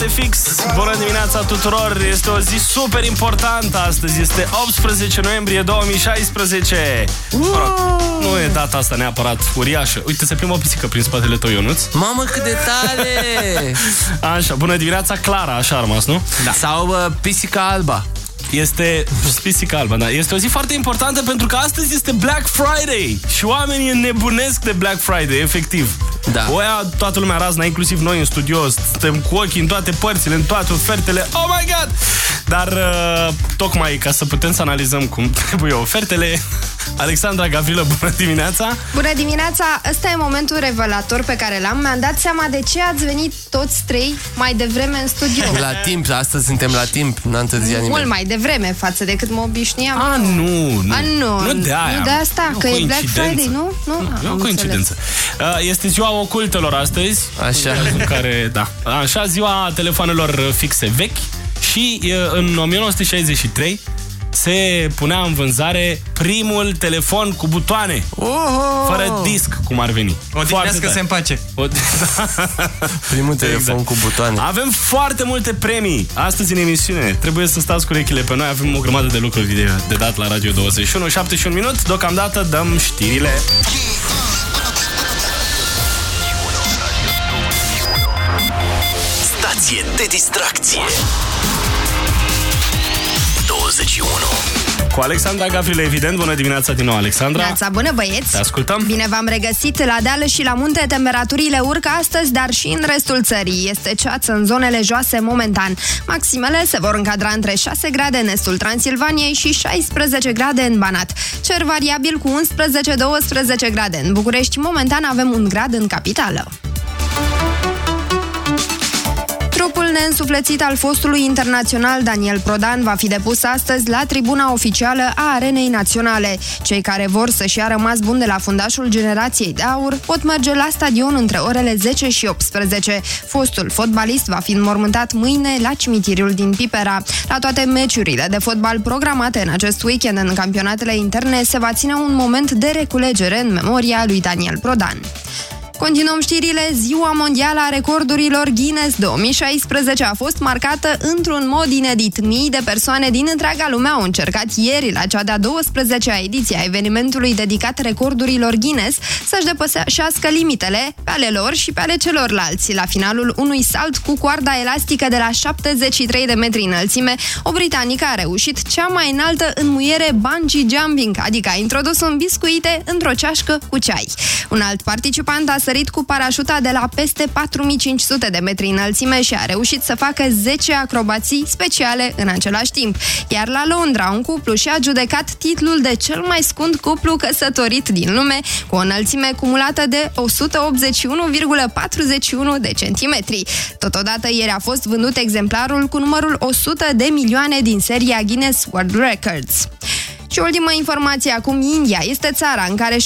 Este ora 7 fix. Bună dimineața tuturor. Este o zi super importantă astăzi. Este 18 noiembrie 2016. Mă rog, nu e data asta neapărat uriașă. Uite, se plimbă o pisică prin spatele tău, Ionuț. Mamă, cât de tare! Așa, bună dimineața, Clara, așa a rămas, nu? Da. Sau uh, pisica alba. Este pisica albă, da. Este o zi foarte importantă pentru că astăzi este Black Friday și oamenii nebunesc de Black Friday, efectiv. Da. Oia, toată lumea razna, inclusiv noi în studio, suntem cu ochii în toate părțile, în toate ofertele. Oh my God! Dar uh, tocmai ca să putem să analizăm cum trebuie ofertele, Alexandra Gavrilă, bună dimineața! Bună dimineața! Ăsta e momentul revelator pe care l-am. Mi-am dat seama de ce ați venit toți trei mai devreme în studio. La timp, astăzi suntem la timp, n-a întârziat nimeni. Mult mai devreme față decât mă obișnuiam. A, nu, nu. A, nu. Nu de aia. Nu de asta, E o că e Black coincidență. Friday, nu? Nu, Nu, e o am coincidență. Uh, Este ziua ocultelor astăzi. Așa. În care, da. Așa, ziua telefonelor fixe vechi. Și uh, în 1963 se punea în vânzare primul telefon cu butoane. Oho! Fără disc, cum ar veni. O diminească se împace. O... Primul telefon Exact. cu butoane. Avem foarte multe premii astăzi în emisiune. Trebuie să stați cu urechile pe noi. Avem o grămadă de lucruri de, de dat la Radio 21. 71 minut. Deocamdată dăm știrile. Stație de distracție 21 Cu Alexandra Gavrile, evident. Bună dimineața din nou, Alexandra. Neața, bună băieți! Te ascultăm. Bine v-am regăsit la deal și la munte. Temperaturile urcă astăzi, dar și în restul țării. Este ceață în zonele joase momentan. Maximele se vor încadra între 6 grade în estul Transilvaniei și 16 grade în Banat. Cer variabil cu 11-12 grade. În București, momentan, avem un grad în capitală. Trupul neînsuflețit al fostului internațional Daniel Prodan va fi depus astăzi la tribuna oficială a Arenei Naționale. Cei care vor să-și ia rămas bun de la fundașul generației de aur pot merge la stadion între orele 10 și 18. Fostul fotbalist va fi înmormântat mâine la cimitirul din Pipera. La toate meciurile de fotbal programate în acest weekend în campionatele interne se va ține un moment de reculegere în memoria lui Daniel Prodan. Continuăm știrile. Ziua Mondială a Recordurilor Guinness 2016 a fost marcată într-un mod inedit. Mii de persoane din întreaga lume au încercat ieri, la cea de-a 12-a ediție a evenimentului dedicat recordurilor Guinness, să-și depășească limitele pe ale lor și pe ale celorlalți. La finalul unui salt cu coarda elastică de la 73 de metri înălțime, o britanică a reușit cea mai înaltă înmuiere bungee jumping, adică a introdus un biscuite într-o ceașcă cu ceai. Un alt participant a sărit cu parașuta de la peste 4500 de metri înălțime și a reușit să facă 10 acrobații speciale în același timp. Iar la Londra, un cuplu și-a judecat titlul de cel mai scund cuplu căsătorit din lume, cu o înălțime cumulată de 181,41 de centimetri. Totodată, ieri a fost vândut exemplarul cu numărul 100 de milioane din seria Guinness World Records. Și ultima informație acum, India este țara în care 70%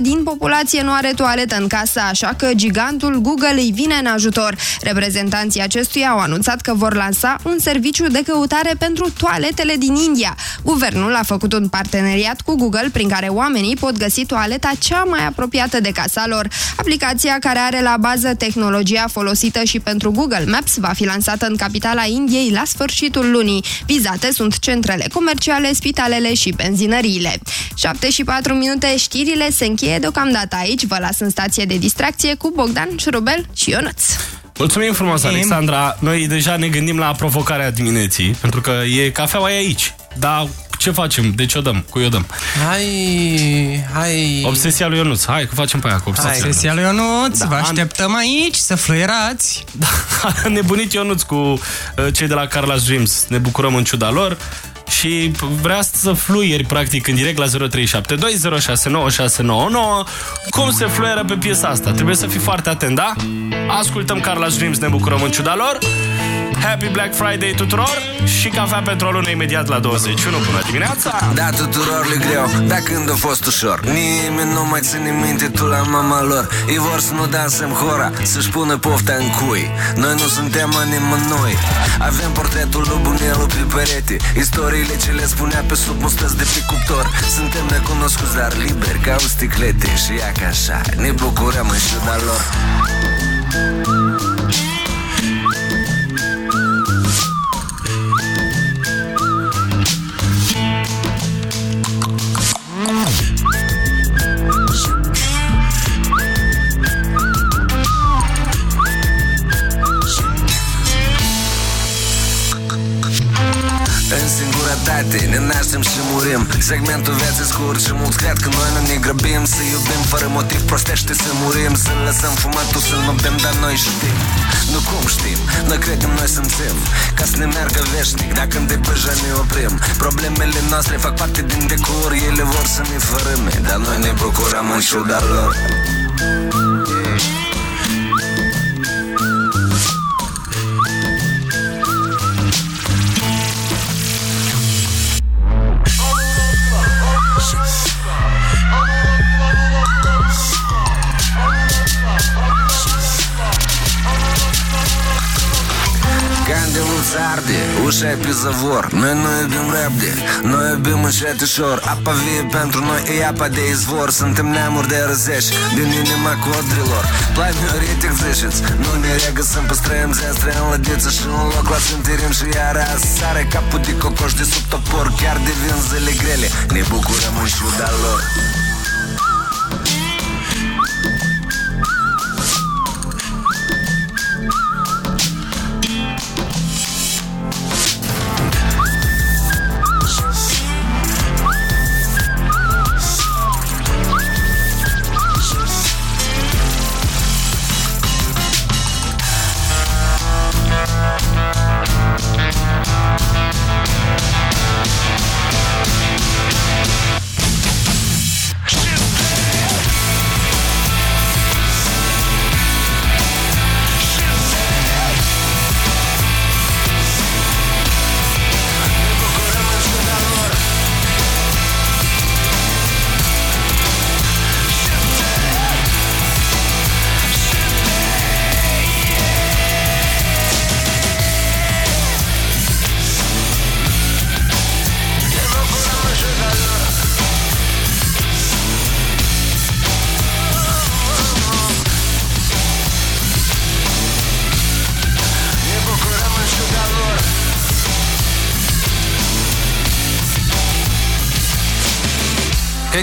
din populație nu are toaletă în casă, așa că gigantul Google îi vine în ajutor. Reprezentanții acestuia au anunțat că vor lansa un serviciu de căutare pentru toaletele din India. Guvernul a făcut un parteneriat cu Google prin care oamenii pot găsi toaleta cea mai apropiată de casa lor. Aplicația care are la bază tehnologia folosită și pentru Google Maps va fi lansată în capitala Indiei la sfârșitul lunii. Vizate sunt centrele comerciale, spitalele și benzinăriile. 7 și 4 minute, știrile se încheie deocamdată aici. Vă las în stație de distracție cu Bogdan, Șurubel și Ionuț. Mulțumim frumos, Alexandra. Noi deja ne gândim la provocarea dimineții, pentru că e cafeaua e aici. Dar ce facem? De ce o dăm? Cui o dăm? Hai, hai... Obsesia lui Ionuț. Hai, că facem pe aia cu obsesia. Hai, lui Sesia lui Ionuț, Da, vă an- așteptăm aici să fluierați. Da, a nebunit Ionuț cu uh, cei de la Carla's Dreams. Ne bucurăm în ciuda lor și vrea să fluieri practic în direct la 0372069699 cum se fluieră pe piesa asta. Trebuie să fii foarte atent, da? Ascultăm Carla's Dreams, ne bucurăm în ciuda lor. Happy Black Friday tuturor și cafea pentru o lună imediat la 21. Bună dimineața! Da, tuturor le greu, dar când a fost ușor Nimeni nu mai ține minte tu la mama lor Ei vor să nu dansăm hora, să-și pună pofta în cui Noi nu suntem a nimănui Avem portretul lui Bunelu pe perete Istoriile ce le spunea pe sub mustăți de pe cuptor Suntem necunoscuți, dar liberi ca un sticlete Și ia ca așa, ne bucurăm în ciuda lor frate, ne naștem și murim. Segmentul vieții scurt și mulți cred că noi nu ne grăbim. Să iubim fără motiv prostește să murim. Să lăsăm fumatul să nu bem, dar noi știm. Nu cum știm, noi credem, noi simțim Ca să ne meargă veșnic, dacă când deja ne oprim. Problemele noastre fac parte din decor Ele vor să ne fărâme, dar noi ne bucurăm în ciuda lor Candelul arde, ușa e pe zavor Noi nu iubim repede, noi iubim încetișor Apa vie pentru noi e apa de izvor Suntem neamuri de răzești din inima codrilor Planeritic ziceți, nu ne regăsim Păstrăm zestre în lădiță și un loc la cântirim Și iară sare capul de cocoș de sub topor Chiar devin zile grele, ne bucurăm în ciuda lor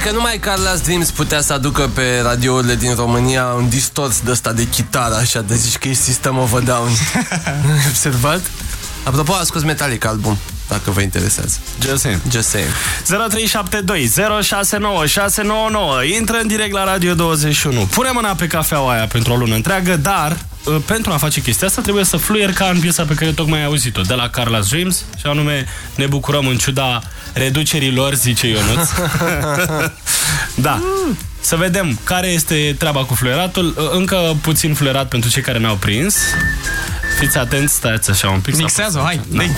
că numai Carla's Dreams putea să aducă pe radiourile din România un distors de ăsta de chitară, așa, de zici că e System of a Down. Ai observat? Apropo, a scos Metallic album, dacă vă interesează. Just saying. Just saying. 0372 069 699 Intră în direct la Radio 21 Pune mâna pe cafeaua aia pentru o lună întreagă Dar uh, pentru a face chestia asta Trebuie să fluier ca în piesa pe care tocmai ai auzit-o De la Carla's Dreams Și anume ne bucurăm în ciuda reducerilor Zice Ionuț Da Să vedem care este treaba cu fluieratul Uh, Încă puțin fluierat pentru cei care n-au prins Fiți atenți, stați așa un pic Mixează-o, hai, Da. dai.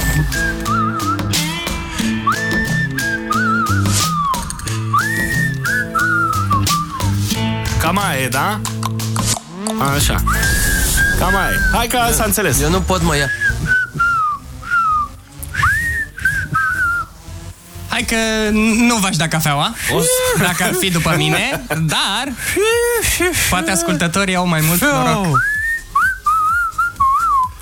Cam aia e, da? Așa. Cam aia e. Hai că s-a înțeles. Eu nu pot, mă, ia. Hai că nu v-aș da cafeaua, dacă ar fi după mine, dar poate ascultătorii au mai mult noroc.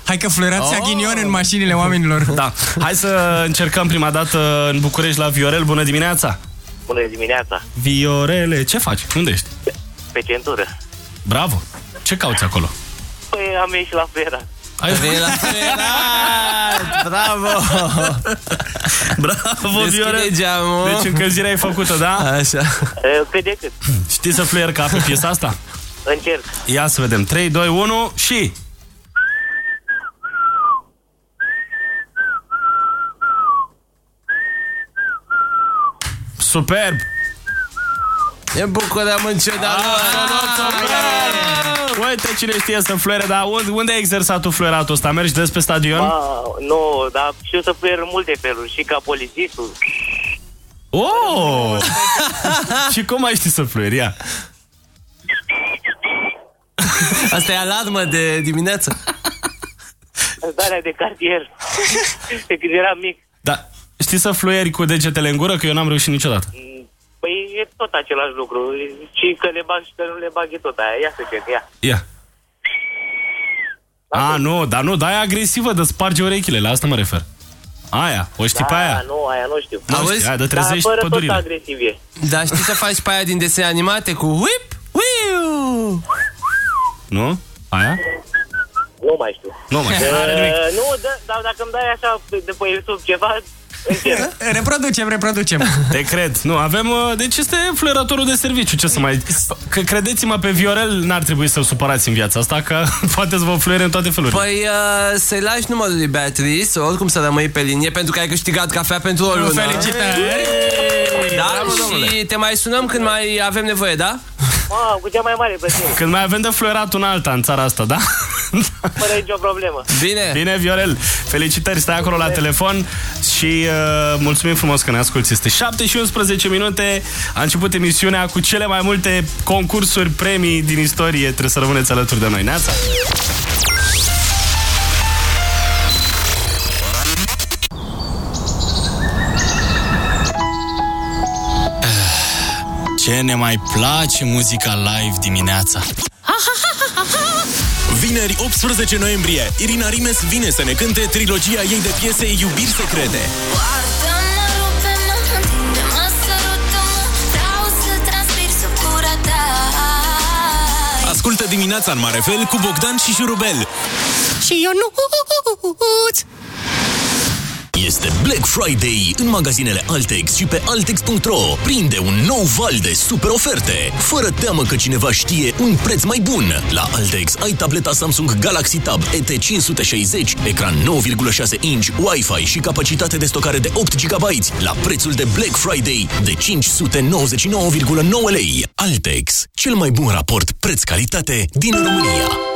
Hai că fluierați oh. ghinion în mașinile oamenilor. Da. Hai să încercăm prima dată în București la Viorel. Bună dimineața! Bună dimineața! Viorele, ce faci? Unde ești? Pe centură. Bravo! Ce cauți acolo? Păi am ieșit la fera. Ai Vine la Ferat! Bravo! Bravo, Deschide Viorel! geamul. Deci încălzirea ai făcută, da? Așa. E, Cât de cât. Știi să fluier ca pe piesa asta? Încerc. Ia să vedem. 3, 2, 1 și... Superb! Ne bucurăm în ciuda lor. Uite cine știe să fluiere, dar unde, unde ai exersat tu fluieratul ăsta? Mergi des pe stadion? A, nu, dar știu să fluier în multe feluri. Și ca polițistul. Oh! Și cum ai ști să fluieri? Ia. Asta e alarmă de dimineață. Starea de cartier. De când eram mic. Da. Știi să fluieri cu degetele în gură? Că eu n-am reușit niciodată. Păi e tot același lucru. Și că le bag și că nu le bag e tot aia. Ia să ce, ia. Ia. A, nu, dar nu, dar aia agresivă de sparge urechile, la asta mă refer. Aia, o știi pe Da, aia? nu, aia nu știu. Nu Auzi? știi, aia de Dar trezești fără tot pădurile. agresiv e. Dar știi să faci pe aia din desene animate cu whip, wiu. Nu? Aia? Nu mai știu. Nu mai știu. N-are nimic. Uh, nu, da, dar dacă îmi dai așa de pe YouTube ceva, Reproducem, reproducem. Te cred. Nu, avem... uh, Deci este fluierătorul de serviciu. Ce să mai... Că credeți-mă, pe Viorel n-ar trebui să-l supărați în viața asta, că poate să vă fluiere în toate felurile. Păi uh, să-i lași numărul lui Beatrice, oricum să rămâi pe linie, pentru că ai câștigat cafea pentru o lună. Felicitări! Da, Bravo, și domnule. te mai sunăm când mai avem nevoie, da? Mă, cu cea mai mare plăcere. Când mai avem de fluierat una alta în țara asta, da? Fără nicio problemă. Bine. Bine, Viorel, felicitări, stai acolo la telefon și uh, mulțumim frumos că ne asculti. Este 7 și 11 minute, a început emisiunea cu cele mai multe concursuri, premii din istorie. Trebuie să rămâneți alături de noi. Neața! Ce ne mai place muzica live dimineața. Vineri 18 noiembrie, Irina Rimes vine să ne cânte trilogia ei de piese Iubiri secrete. Poartă-mă, rupe-mă, întinde-mă, sărută-mă Vreau să transpir sub gura ta Ascultă dimineața în mare fel cu Bogdan și Șurubel. Și eu nu... Este Black Friday în magazinele Altex și pe Altex.ro. Prinde un nou val de super oferte, fără teamă că cineva știe un preț mai bun. La Altex ai tableta Samsung Galaxy Tab ET560, ecran 9,6 inch, Wi-Fi și capacitate de stocare de 8 GB la prețul de Black Friday de 599,9 lei. Altex, cel mai bun raport preț-calitate din România.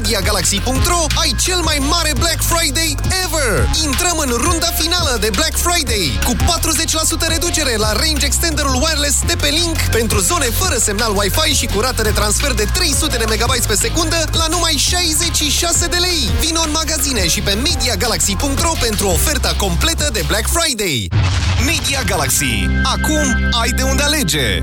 MediaGalaxy.ro ai cel mai mare Black Friday ever! Intrăm în runda finală de Black Friday cu 40% reducere la range extenderul wireless de pe Link pentru zone fără semnal Wi-Fi și cu rată de transfer de 300 de MB pe secundă la numai 66 de lei. Vino în magazine și pe MediaGalaxy.ro pentru oferta completă de Black Friday. Media Galaxy. Acum ai de unde alege!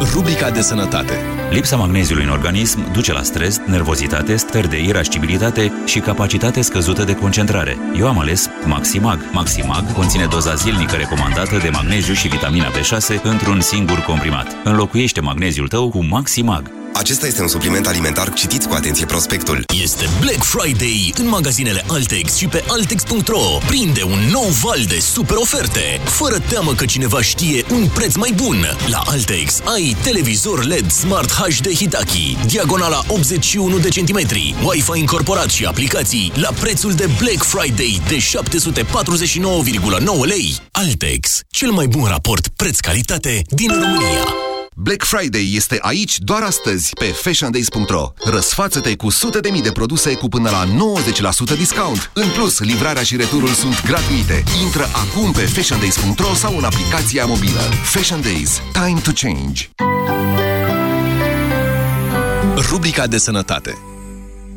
Rubrica de sănătate. Lipsa magneziului în organism duce la stres, nervozitate, stări de irascibilitate și capacitate scăzută de concentrare. Eu am ales Maximag. Maximag conține doza zilnică recomandată de magneziu și vitamina B6 într-un singur comprimat. Înlocuiește magneziul tău cu Maximag. Acesta este un supliment alimentar. Citiți cu atenție prospectul. Este Black Friday în magazinele Altex și pe Altex.ro. Prinde un nou val de super oferte, fără teamă că cineva știe un preț mai bun. La Altex ai televizor LED Smart HD Hitachi, diagonala 81 de centimetri, Wi-Fi incorporat și aplicații la prețul de Black Friday de 749,9 lei. Altex, cel mai bun raport preț-calitate din România. Black Friday este aici doar astăzi pe fashiondays.ro. Răsfață-te cu sute de mii de produse cu până la 90% discount. În plus, livrarea și returul sunt gratuite. Intră acum pe fashiondays.ro sau în aplicația mobilă. Fashion Days. Time to change. Rubrica de sănătate.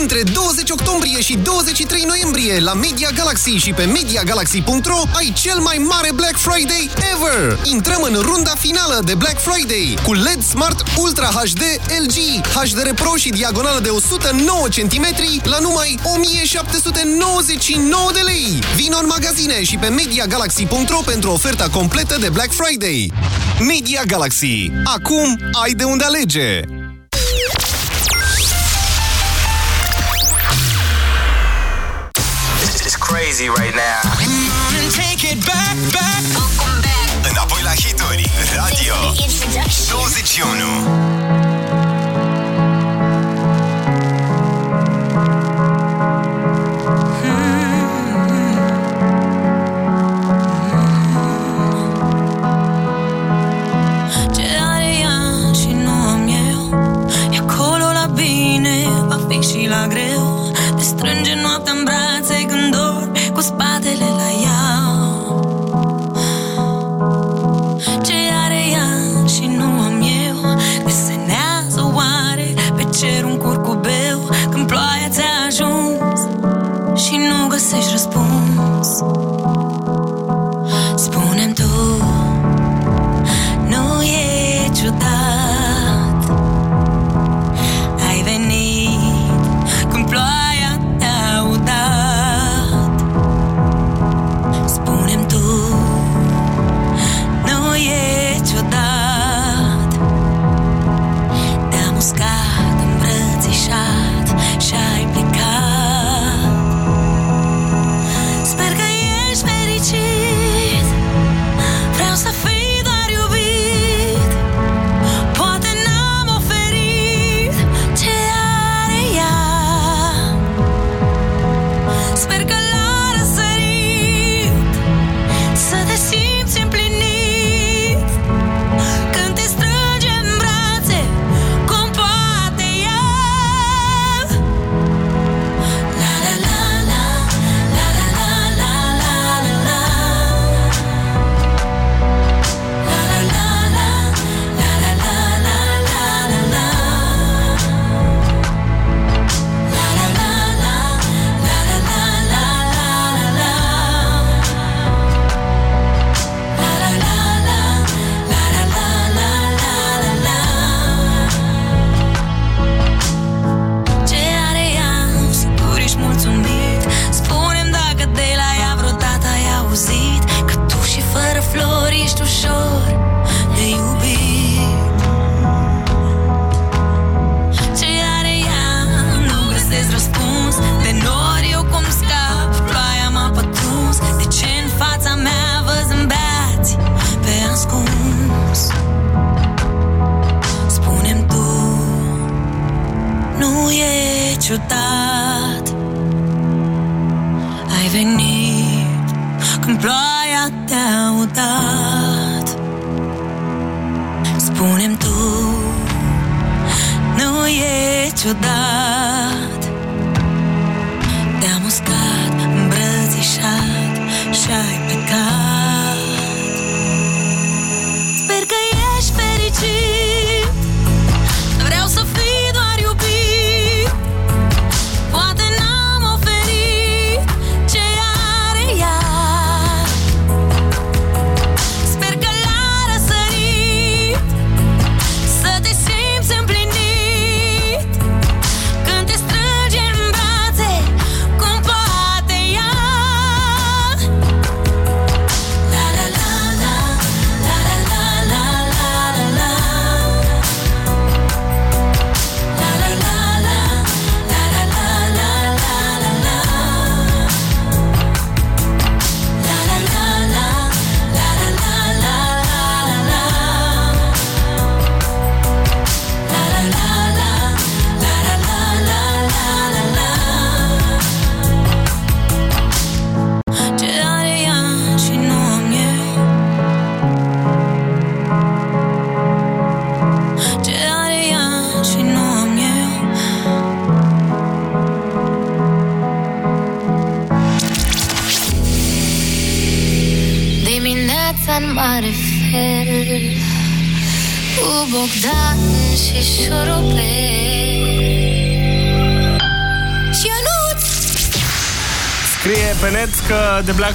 Între 20 octombrie și 23 noiembrie la Media Galaxy și pe MediaGalaxy.ro ai cel mai mare Black Friday ever! Intrăm în runda finală de Black Friday cu LED Smart Ultra HD LG, HDR Pro și diagonală de 109 cm la numai 1799 de lei! Vino în magazine și pe MediaGalaxy.ro pentru oferta completă de Black Friday. Media Galaxy. Acum ai de unde alege! crazy right now. Take it back, back. back. Înapoi la hituri Radio 21 la gre. spatele la ea. Ce are ea și nu am eu? Desenează oare pe cer un curcubeu? Când ploaia ți-a ajuns Și nu găsești răspuns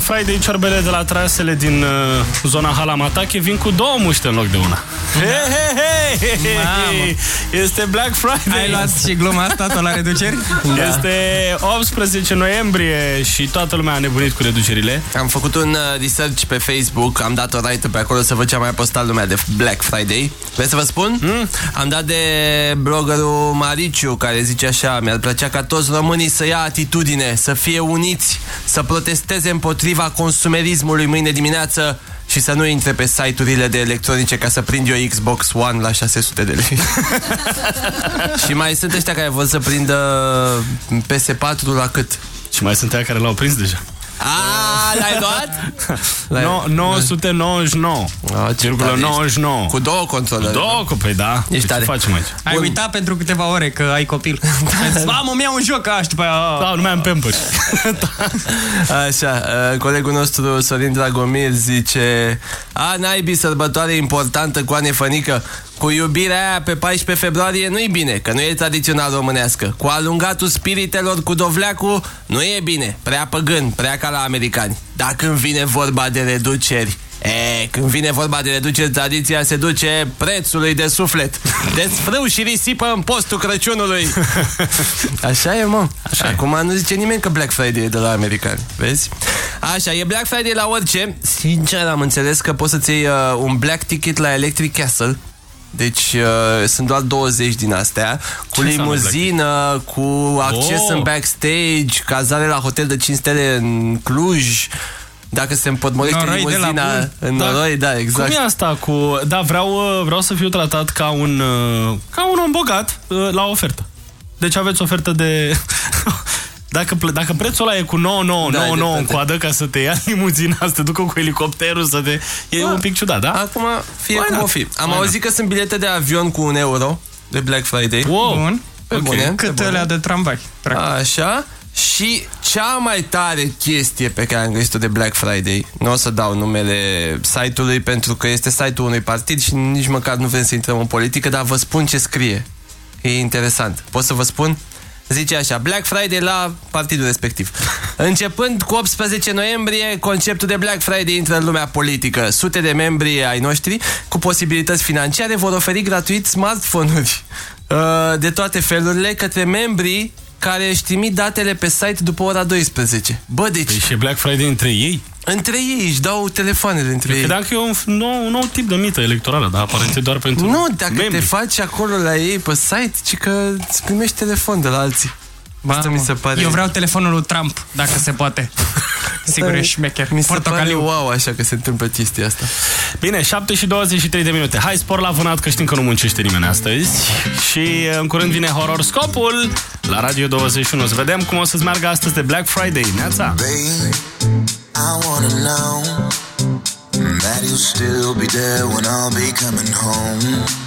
Friday, ciorbele de la trasele din uh, zona Halamatache vin cu două muște în loc de una. He, he, he, he. Este Black Friday. Ai luat și gluma asta tot la reduceri? Da. Este 18 noiembrie și toată lumea a nebunit cu reducerile. Am făcut un uh, research pe Facebook, am dat o raită pe acolo să văd ce a mai postat lumea de Black Friday. Vreți să vă spun? Mm. Am dat de bloggerul Mariciu care zice așa, mi-ar plăcea ca toți românii să ia atitudine, să fie uniți să protesteze împotriva consumerismului mâine dimineață și să nu intre pe site-urile de electronice ca să prind eu Xbox One la 600 de lei. și mai sunt ăștia care vor să prindă PS4 la cât? Și mai sunt aia care l-au prins deja. Ah l-ai luat? No, 999. Circulă 99. Cu două controle. Cu două, cu, păi da. Ești ce tare. facem aici? Ai uitat pentru câteva ore că ai copil. Mamă, mi-au un joc aș după aia. Da, nu mai am pampers. Așa, uh, colegul nostru Sorin Dragomir zice A, naibii, sărbătoare importantă cu Ane Fănică Cu iubirea aia pe 14 februarie nu-i bine, că nu e tradițional românească Cu alungatul spiritelor cu dovleacul nu e bine Prea păgân, prea ca la americani Dar când vine vorba de reduceri E, când vine vorba de reduceri, tradiția se duce prețului de suflet. Desfrâu și risipă în postul Crăciunului. Așa e, mă. Așa Acum nu zice nimeni că Black Friday e de la americani. Vezi? Așa, e Black Friday la orice. Sincer, am înțeles că poți să-ți iei uh, un black ticket la Electric Castle. Deci uh, sunt doar 20 din astea Cu Ce înseamnă limuzină, cu acces Oh. în backstage Cazare la hotel de 5 stele în Cluj Dacă se împotmolește Noroi de la limuzina bun. în noroi, da, exact Cum e asta cu... Da, vreau, uh, vreau să fiu tratat ca un, uh, ca un om bogat uh, la ofertă. Deci aveți ofertă de... Dacă, ple- dacă prețul ăla e cu 9999 Da, în depinde. coadă ca să te ia limuzina, să te ducă cu elicopterul, să te... E un pic ciudat, da? Acum, fie Why cum not? o fi Am Why auzit că sunt bilete de avion cu un euro De Black Friday Wow. Bun. Pe Ok. bune, pe Cât bune. alea de tramvai. practic. Așa și cea mai tare chestie pe care am găsit-o de Black Friday Nu o să dau numele site-ului Pentru că este site-ul unui partid Și nici măcar nu vrem să intrăm în politică Dar vă spun ce scrie E interesant Pot să vă spun? Zice așa, Black Friday la partidul respectiv. Începând cu 18 noiembrie, conceptul de Black Friday intră în lumea politică. Sute de membri ai noștri cu posibilități financiare vor oferi gratuit smartphone-uri uh, de toate felurile către membrii care își trimit datele pe site după ora 12. Bă, deci, Păi și e Black Friday între ei? între ei își dau telefoanele între Eu ei. credeam că e un f- nou, un nou tip de mită electorală, dar aparent e doar pentru Nu, dacă membri. te faci acolo la ei pe site, ci că îți primești telefon de la alții. Asta mi se pare... Eu vreau telefonul lui Trump, dacă se poate. Sigur, e șmecher. Mi se pare Portocaliu. wow așa că se întâmplă chestia asta. Bine, 7 și 23 de minute. Hai, spor la vânat, că știm că nu muncește nimeni astăzi. Și în curând vine horoscopul la Radio 21. Să vedem cum o să-ți meargă astăzi de Black Friday. Neața! I wanna know that you'll still be there when I'll be coming home.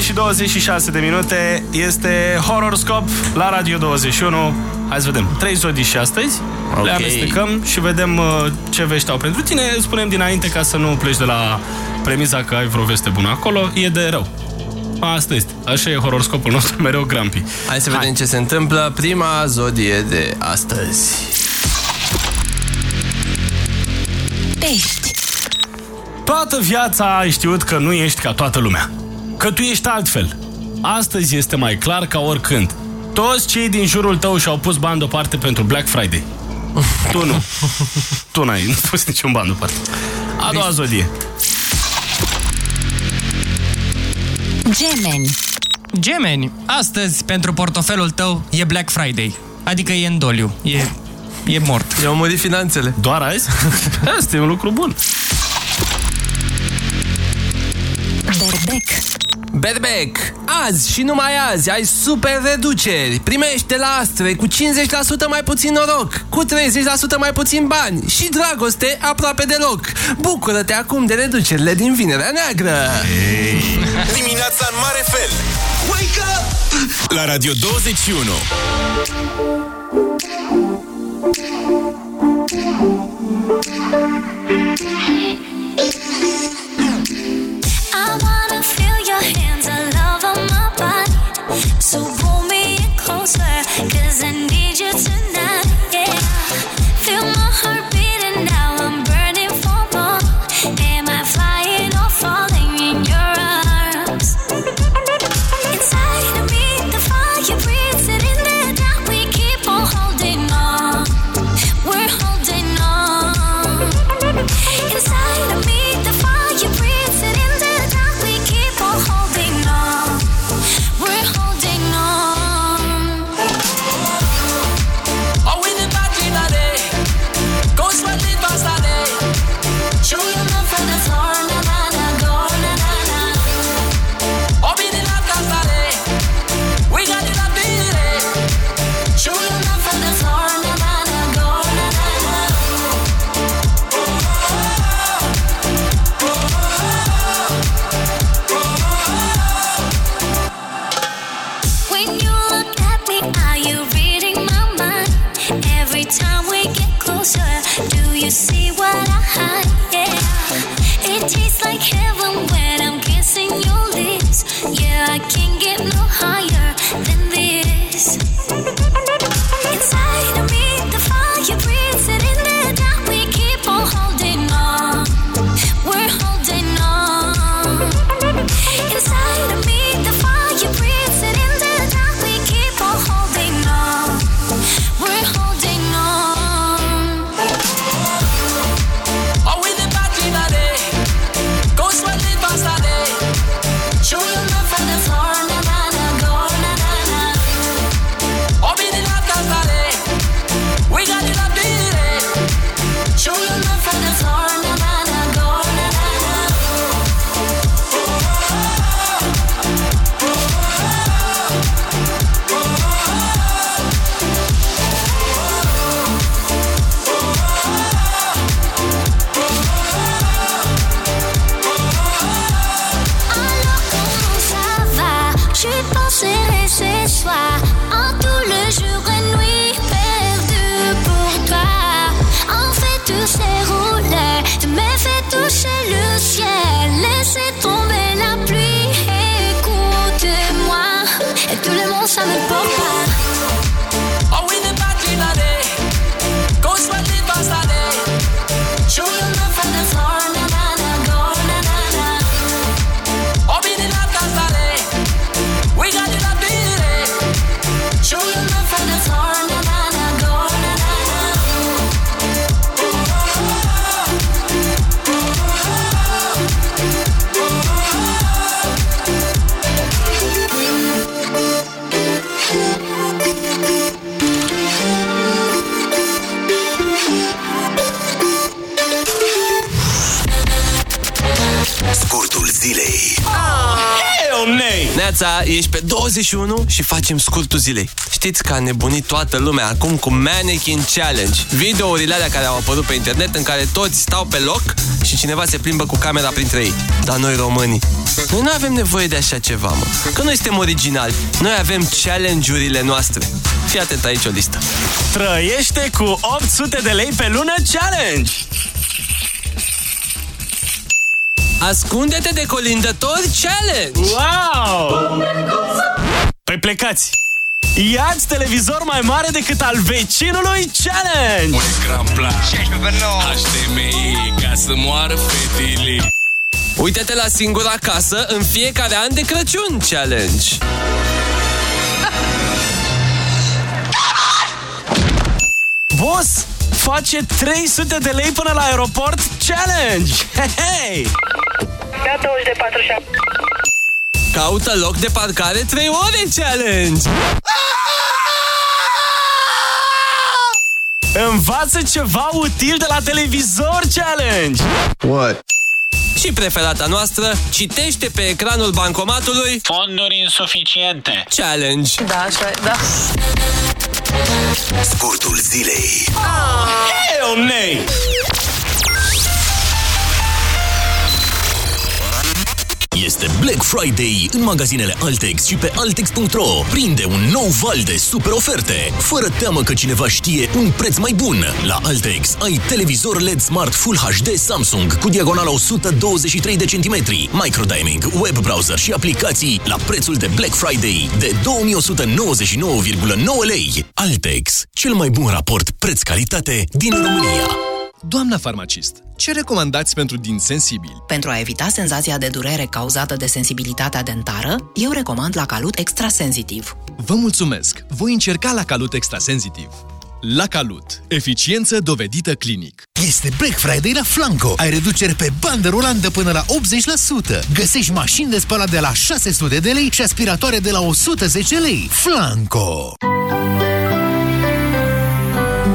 Și 26 de minute. Este Horoscop la Radio 21. Hai să vedem. Trei zodii și astăzi. Ok. Le amestecăm și vedem uh, ce vești au pentru tine. Spunem dinainte ca să nu pleci de la premiza că ai vreo veste bună acolo. E de rău. Asta este. Așa e horoscopul nostru, mereu grampi. Hai să vedem ce se întâmplă. Prima zodie de astăzi. Pești. Toată viața ai știut că nu ești ca toată lumea. Că tu ești altfel. Astăzi este mai clar ca oricând. Toți cei din jurul tău și-au pus bani deoparte pentru Black Friday. Tu nu. Tu n-ai nu pus niciun bani deoparte. A doua zodie. Gemeni. Gemeni, astăzi pentru portofelul tău e Black Friday. Adică e în doliu. E, e mort. I-au murit finanțele. Doar azi? Asta e un lucru bun. Berbec. Berbec, azi și numai azi ai super reduceri. Primește la Astre cu 50% mai puțin noroc, cu 30% mai puțin bani și dragoste aproape deloc. Bucură-te acum de reducerile din Vinerea Neagră. Dimineața în mare fel. Wake up! La Radio 21. Și 21 și facem scurtul zilei. Știți că a nebunit toată lumea acum cu Mannequin Challenge. Videourile alea care au apărut pe internet în care toți stau pe loc și cineva se plimbă cu camera printre ei. Dar noi românii, noi nu avem nevoie de așa ceva, mă. Că noi suntem originali. Noi avem challenge-urile noastre. Fii atent aici o listă. Trăiește cu 800 de lei pe lună challenge! Ascunde-te de colindători challenge! Wow! Păi plecați! Ia-ți televizor mai mare decât al vecinului challenge! Un ecran plat 16 pe 9 HDMI ca să moară fetele Uite-te la singura casă în fiecare an de Crăciun challenge! Boss, face 300 de lei până la aeroport challenge! Hei, hei! Pe 20 de 47 Caută loc de parcare 3 ore challenge! Învață ceva util de la televizor challenge! What? Și preferata noastră, citește pe ecranul bancomatului Fonduri insuficiente Challenge Da, așa e, da Scurtul zilei Hell nay! Este Black Friday în magazinele Altex și pe Altex.ro. Prinde un nou val de super oferte, fără teamă că cineva știe un preț mai bun. La Altex ai televizor LED Smart Full HD Samsung cu diagonala 123 de centimetri, microdiming, web browser și aplicații la prețul de Black Friday de 2199,9 lei. Altex, cel mai bun raport preț-calitate din România. Doamna farmacist, ce recomandați pentru din sensibili? Pentru a evita senzația de durere cauzată de sensibilitatea dentară, eu recomand la Calut Extrasensitiv. Vă mulțumesc! Voi încerca la Calut Extrasensitiv. La Calut. Eficiență dovedită clinic. Este Black Friday la Flanco. Ai reduceri pe bandă rulantă până la 80%. Găsești mașini de spălat de la 600 de lei și aspiratoare de la 110 lei. Flanco!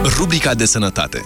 Rubrica de sănătate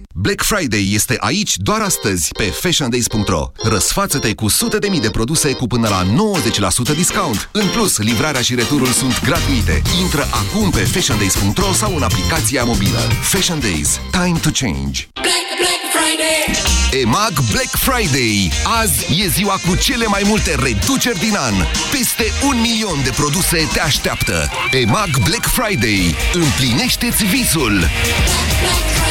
Black Friday este aici doar astăzi pe fashiondays.ro. Răsfață-te cu sute de mii de produse cu până la 90% discount. În plus, livrarea și returul sunt gratuite. Intră acum pe fashiondays.ro sau în aplicația mobilă. Fashion Days. Time to change. Black, Black Friday EMAG Black Friday. Azi e ziua cu cele mai multe reduceri din an. Peste un milion de produse te așteaptă. EMAG Black Friday. Împlinește-ți visul! Black Friday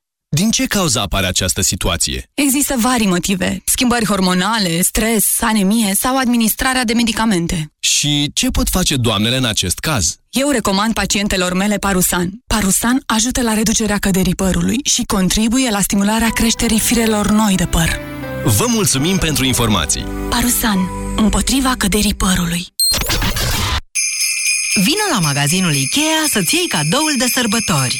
Din ce cauză apare această situație? Există vari motive. Schimbări hormonale, stres, anemie sau administrarea de medicamente. Și ce pot face doamnele în acest caz? Eu recomand pacientelor mele Parusan. Parusan ajută la reducerea căderii părului și contribuie la stimularea creșterii firelor noi de păr. Vă mulțumim pentru informații! Parusan. Împotriva căderii părului. Vino la magazinul IKEA să-ți iei cadoul de sărbători.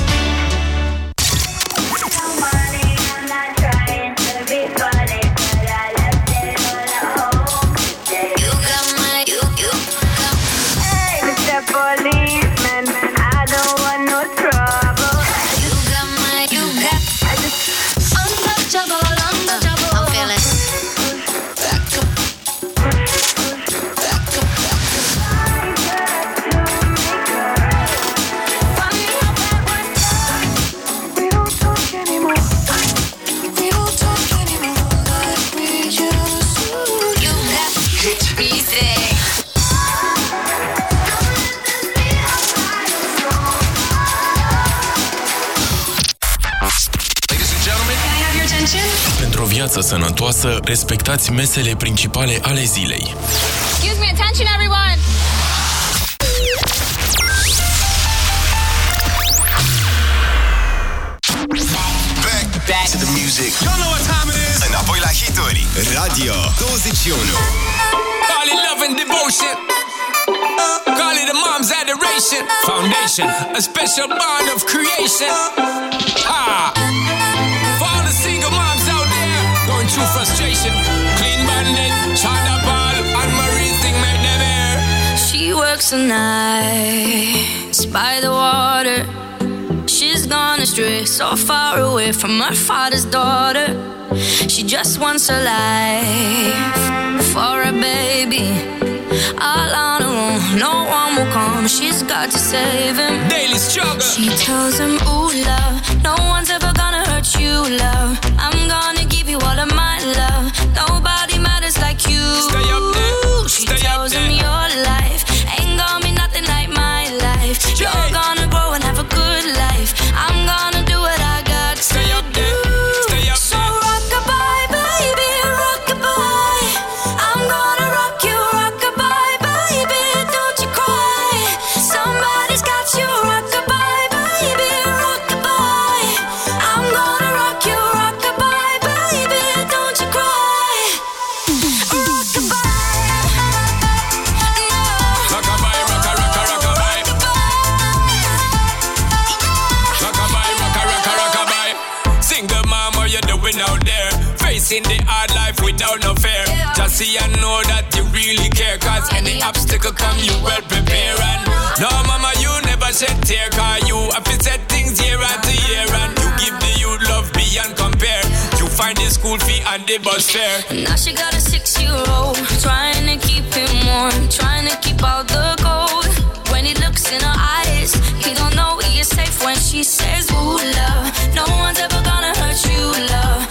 Viață sănătoasă, respectați mesele principale ale zilei. Excuse me, attention everyone! Back, back to the music. You know what time it is. Înapoi la hituri. Radio 21. Call it love and devotion. Call it a mom's adoration. Foundation, a special bond of creation. Ah. For all the single moms out there going through frustration. Clean bandit, and Marie thing make them air. She works the nights by the water. She's gone astray, so far away from her father's daughter. She just wants a life for a baby. All on her own, no one will come. She's got to save him. Daily struggle. She tells him, Ooh, love, no one's ever gonna hurt you, love. I'm gonna all of my love. Nobody matters like you. Stay up there. She Stay up tells him there. your life Just and know that you really care. Cause any obstacle come, you well prepare. And no, mama, you never shed tear. Cause you have to set things year after year. And you give the youth love beyond compare. You find the school fee and the bus fare. Now she got a six-year-old Trying to keep him warm Trying to keep out the cold When he looks in her eyes He don't know he is safe when she says Ooh, love No one's ever gonna hurt you, love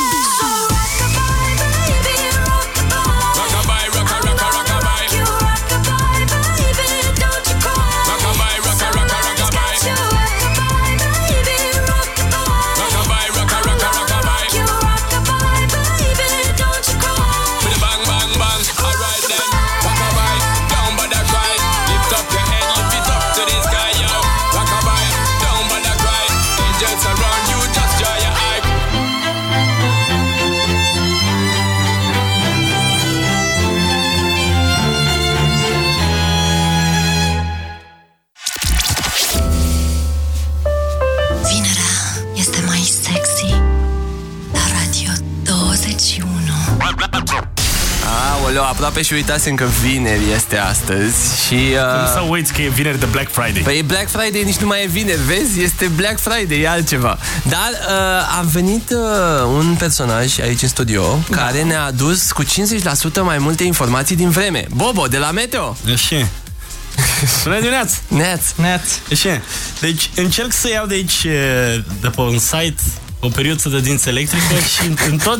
aproape și uitasem că vineri este astăzi și... Uh... Cum să uiți că e vineri de Black Friday? Păi Black Friday nici nu mai e vineri, vezi? Este Black Friday, e altceva. Dar uh, a venit uh, un personaj aici în studio da. care ne-a adus cu 50% mai multe informații din vreme. Bobo, de la Meteo. Așa. Bună dimineața! Neaț. Neaț. Așa. Deci încerc să iau de aici, de pe un site, o perioadă de dinți electrică și în, în tot...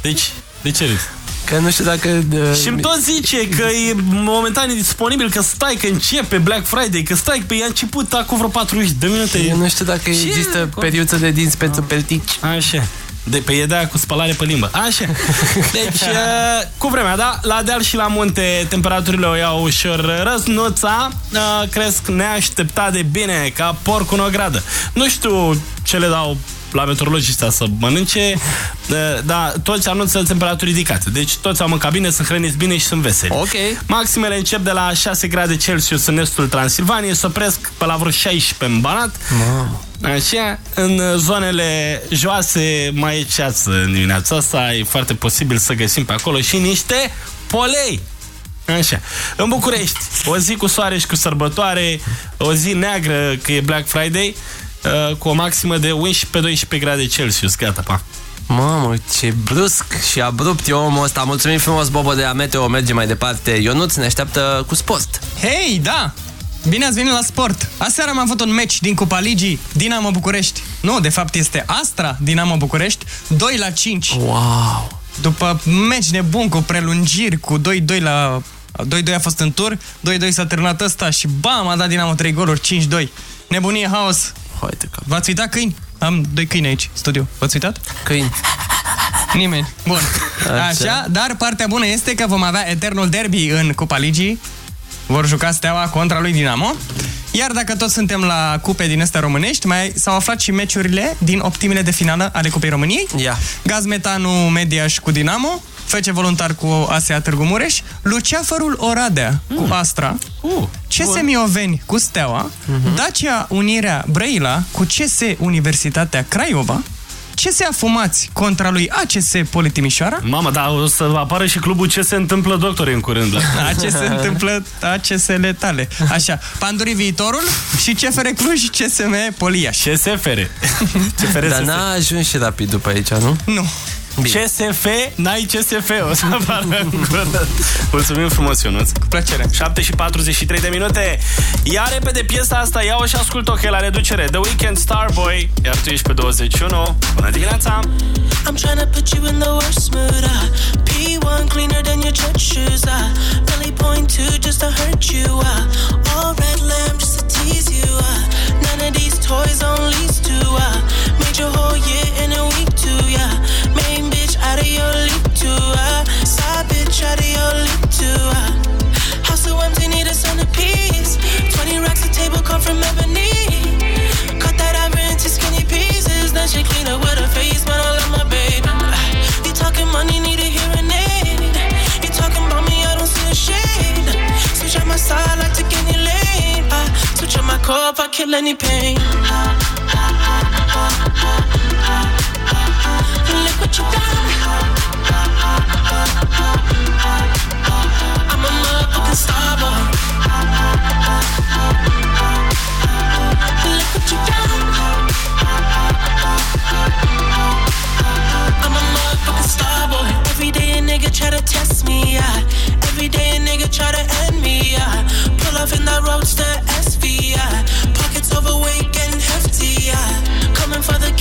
Deci, de ce râzi? Că nu știu dacă... Uh, și îmi tot zice că e momentan disponibil, că stai, că începe Black Friday, că stai, pe i-a început acum vreo 40 de minute. Eu nu știu dacă Ce? există periuță de dinți pentru peltici. Așa. De pe e de cu spălare pe limbă. Așa. Deci, uh, cu vremea, da? La deal și la munte temperaturile o iau ușor răznuța. Uh, cresc neașteptat de bine, ca porc în o gradă. Nu știu ce le dau la meteorologista să mănânce, uh, dar toți anunță temperaturi ridicate. Deci toți au mâncat bine, sunt hrăniți bine și sunt veseli. Ok. Maximele încep de la 6 grade Celsius în estul Transilvaniei, se opresc pe la vreo 16 în Banat. Mamă. Așa, în zonele joase mai e ceață în dimineața asta, e foarte posibil să găsim pe acolo și niște polei. Așa. În București, o zi cu soare și cu sărbătoare, o zi neagră că e Black Friday, uh, cu o maximă de 11-12 grade Celsius. Gata, pa. Mamă, ce brusc și abrupt e omul ăsta. Mulțumim frumos, Bobo, de la Meteo. Merge mai departe. Ionuț ne așteaptă cu sport. Hei, da! Bine ați venit la sport! Aseară am avut un meci din Cupa Ligii Dinamo București. Nu, de fapt este Astra Dinamo București, 2 la 5. Wow! După meci nebun cu prelungiri, cu 2-2 la... 2-2 a fost în tur, 2-2 s-a terminat ăsta și bam, a dat Dinamo 3 goluri, 5-2. Nebunie, haos. Haide că... V-ați uitat câini? Am doi câini aici, studio. V-ați uitat? Câini. Nimeni. Bun. Așa. Așa, dar partea bună este că vom avea eternul derby în Cupa Ligii. Vor juca Steaua contra lui Dinamo. Iar dacă toți suntem la cupe din astea românești, mai s-au aflat și meciurile din optimile de finală ale Cupei României. Ia. Gaz Metanu Mediaș cu Dinamo, Fece Voluntar cu ASEA Târgu Mureș, Luceafărul Oradea cu Astra, uh, CS Mioveni cu Steaua, Dacia Unirea Brăila cu CS Universitatea Craiova, CS Afumați contra lui ACS Politimișoara, Mamă, dar o să apară și clubul ce se întâmplă doctorii în curând. La... A ce se întâmplă, ACS-le tale. Așa, Pandurii Viitorul și CFR Cluj, CSM Poliaș. CSFR. CFR Dar n-a ajuns și rapid după aici, nu? Nu. CSF, n-ai CSF, o să apară în curând. Mulțumim frumos, Ionuț. Cu plăcere. 7 și 43 de minute. Ia repede piesa asta, ia-o și ascult-o, că e la reducere. The Weekend Starboy, iar tu ești pe 21. Bună dimineața! I'm trying to put you in the worst mood. Uh. P1 cleaner than your church shoes. Uh. Really point two just to hurt you. Uh. All red lamb just to tease you. Uh. None of these toys on lease to. Uh. Out. Uh. Side bitch out too. Uh. House so empty, need a centerpiece. 20 racks a table come from ebony. Cut that ever into skinny pieces. Then she clean up with her face, man. I love my baby. You talking money, need a hearing aid. You talking about me, I don't see a shade. Switch on my side, like to any lane. I switch on my core if I kill any pain. Look what you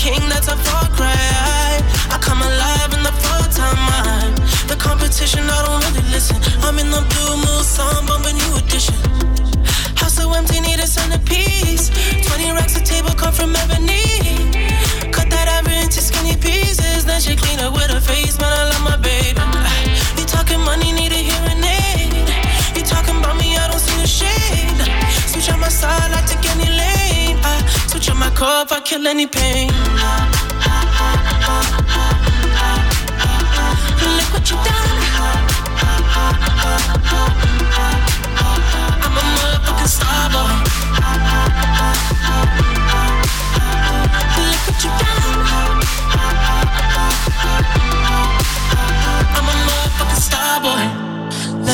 king, that's a far cry. I come alive in the full time, man. The competition, I don't really listen. I'm in the blue moon, song, bumping new edition. House so empty, need a centerpiece. 20 racks a table come from ebony. Cut that ever into skinny pieces. Then she clean up with her face, man. I love my baby. You talking money, need a hearing aid. You talking about me, I don't see a shade. Switch on my side, I take any lane. Switch on my core if I kill any pain. Look what you done. I'm a motherfucking star boy. Look what you done. I'm a motherfucking star boy.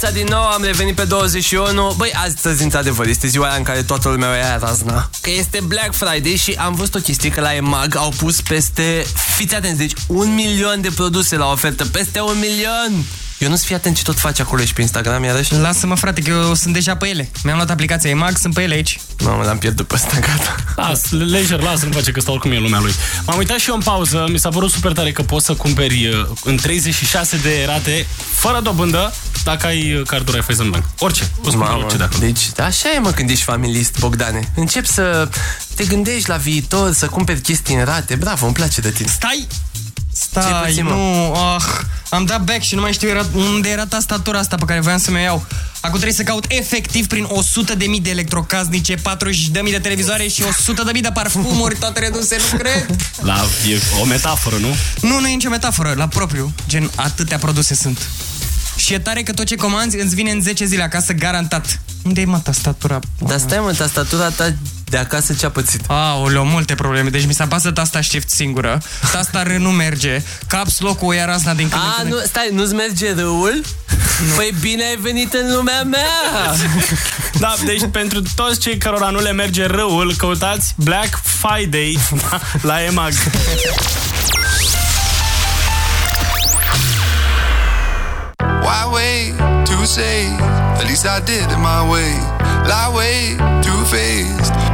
Neața din nou, am revenit pe 21 Băi, astăzi, într-adevăr, este ziua aia în care toată lumea ia razna Că este Black Friday și am văzut o chestie că la EMAG au pus peste Fiți atenți, deci un milion de produse la ofertă Peste un milion! Eu nu-ți fii atent ce tot faci acolo și pe Instagram, iarăși? Lasă-mă, frate, că eu sunt deja pe ele. Mi-am luat aplicația EMAG, sunt pe ele aici. Mamă, l-am pierdut pe ăsta, gata. Las, lejer, lasă, nu face că stau oricum e lumea lui. M-am uitat și eu în pauză, mi s-a părut super tare că poți să cumperi uh, în 36 de rate, fără dobândă, dacă ai uh, cardul Raiffeisen Bank. Orice, o să Mamă, orice de acolo. deci așa e mă când ești familist, Bogdane Încep să te gândești la viitor, să cumperi chestii în rate Bravo, îmi place de tine Stai! Ce Stai, puțin, mă? nu, ah, am dat back și nu mai știu era, unde era tastatura asta pe care voiam să mi iau. Acum trebuie să caut efectiv prin 100.000 de electrocasnice, 40.000 de televizoare și 100.000 de parfumuri, toate reduse, nu cred. La, e o metaforă, nu? Nu, nu e nicio metaforă, la propriu. Gen, atâtea produse sunt. Și e tare că tot ce comanzi îți vine în 10 zile acasă, garantat. Unde e mă tastatura? Dar stai mă, tastatura ta de acasă ce-a pățit? Aoleo, multe probleme. Deci mi s-a pasă tasta shift singură, tasta R nu merge, caps lock-ul ia razna din când în A, când. nu, stai, nu-ți merge râul? Păi bine ai venit în lumea mea! Da, deci pentru toți cei cărora nu le merge răul, căutați Black Friday la EMAG. Why wait to say? At least I did it my way. Lie way too faced,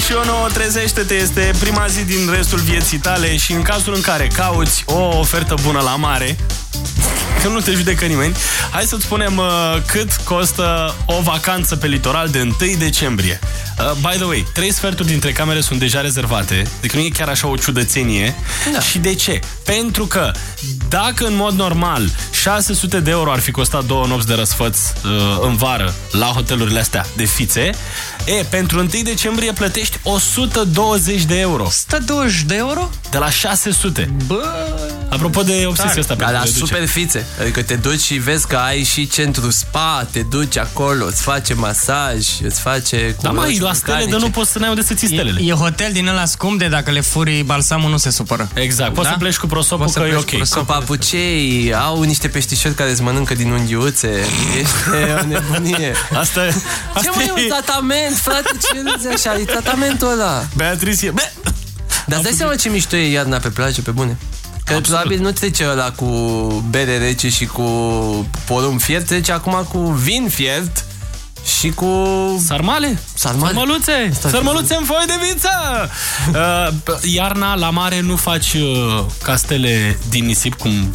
51, trezește-te, este prima zi din restul vieții tale și în cazul în care cauți o ofertă bună la mare, că nu te judecă nimeni, hai să-ți spunem uh, cât costă o vacanță pe litoral de 1 decembrie. Uh, by the way, trei sferturi dintre camere sunt deja rezervate, adică nu e chiar așa o ciudățenie. Da. Și de ce? Pentru că dacă în mod normal 600 de euro ar fi costat două nopți de răsfăț uh, în vară la hotelurile astea de fițe, e, pentru 1 decembrie plătești 120 de euro. 120 de euro? De la 600. Bă... Apropo de obsesia asta. Dar la super fițe. Adică te duci și vezi că ai și centru spa, te duci acolo, îți face masaj, îți face... Da, mai la stele, dar nu poți să n-ai unde să ții stelele. E, e hotel din ăla scump de dacă le furi balsamul nu se supără. Exact. Poți Da? să pleci cu prosopul Poți să că e pleci ok. cu Cu papucei, au niște peștișori care îți mănâncă din unghiuțe. Este o nebunie. Asta, Ce asta mai e un tratament, frate? Ce râzi așa? E tratamentul ăla. Beatrice, bă! Dar îți dai seama ce mișto e iarna pe plajă, pe bune? Că Absolut. probabil nu trece ăla cu bere rece și cu porumb fiert, trece acum cu vin fiert și cu... Sarmale? Sarmale. Sărmăluțe! Sărmăluțe în foi de viță! Uh, p- iarna, la mare, nu faci uh, castele din nisip, cum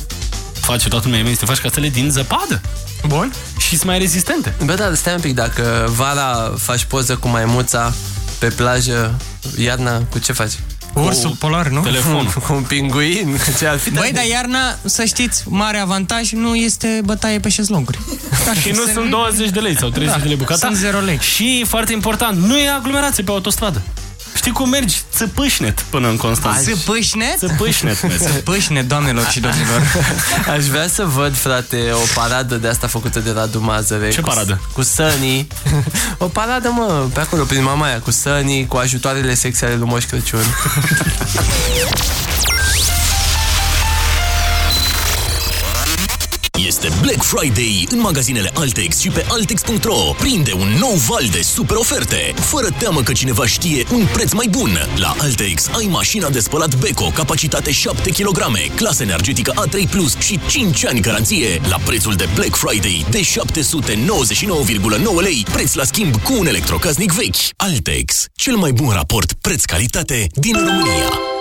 face toată lumea, este faci castele din zăpadă. Bun. Și sunt mai rezistente. Bă, dar stai un pic, dacă vara faci poză cu maimuța pe plajă, iarna, cu ce faci? Ursul polar, nu? Telefonul. Cu un pinguin? Ce ar fi? Băi, dar iarna, să știți, mare avantaj nu este bătaie pe șezlonguri. Și nu sunt 20 de lei sau 30 Da, de lei bucata. sunt zero lei. Și, foarte important, nu e aglomerație pe autostradă. Știi cum mergi? Țăpâșnet până în Constanța. Țăpâșnet? Țăpâșnet, mergi. Țăpâșnet, doamnelor și domnilor. Aș vrea să văd, frate, o paradă de asta făcută de Radu Mazăre. Ce cu, paradă? Cu Sunny. O paradă, mă, pe acolo, prin Mamaia, cu Sunny, cu ajutoarele sexuale lui Moș Crăciun. Este Black Friday în magazinele Altex și pe Altex.ro. Prinde un nou val de super oferte, fără teamă că cineva știe un preț mai bun. La Altex ai mașina de spălat Beko, capacitate 7 kg, clasă energetică A3+, Plus și 5 ani garanție, la prețul de Black Friday de 799,9 lei, preț la schimb cu un electrocasnic vechi. Altex, cel mai bun raport preț-calitate din România.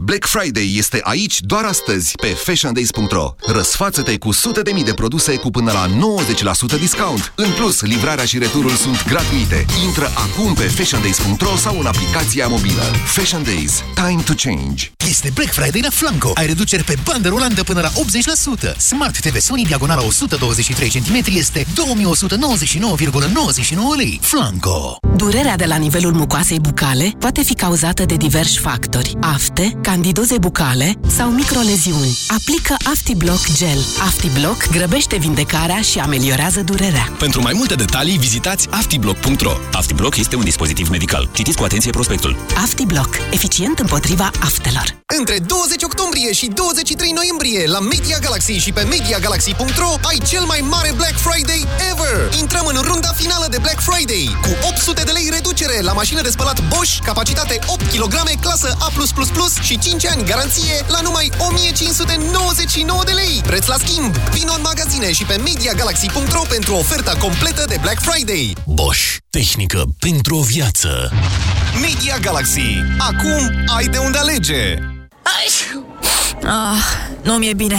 Black Friday este aici doar astăzi pe fashiondays.ro. Răsfață-te cu sute de mii de produse cu până la 90% discount. În plus, livrarea și returul sunt gratuite. Intră acum pe fashiondays.ro sau în aplicația mobilă. Fashion Days. Time to change. Este Black Friday la Flanco. Ai reduceri pe bandă rulantă până la 80%. Smart TV Sony diagonala 123 cm este 2199,99 lei. Flanco. Durerea de la nivelul mucoasei bucale poate fi cauzată de diversi factori. Afte, candidoze bucale sau microleziuni. Aplică AftiBlock Gel. AftiBlock grăbește vindecarea și ameliorează durerea. Pentru mai multe detalii, vizitați aftiblock.ro. AftiBlock este un dispozitiv medical. Citiți cu atenție prospectul. AftiBlock. Eficient împotriva aftelor. Între 20 octombrie și 23 noiembrie la Media Galaxy și pe MediaGalaxy.ro ai cel mai mare Black Friday ever! Intrăm în runda finală de Black Friday cu 800 de lei reducere la mașină de spălat Bosch, capacitate 8 kg, clasă A+++ și 5 ani garanție la numai 1599 de lei. Preț la schimb! Vino în magazine și pe MediaGalaxy.ro pentru oferta completă de Black Friday. Bosch. Tehnică pentru o viață. Media Galaxy. Acum ai de unde alege! Ah, nu mi-e bine.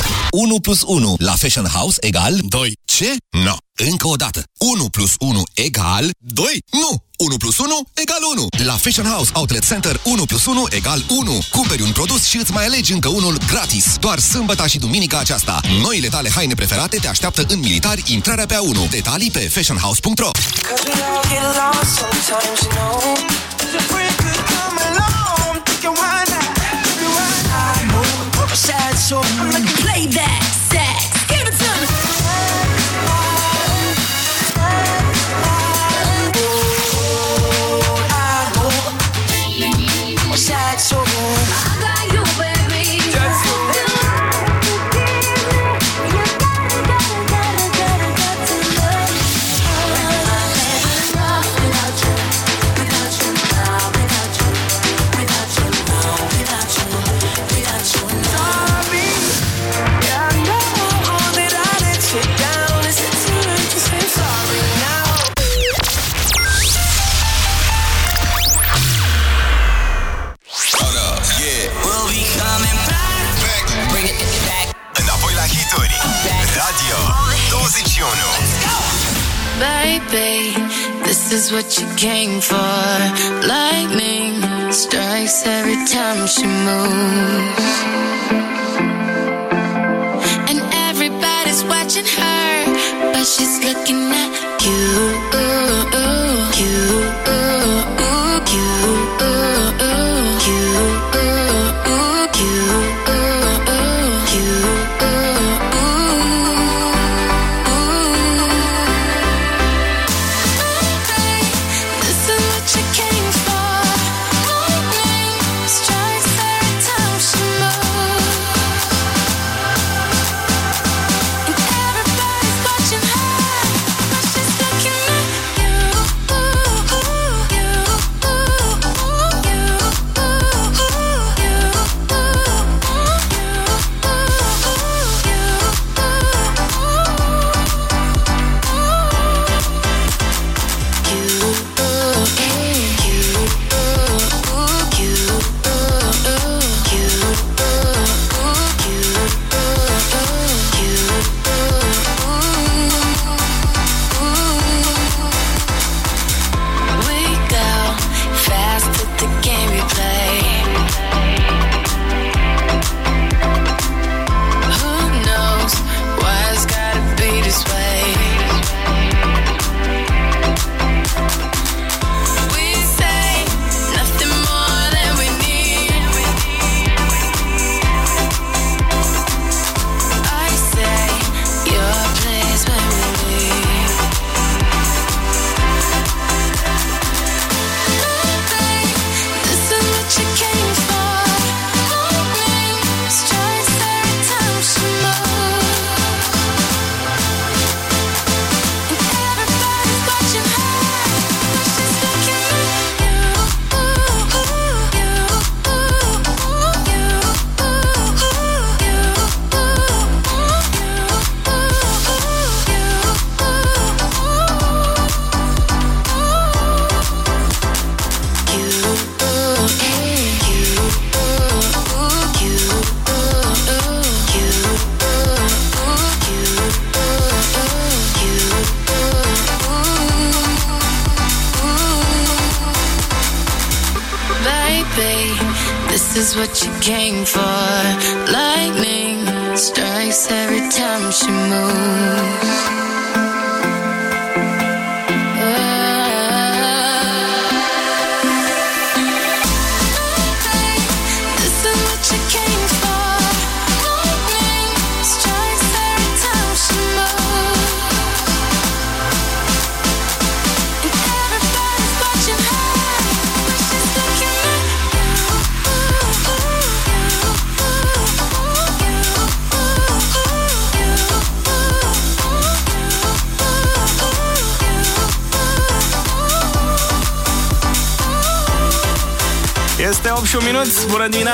1 plus 1 la Fashion House egal 2. Ce ce? No. Încă o dată. 1 plus 1 egal 2? Nu! 1 plus 1 egal 1. La Fashion House Outlet Center, 1 plus 1 egal 1. Cumperi un produs și îți mai alegi încă unul gratis. Doar sâmbăta și duminica aceasta. Noile tale haine preferate te așteaptă în militari intrarea pe 1. Detalii pe fashionhouse.ro soul. I'm like, play that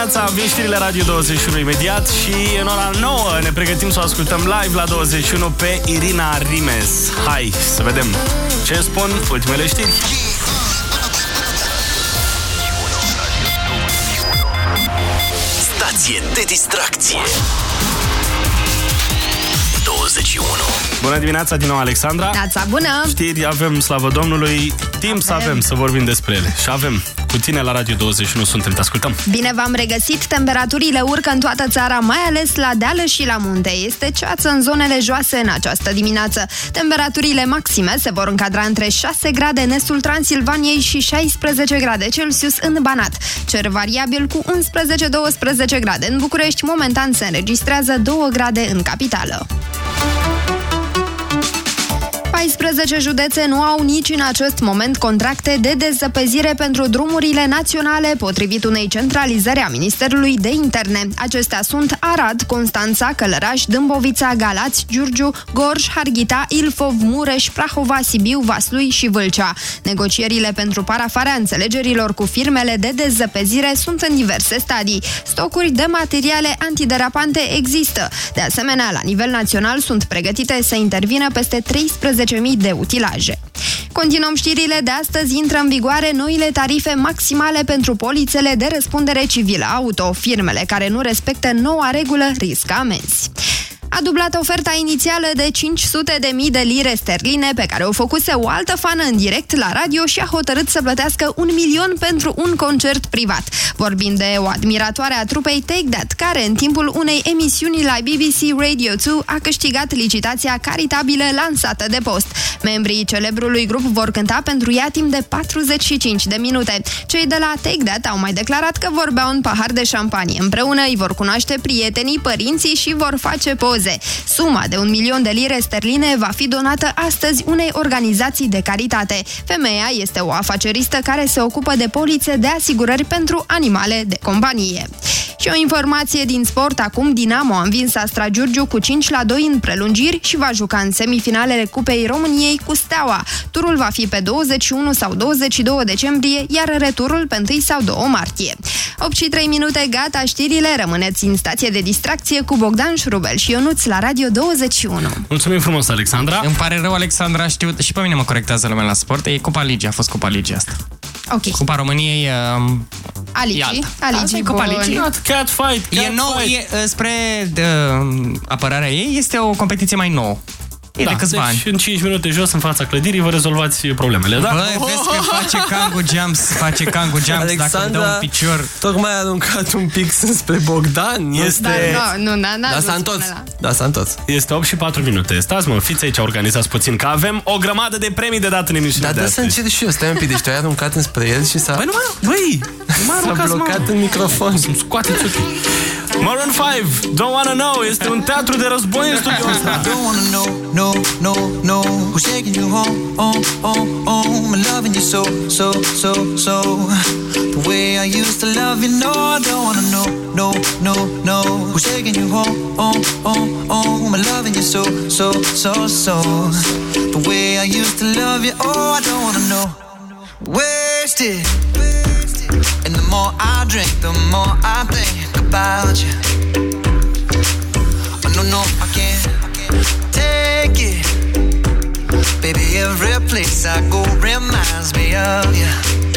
dimineața, vin știrile Radio 21 imediat și în ora 9 ne pregătim să o ascultăm live la 21 pe Irina Rimes. Hai să vedem ce spun ultimele știri. Stație de distracție 21 21. Bună dimineața din nou, Alexandra. Neața bună! Știri avem, slavă Domnului, timp să avem să vorbim despre ele. Și avem. Cu tine la Radio 21 suntem, te ascultăm. Bine v-am regăsit, temperaturile urcă în toată țara, mai ales la deală și la munte. Este ceață în zonele joase în această dimineață. Temperaturile maxime se vor încadra între 6 grade în estul Transilvaniei și 16 grade Celsius în Banat. Cer variabil cu 11-12 grade. În București, momentan se înregistrează 2 grade în capitală. 14 județe nu au nici în acest moment contracte de dezăpezire pentru drumurile naționale, potrivit unei centralizări a Ministerului de Interne. Acestea sunt Arad, Constanța, Călăraș, Dâmbovița, Galați, Giurgiu, Gorj, Harghita, Ilfov, Mureș, Prahova, Sibiu, Vaslui și Vâlcea. Negocierile pentru parafarea înțelegerilor cu firmele de dezăpezire sunt în diverse stadii. Stocuri de materiale antiderapante există. De asemenea, la nivel național sunt pregătite să intervină peste 13 10.000 de utilaje. Continuăm știrile de astăzi. Intră în vigoare noile tarife maximale pentru polițele de răspundere civilă auto. Firmele care nu respectă noua regulă riscă amenzi. A dublat oferta inițială de 500 de mii de lire sterline pe care o făcuse o altă fană în direct la radio și a hotărât să plătească un milion pentru un concert privat. Vorbind de o admiratoare a trupei Take That, care în timpul unei emisiuni la BBC Radio 2 a câștigat licitația caritabilă lansată de post. Membrii celebrului grup vor cânta pentru ea timp de 45 de minute. Cei de la Take That au mai declarat că vor bea un pahar de șampanie. Împreună îi vor cunoaște prietenii, părinții și vor face poze doze. Suma de un milion de lire sterline va fi donată astăzi unei organizații de caritate. Femeia este o afaceristă care se ocupă de polițe de asigurări pentru animale de companie. Și o informație din sport, acum Dinamo a învins Astra Giurgiu cu 5 la 2 în prelungiri și va juca în semifinalele Cupei României cu Steaua. Turul va fi pe 21 sau 22 decembrie, iar returul pe 1 sau 2 martie. 8 și 3 minute, gata știrile, rămâneți în stație de distracție cu Bogdan Șrubel și Ionuț la Radio 21. Mulțumim frumos, Alexandra. Îmi pare rău, Alexandra, știu, și pe mine mă corectează lumea la sport. E Cupa Ligii, a fost Cupa Ligii asta. Ok. Cupa României... Uh, Aligi. E alta. Aligi, Asta e Cupa bun. Ligii. Cat fight, cat E nou, fight. e, uh, spre uh, apărarea ei, este o competiție mai nouă. E de câțiva deci ani. în 5 minute jos în fața clădirii vă rezolvați problemele, da? Băi, vezi că face Kangu Jumps, face Kangu Jumps dacă îmi dă un picior. tocmai a aruncat un pic spre Bogdan. Este... Dar nu, nu, n-a- n-a Da, ajuns s-a până întors. la- Da, s-a întors. Este 8 și 4 minute. Stați mă, fiți aici, organizați puțin, că avem o grămadă de premii de dat în emisiunea Dar de dă să astăzi. încerc și eu, stai un pic, deci tu ai aruncat înspre el și s-a... Băi, nu mă, băi, nu mă S-a aruncați, blocat mă. în microfon. Scoateți ochii. Maroon 5, Don't Wanna Know, este un teatru de război în ăsta. Don't wanna know, no, no, no Who's taking you home, home, home, home And loving you so, so, so, so. The way I used to love you, no I don't wanna know, no, no, no. Who's taking you home, home, home, home And loving you so, so, so, so. The way I used to love you, oh I don't wanna know. Wasted And the more I drink, the more I think about you Oh, no, no, I can't take it. Baby, every place I go reminds me of you.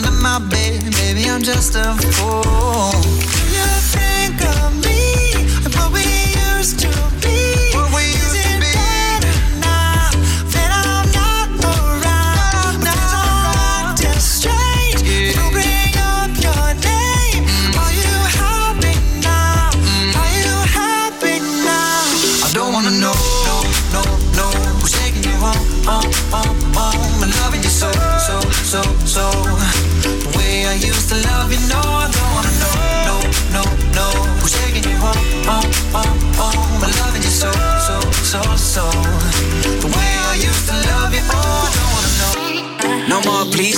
you're in my bed, maybe I'm just a fool.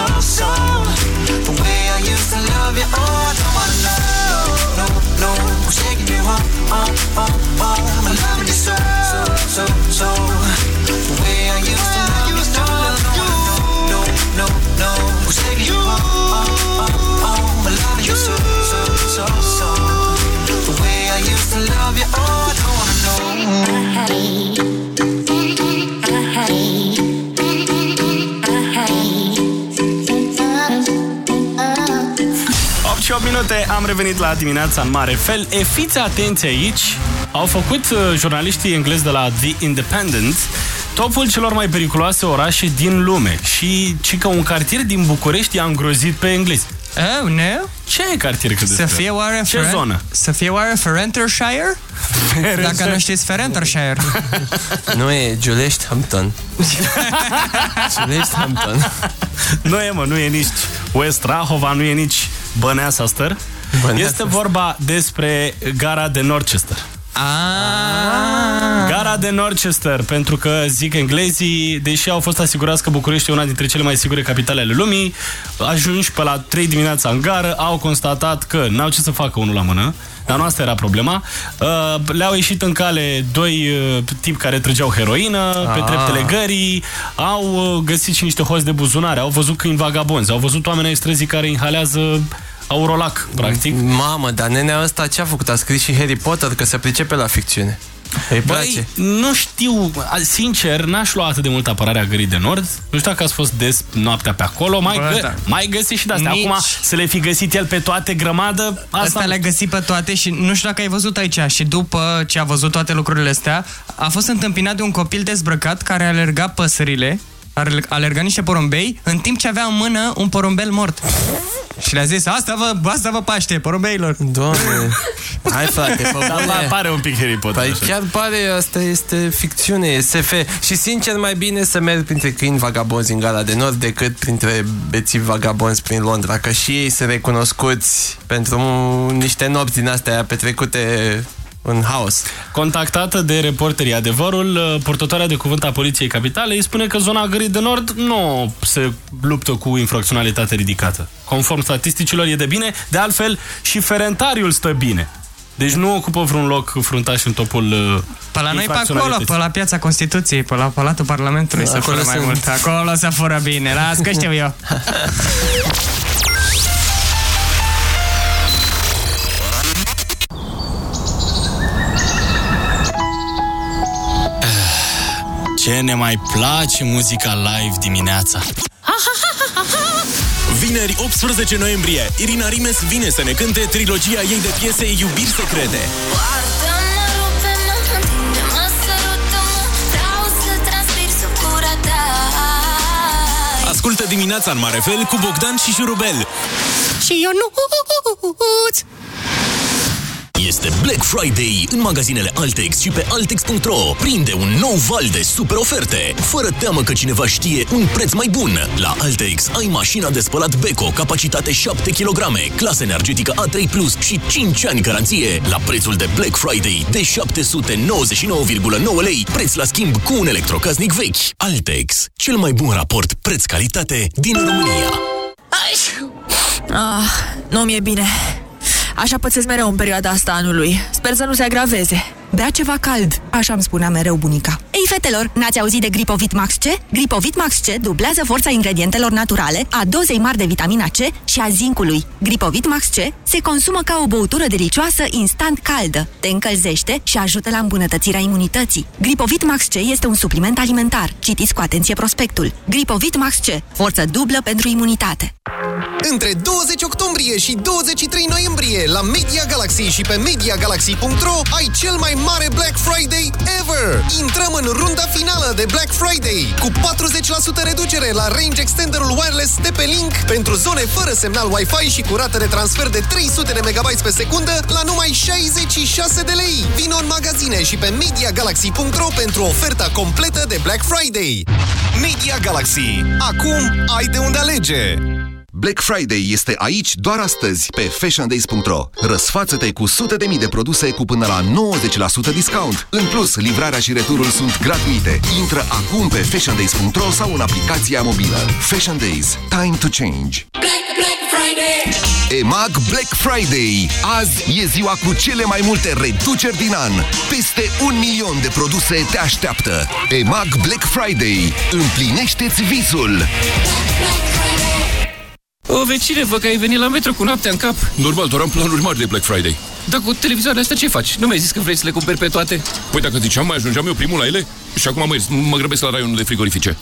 So, so, so. The way I used to love you, oh, I don't wanna know, no, no. Who's taking you home, home, home, home? I'm loving you so, so, so, so. The way I used to love you, no, I don't wanna know, no, no, no. Who's taking you home, home, home, home? I'm loving you so, so, so, so. The way I used to love you, oh, I don't wanna și 8 minute am revenit la dimineața în mare fel. E, fiți atenți aici, au făcut uh, jurnaliștii englezi de la The Independent topul celor mai periculoase orașe din lume și ci că un cartier din București i-a îngrozit pe englezi. Oh, nu? Ce e cartier credeți? Să fie oare Ce Feren- zonă? Să fie oare Ferentershire? Dacă nu știți Ferentershire. Nu e Giulești Hampton. Giulești Hampton. Nu e, mă, nu e nici West Rahova, nu e nici Băneasa Stăr. Este vorba despre gara de Norchester. Ah. Gara de Norchester, pentru că, zic englezii, deși au fost asigurați că București e una dintre cele mai sigure capitale ale lumii, ajunși pe la 3 dimineața în gară, au constatat că n-au ce să facă unul la mână, dar nu asta era problema. Uh, Le-au ieșit în cale doi uh, tipi care trăgeau heroină pe Ah. treptele gării, au uh, găsit și niște hoți de buzunare, au văzut câini vagabonzi, au văzut oameni ai străzii care inhalează aurolac, practic. Mamă, dar nenea ăsta ce a făcut? A scris și Harry Potter, că se pricepe la ficțiune. Îi place. Băi, nu știu, a- sincer, n-aș lua atât de mult apărarea Gării de Nord. Nu știu dacă ați fost des noaptea pe acolo. Mai, Bă, gă- da. mai găsi și de-astea. Nici- Acum, să le fi găsit el pe toate grămadă, asta... Asta le-a găsit pe toate și nu știu dacă ai văzut aici și după ce a văzut toate lucrurile astea, a fost întâmpinat de un copil dezbrăcat care alerga păsările, aler- alerga niște porumbei, în timp ce avea în mână un porumbel mort. Și le-a zis, asta vă, asta vă paște, porumbeilor. Doamne, hai frate, fă Da, bune. ba, pare un pic Harry Potter. Păi așa. chiar pare, asta este ficțiune, e SF. Și sincer, mai bine să merg printre câini vagabonzi în Gara de Nord decât printre bețivi vagabonzi prin Londra, că și ei sunt recunoscuți pentru niște nopți din astea petrecute în haos. Contactată de reporterii Adevărul, purtătoarea de cuvânt a Poliției Capitale îi spune că zona Gării de Nord nu se luptă cu infracționalitate ridicată. Conform statisticilor e de bine, de altfel și Ferentariul stă bine. Deci nu ocupă vreun loc fruntaș în topul uh, Pe la noi pe acolo, infracționalității. pe la piața Constituției, pe la Palatul Parlamentului se Acolo fură mai sunt. mult. Acolo se fură bine, las că știu eu. Ce ne mai place muzica live dimineața. Vineri 18 noiembrie, Irina Rimes vine să ne cânte trilogia ei de piese Iubiri secrete. Poartă-mă, rupe-mă, întinde-mă, sărută-mă Vreau să transpir sub gura ta Ascultă dimineața în mare fel cu Bogdan și Șurubel. Și eu nu Este Black Friday în magazinele Altex și pe Altex.ro. Prinde un nou val de super oferte. Fără teamă că cineva știe un preț mai bun. La Altex ai mașina de spălat Beko, capacitate 7 kg, clasă energetică A3+, Plus și 5 ani garanție. La prețul de Black Friday de 799,9 lei, preț la schimb cu un electrocasnic vechi. Altex, cel mai bun raport preț-calitate din România. Ah, nu mi-e bine. Așa pățesc mereu în perioada asta anului. Sper să nu se agraveze. Bea ceva cald, așa îmi spunea mereu bunica. Ei, fetelor, n-ați auzit de Gripovit Max C? Gripovit Max C dublează forța ingredientelor naturale, a dozei mari de vitamina C și a zincului. Gripovit Max C se consumă ca o băutură delicioasă instant caldă, te încălzește și ajută la îmbunătățirea imunității. Gripovit Max C este un supliment alimentar. Citiți cu atenție prospectul. Gripovit Max C, forță dublă pentru imunitate. Între 20 octombrie și 23 noiembrie la Media Galaxy și pe MediaGalaxy.ro ai cel mai mare Black Friday ever! Intrăm în runda finală de Black Friday cu 40% reducere la range extenderul wireless TP-Link pentru zone fără semnal Wi-Fi și cu rată de transfer de 300 de MB pe secundă la numai 66 de lei. Vino în magazine și pe MediaGalaxy.ro pentru oferta completă de Black Friday. Media Galaxy. Acum ai de unde alege! Black Friday este aici doar astăzi pe fashiondays.ro. Răsfață-te cu sute de mii de produse cu până la 90% discount. În plus, livrarea și returul sunt gratuite. Intră acum pe fashiondays.ro sau în aplicația mobilă. Fashion Days. Time to change. Black, Black Friday. EMAG Black Friday. Azi e ziua cu cele mai multe reduceri din an. Peste un milion de produse te așteaptă. EMAG Black Friday. Împlinește-ți visul! O, vecine, văd că ai venit la metro cu noaptea în cap. Normal, doar am planuri mari de Black Friday. Dar cu televizoarele astea ce faci? Nu mi-ai zis că vrei să le cumperi pe toate? Păi dacă ziceam, mai ajungeam eu primul la ele? Și acum mă, mă grăbesc la raionul de frigorifice.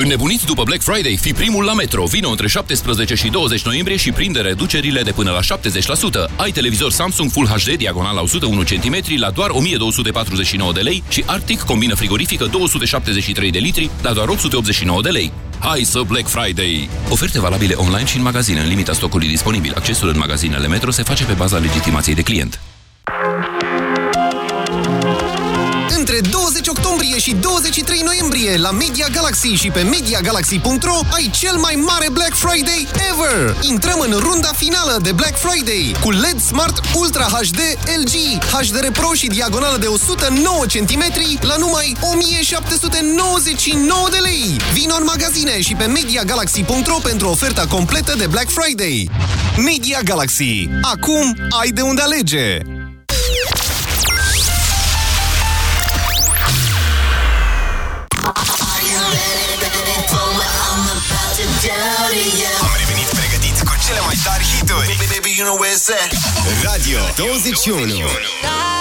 Înnebuniți după Black Friday, fi primul la Metro. Vino între 17 și 20 noiembrie și prinde reducerile de până la 70%. Ai televizor Samsung Full HD diagonal la 101 cm la doar 1249 de lei și Arctic combină frigorifică 273 de litri la doar 889 de lei. Hai să Black Friday! Oferte valabile online și în magazine, în limita stocului disponibil. Accesul în magazinele Metro se face pe baza legitimației de client. Între 20 octombrie și 23 noiembrie la Media Galaxy și pe MediaGalaxy.ro ai cel mai mare Black Friday ever! Intrăm în runda finală de Black Friday cu LED Smart Ultra HD LG, HDR Pro și diagonală de 109 cm la numai 1799 de lei! Vino în magazine și pe MediaGalaxy.ro pentru oferta completă de Black Friday. Media Galaxy. Acum ai de unde alege! Am revenit pregătiți cu cele mai tari hituri. Radio 21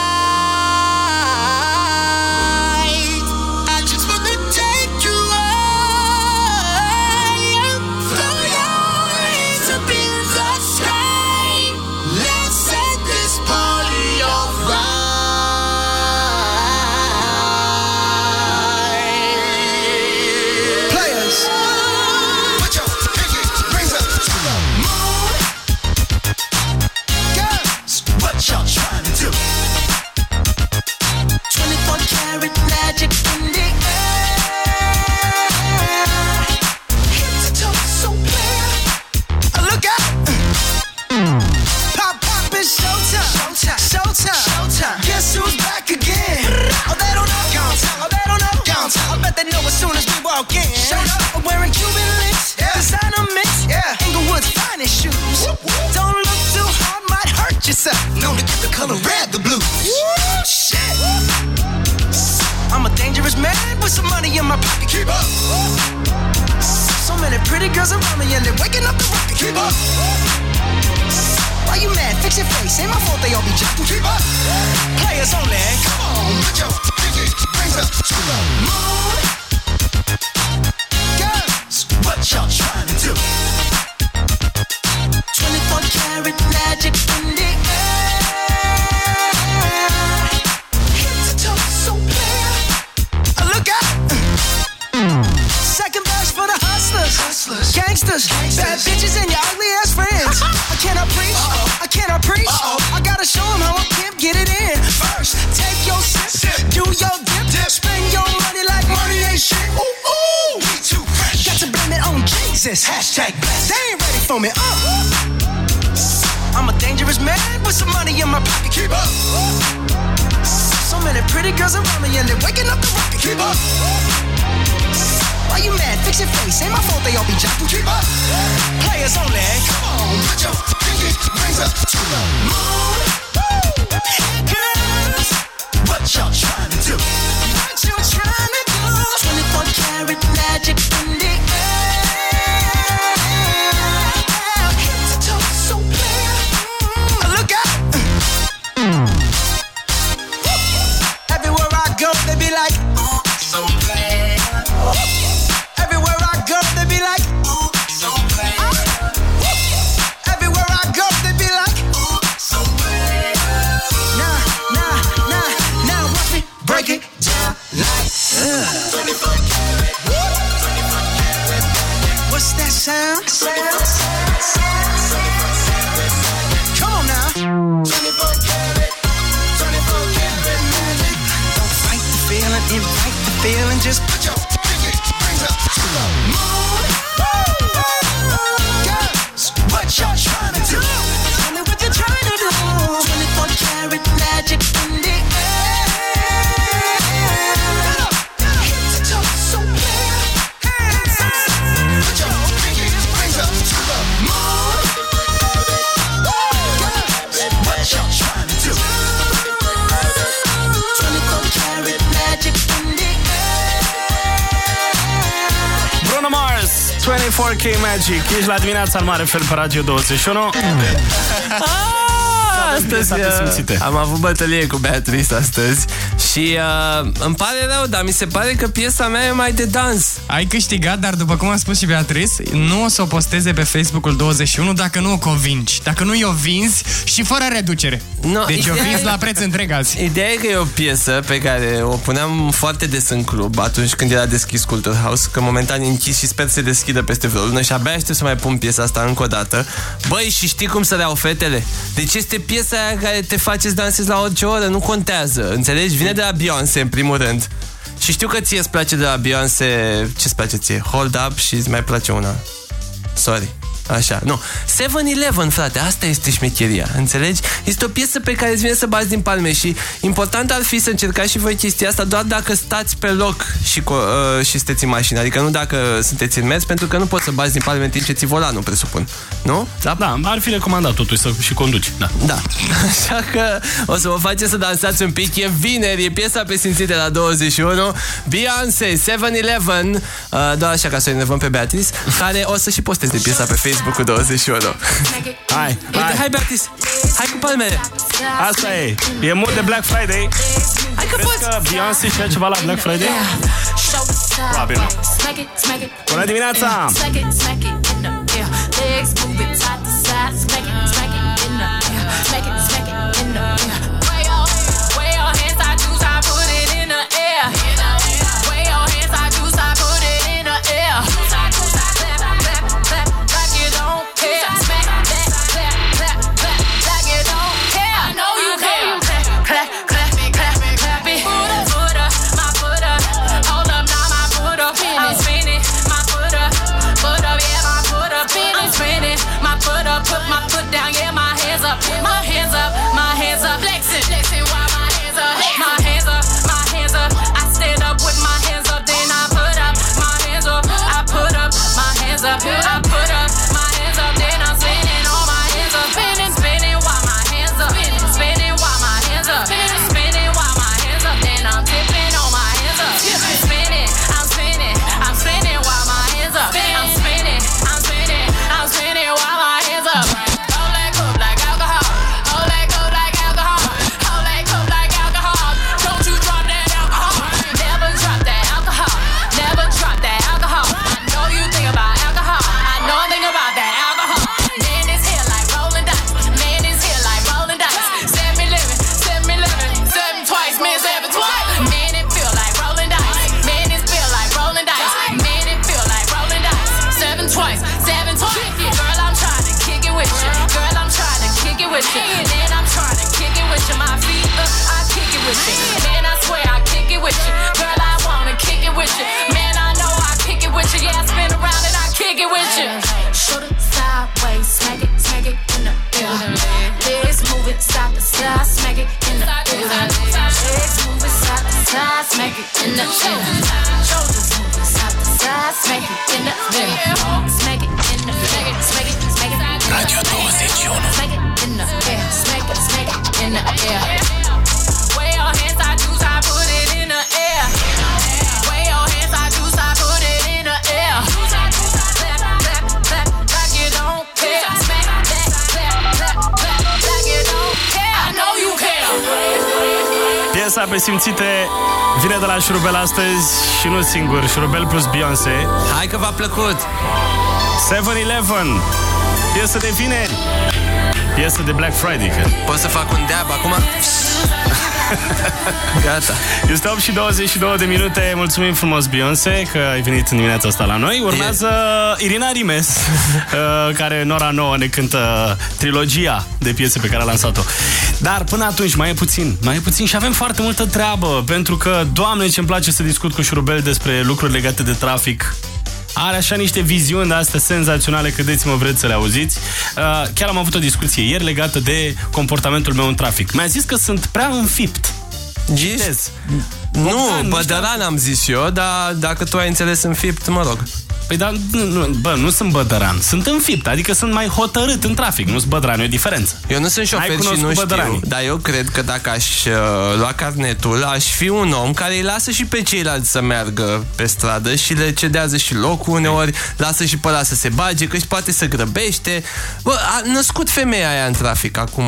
Magic. Ești la dimineața în mare fel pe Radio 21. Astăzi piesa pe uh, simțite. am avut bătălie cu Beatrice astăzi și uh, îmi pare rău, dar mi se pare că piesa mea e mai de dans. Ai câștigat, dar după cum a spus și Beatrice, nu o să o posteze pe Facebook-ul 21 dacă nu o convingi. Dacă nu i-o vinzi și fără reducere. No, deci o ideea vinzi e- la preț întreg azi. Ideea e că e o piesă pe care o puneam foarte des în club atunci când era deschis Culture House, că momentan e închis și sper să se deschidă peste vreo lună și abia aștept să mai pun piesa asta încă o dată. Băi, și știi cum să le au fetele? Deci este piesa aia care te face să dansezi la orice oră, nu contează, înțelegi? Vine de la Beyoncé în primul rând. Și știu că ție îți place de la Beyoncé, ce-ți place ție? Hold Up și îți mai place una. Sorry. Așa, nu. 7-Eleven, frate, asta este șmecheria, înțelegi? Este o piesă pe care îți vine să bați din palme și important ar fi să încercați și voi chestia asta doar dacă stați pe loc și, uh, și sunteți în mașină, adică nu dacă sunteți în mers, pentru că nu poți să bați din palme în timp ce ți volanul, presupun, nu? Da, da ar fi recomandat totuși să și conduci, da. Da, așa că o să vă faceți să dansați un pic, e vineri, e piesa pe simțite la 21, Beyoncé, 7-Eleven, uh, doar așa ca să ne enervăm pe Beatrice, care o să și posteze piesa pe Facebook cu 21. Aldo. Hai, hai. Uite, hai, Beatriz. Hai cu palmele. Asta e. E mult de Black Friday. Hai că Crezi poți. că Beyoncé și ceva la Black Friday? Probabil nu. Bună dimineața! Legs move side to side, smack it, smack it in the air, smack it, smack it in the air. Up, my foot down, yeah, my hands up, my hands up, pe simțite vine de la Șurubel astăzi și nu singur, Șurubel plus Beyoncé. Hai că v-a plăcut! 7-Eleven, piesă de vineri, piesă de Black Friday. Că... Pot să fac un deab acum? Gata. Este 8 și 22 de minute. Mulțumim frumos, Beyoncé, că ai venit în dimineața asta la noi. Urmează Irina Rimes, uh, care în ora 9 ne cântă trilogia de piese pe care a lansat-o. Dar până atunci mai e puțin, mai e puțin și avem foarte multă treabă, pentru că, doamne, ce-mi place să discut cu șurubel despre lucruri legate de trafic are așa niște viziuni de astea senzaționale, credeți-mă, vreți să le auziți. Uh, chiar am avut o discuție ieri legată de comportamentul meu în trafic. Mi-a zis că sunt prea înfipt. Citez. Nu, bădăran am zis eu, dar dacă tu ai înțeles în fipt, mă rog. Păi dar, nu, nu, bă, nu sunt bădăran, sunt înfipt, adică sunt mai hotărât în trafic, nu sunt bădăran, e o diferență. Eu nu sunt șofer și nu știu, dar eu cred că dacă aș uh, lua carnetul, aș fi un om care îi lasă și pe ceilalți să meargă pe stradă și le cedează și locul uneori, lasă și pe ăla să se bage, că și poate să grăbește. Bă, a născut femeia aia în trafic acum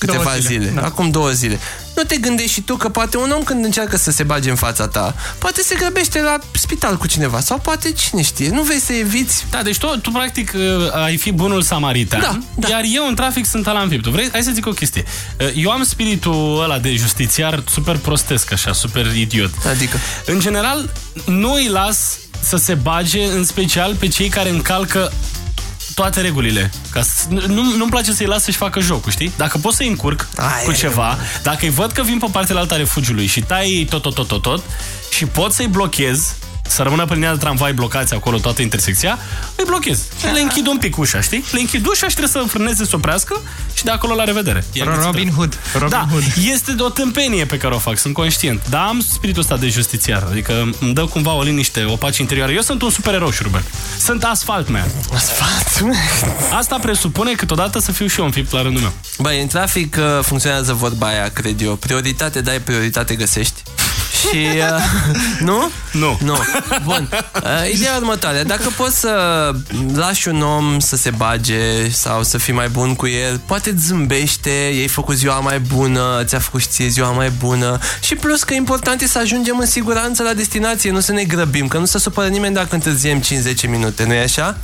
câteva Două zile. zile, zile. da. Acum două zile. Nu te gândești și tu că poate un om când încearcă să se bage în fața ta, poate se grăbește la spital cu cineva sau poate cine știe. Nu vei să eviți. Da, deci tu, tu practic uh, ai fi bunul samaritan, Da, da. iar eu în trafic sunt ala înfipt. Vrei? Hai să zic o chestie. Uh, Eu am spiritul ăla de justițiar super prostesc, așa, super idiot. Adică? În general, nu îi las să se bage, în special pe cei care încalcă toate regulile. Ca să, nu, nu-mi place să-i las să-și facă jocul, știi? Dacă pot să-i încurc Ai, cu ceva, dacă îi văd că vin pe partea alta refugiului și tai tot, tot, tot, tot, tot, și pot să-i blochez, să rămână pe linia de tramvai blocați acolo toată intersecția, îi blochez. Și le închid un pic ușa, știi? Le închid ușa și trebuie să frâneze, să oprească și de acolo la revedere. Ia găsiți-o. Robin Hood. Robin da, Hood. este de o tâmpenie pe care o fac, sunt conștient. Dar am spiritul ăsta de justițiar. Adică îmi dă cumva o liniște, o pace interioară. Eu sunt un supererou, șurubel. Sunt asfalt man. Asfalt Asta presupune câteodată să fiu și eu înfipt la rândul meu. Băi, în trafic uh, funcționează vorba aia, cred eu. Prioritate dai, prioritate găsești. Și... Uh, nu? Nu. Nu. Bun. Uh, ideea următoare. Dacă poți să lași un om să se bage sau să fii mai bun cu el, poate îți zâmbește, ei făcut ziua mai bună, ți-a făcut și ție ziua mai bună și plus că important e să ajungem în siguranță la destinație, nu să ne grăbim, că nu se supără nimeni dacă întârziem 5-10 minute, nu e așa?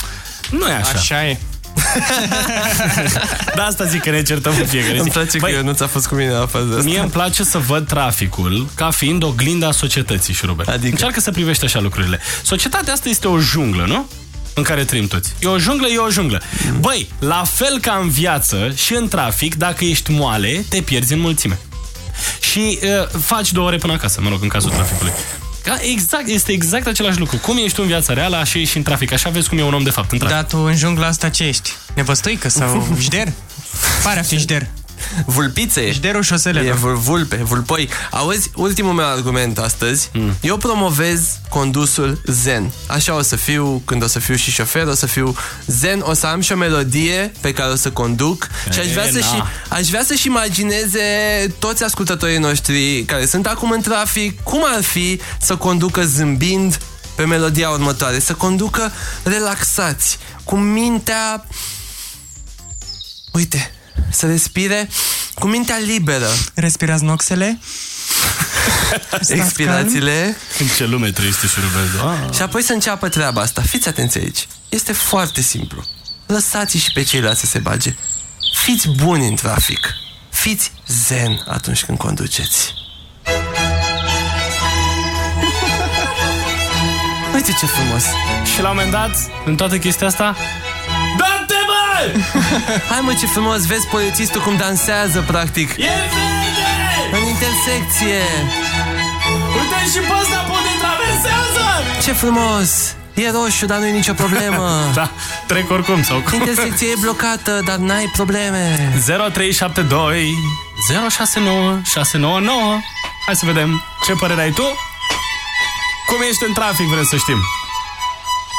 Nu e așa. Așa e. De asta zic că ne certăm în fiecare zi. Îmi place că eu nu ți-a fost cu mine la faza asta. Mie îmi place să văd traficul ca fiind oglinda societății, Șurubel. Adică? Încearcă să privești așa lucrurile. Societatea asta este o junglă, nu? În care trăim toți. E o junglă, e o junglă. Băi, la fel ca în viață și în trafic, dacă ești moale, te pierzi în mulțime. Și uh, faci două ore până acasă, mă rog, în cazul traficului. Ca exact, este exact același lucru. Cum ești tu în viața reală, așa ești și în trafic. Așa vezi cum e un om de fapt în trafic. Dar tu în jungla asta ce ești? Nevăstuică sau jder? Pare a fi jder. Vulpițe e. Jderul șoselelor. E vul- vulpe, vulpoi. Auzi, ultimul meu argument astăzi. Mm. Eu promovez condusul zen. Așa o să fiu când o să fiu și șofer, o să fiu zen, o să am și o melodie pe care o să conduc și aș vrea, E, să na. și, aș vrea să-și imagineze toți ascultătorii noștri care sunt acum în trafic, cum ar fi să conducă zâmbind pe melodia următoare, să conducă relaxați, cu mintea Uite, să respire cu mintea liberă. Respirați noxele. Expirațiile. În ce lume trăiește Șurubel? Ah. Și apoi să înceapă treaba asta. Fiți atenți aici. Este foarte simplu. Lăsați și pe ceilalți să se bage. Fiți buni în trafic. Fiți zen atunci când conduceți. Uite ce frumos. Și la un moment dat, în toată chestia asta, Dă-te, bă! Hai mă, ce frumos, vezi polițistul cum dansează, practic. E verde! În intersecție. Uite și pe ăsta pune traversează! Ce frumos! E roșu, dar nu e nicio problemă. da, trec oricum sau cum. Intersecția e blocată, dar n-ai probleme. 0372 069 699 Hai să vedem ce părere ai tu Cum ești în trafic, vrem să știm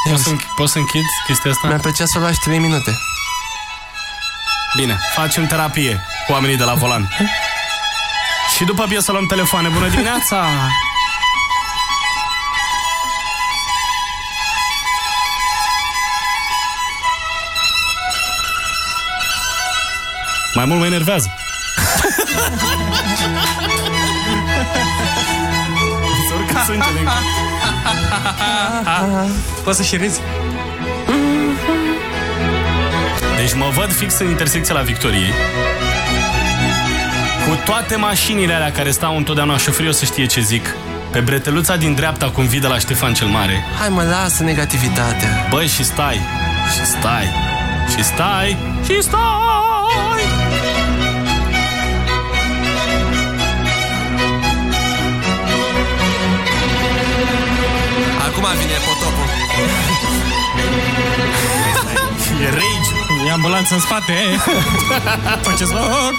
Poți să, înch- poți să închid chestia asta? Mi-ar plăcea să o lași 3 minute. Bine, facem terapie cu oamenii de la volan Și după piesă luăm telefoane Bună dimineața! Mai mult mă enervează sângele încă. Poți să și râzi? Deci mă văd fix în intersecția la Victoriei. Cu toate mașinile alea care stau întotdeauna șoferii o să știe ce zic. Pe breteluța din dreapta cum vii de la Ștefan cel Mare. Hai mă, lasă negativitatea. Băi, și stai, și stai, și stai, și stai! Acum vine potopul. E rage. E ambulanță în spate. Faceți loc.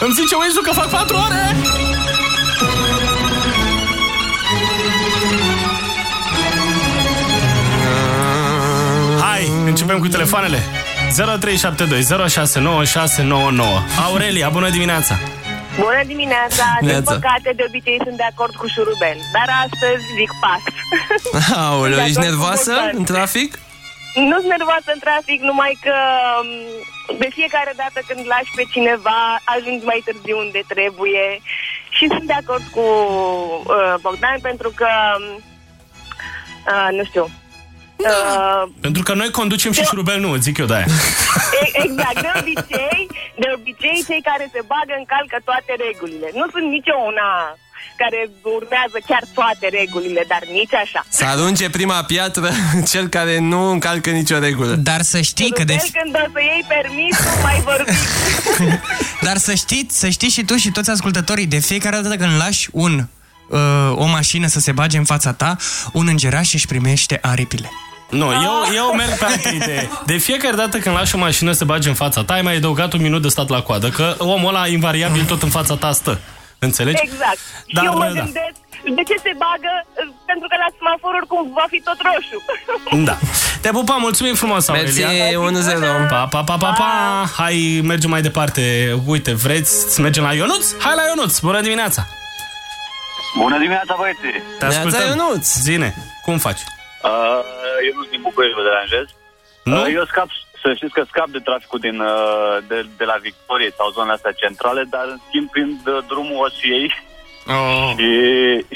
Îmi zice Waze-ul că fac 4 ore! Hai, începem cu telefoanele. 0372 069699. Aurelia, bună dimineața! Bună dimineața! Din Neața. păcate, de obicei sunt de acord cu șurubel, dar astăzi zic pas. Aoleu, Sunt de ești acord cu nervoasă Bogdan. în trafic? Nu sunt nervoasă în trafic, numai că m, de fiecare dată când lași pe cineva, ajungi mai târziu unde trebuie și sunt de acord cu uh, Bogdan pentru că, uh, nu știu, uh, Pentru că noi conducem și șurubel nu, zic eu de aia. E- Exact, de obicei, de obicei cei care se bagă încalcă toate regulile. Nu sunt nici eu una care urmează chiar toate regulile, dar nici așa. Să arunce prima piatră cel care nu încalcă nicio regulă. Dar să știi că de... Rubel, când o să iei permis, nu mai vorbi. Dar să știți, să știi și tu și toți ascultătorii, de fiecare dată când lași un, uh, o mașină să se bage în fața ta, un îngeraș își primește aripile. Nu, eu, eu merg pe altă idee. De fiecare dată când lași o mașină să bage în fața ta, ai mai adăugat un minut de stat la coadă, că omul ăla invariabil tot în fața ta stă. Înțelegi? Exact. Dar, eu mă da. gândesc, de ce se bagă? Pentru că la semafor oricum va fi tot roșu. Da. Te pupăm, mulțumim frumos, Mersi, Aurelia. 1-0. Pa, pa, pa, pa, pa. Hai, mergem mai departe. Uite, vreți să mergem la Ionuț? Hai la Ionuț, bună dimineața. Bună dimineața, băieții! Te ascultăm. Zine, cum faci? Uh, eu nu sunt din București, vă deranjez. Nu? Uh, eu scap, să știți că scap de traficul din, uh, de, de la Victorie sau zonele astea centrale, dar în schimb prin uh, drumul Osiei oh. și,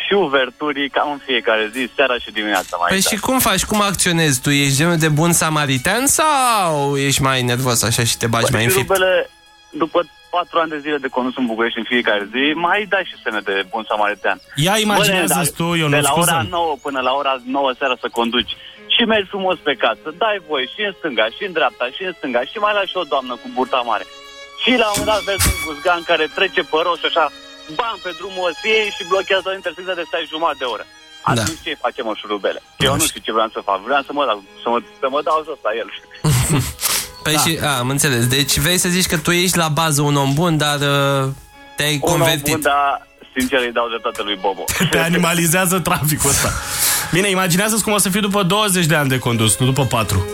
și uverturii cam în fiecare zi, seara și dimineața mai Păi exact. și cum faci? Cum acționezi? Tu ești genul de bun samaritan sau ești mai nervos așa și te bagi mai în și fipt? rubele, după patru ani de zile de condus în București în fiecare zi, mai dai și semne de bun samaritan. Ia imaginează-ți Bă, tu, dar Ionuț, De la ora scuză-mă. 9 până la ora 9 seara să conduci și mergi frumos pe casă, dai voie și în stânga, și în dreapta, și în stânga, și mai lași o doamnă cu burta mare. Și la un moment dat vezi un guzgan care trece pe roșu așa, bam, pe drumul osiei și blochează o intersecție de stai jumătate de oră. Atunci ce facem, mă, șurubele? Eu nu știu ce vreau să fac. Vreau să mă dau, să mă, să mă dau jos la el. Păi și, a, am înțeles. Deci vrei să zici că tu ești la bază un om bun, dar uh, te-ai Un om convertit. bun, dar sincer îi dau dreptate lui Bobo. Te animalizează traficul ăsta. Bine, imaginează-ți cum o să fie după 20 de ani de condus, nu după 4.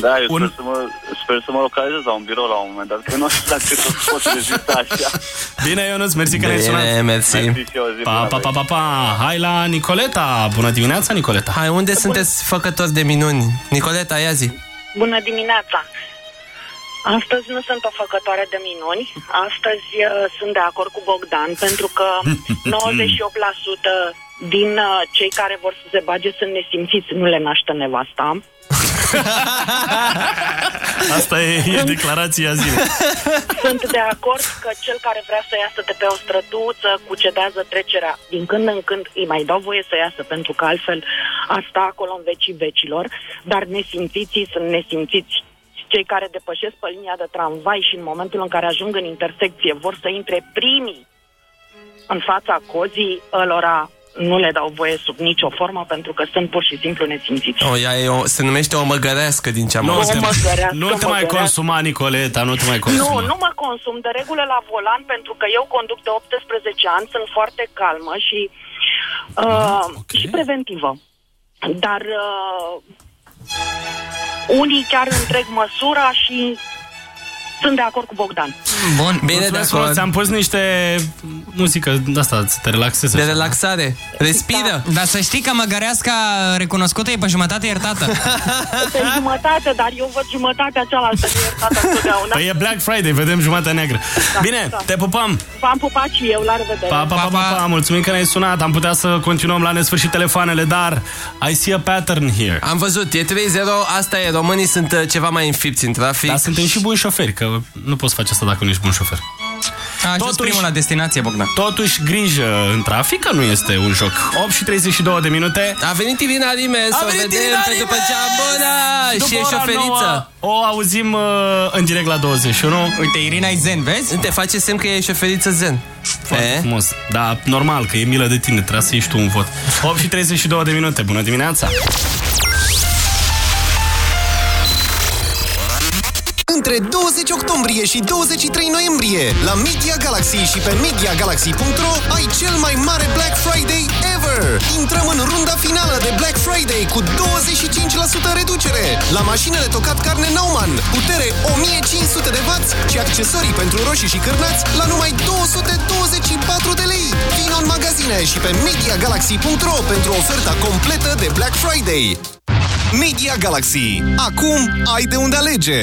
Da, eu sper, să mă, sper să mă localizez la un birou la un moment dat, că nu știu dacă tot pot rezista așa. Bine, Ionuț, mersi că ne-ai Bine, sunat. mersi. Mersi și eu, zi Pa, bună, pa, pa, pa, pa. Hai la Nicoleta. Bună dimineața, Nicoleta. Hai, unde sunteți făcători de minuni? Nicoleta, ia zi. Bună dimineața! Astăzi nu sunt o făcătoare de minuni, astăzi uh, sunt de acord cu Bogdan, pentru că 98% din uh, cei care vor să se bage sunt nesimțiți, nu le naște nevasta. Asta e, e declarația zilei. Sunt de acord că cel care vrea să iasă de pe o străduță cucedează trecerea. Din când în când îi mai dau voie să iasă, pentru că altfel ar sta acolo în vecii vecilor, dar nesimțiții sunt nesimțiți. Cei care depășesc pe linia de tramvai și în momentul în care ajung în intersecție vor să intre primii în fața cozii, ălora nu le dau voie sub nicio formă pentru că sunt pur și simplu nesimțiți. O, ea e o, se numește o măgărească din ce am Nu auzit. te, măgărească, nu te mai măgărească. consuma, Nicoleta, nu te mai consuma. Nu, nu mă consum de regulă la volan pentru că eu conduc de 18 ani, sunt foarte calmă și, uh, și preventivă. Dar uh, unii chiar întreg măsura și Sunt de acord cu Bogdan. Bun, Bine, de Mulțumesc acord. frumos, Ți-am pus niște muzică de asta, să te relaxeze. De relaxare. Respiră. Dar să știi că măgăreasca recunoscută e pe jumătate iertată. Pe jumătate, dar eu văd jumătatea cealaltă de iertată întotdeauna. Păi e Black Friday, vedem jumatea neagră. Bine, da. te pupăm! V-am pupat și eu, la revedere. Pa, pa, pa, pa, pa, mulțumim că ne-ai sunat. Am putea să continuăm la nesfârșit telefoanele, dar I see a pattern here. Am văzut, e 3-0, asta e, românii sunt uh, ceva mai înfipți în trafic. Dar suntem și buni șoferi, că nu poți face asta dacă nu ești bun șofer. A ajuns primul la destinație, Bogdan. Totuși, grijă în trafic, că nu este un joc. 8 și 32 de minute. A venit Irina Rimes, A o venit vedem Irina pe după Rimes! cea bună După și e ora șoferiță. nouă, O auzim uh, în direct la 21. Uite, Irina e zen, vezi? Te face semn că e șoferiță zen. Foarte e? frumos. Da, normal, că e milă de tine, trebuie să ieși tu un vot. 8 și 32 de minute, bună dimineața! Între 20 octombrie și 23 noiembrie, la Media Galaxy și pe MediaGalaxy.ro ai cel mai mare Black Friday ever! Intrăm în runda finală de Black Friday cu 25% reducere la mașinile tocat carne Nauman, putere 1500 de W și accesorii pentru roșii și cârnați la numai 224 de lei. Vino în magazine și pe MediaGalaxy.ro pentru oferta completă de Black Friday. Media Galaxy. Acum ai de unde alege!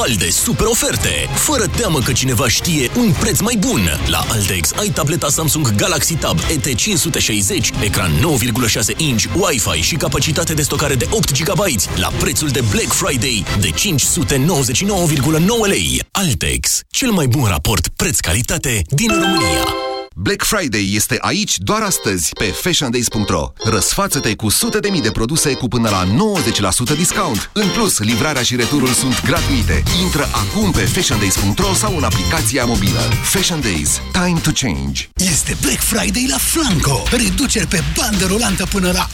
val de super oferte, fără teamă că cineva știe un preț mai bun. La Altex ai tableta Samsung Galaxy Tab ET560, ecran 9,6 inch, Wi-Fi și capacitate de stocare de 8 GB la prețul de Black Friday de 599,9 lei. Altex, cel mai bun raport preț-calitate din România. Black Friday este aici doar astăzi pe fashiondays.ro. Răsfață-te cu sute de mii de produse cu până la 90% discount. În plus, livrarea și returul sunt gratuite. Intră acum pe fashiondays.ro sau în aplicația mobilă. Fashion Days. Time to change. Este Black Friday la Flanco. Reduceri pe bandă rulantă până la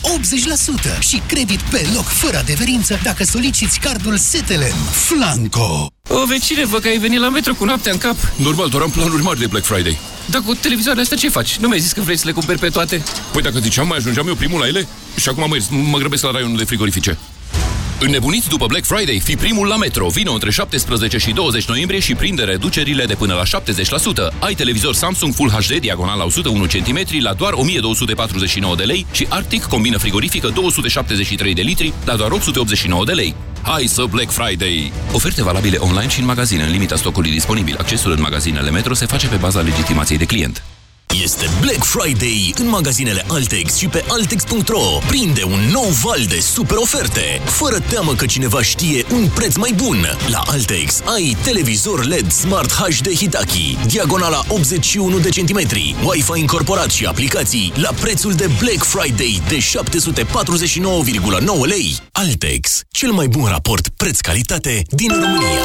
80% și credit pe loc fără adeverință dacă soliciți cardul Setelen. Flanco. O, vecine, vă că ai venit la metro cu noaptea în cap. Normal, doar am planuri mari de Black Friday. Dar cu televizoarele astea ce faci? Nu mi-ai zis că vrei să le cumperi pe toate? Păi dacă ziceam, mai ajungeam eu primul la ele? Și acum mă, mă grăbesc la raionul de frigorifice. Înnebuniți după Black Friday, fi primul la Metro. Vino între 17 și 20 noiembrie și prinde reducerile de până la 70%. Ai televizor Samsung Full HD diagonal la 101 cm la doar 1249 de lei și Arctic combină frigorifică 273 de litri la doar 889 de lei. Hai să Black Friday! Oferte valabile online și în magazine, în limita stocului disponibil. Accesul în magazinele Metro se face pe baza legitimației de client. Este Black Friday în magazinele Altex și pe Altex.ro. Prinde un nou val de super oferte, fără teamă că cineva știe un preț mai bun. La Altex ai televizor LED Smart HD Hitachi, diagonala 81 de centimetri, Wi-Fi incorporat și aplicații la prețul de Black Friday de 749,9 lei. Altex, cel mai bun raport preț-calitate din România.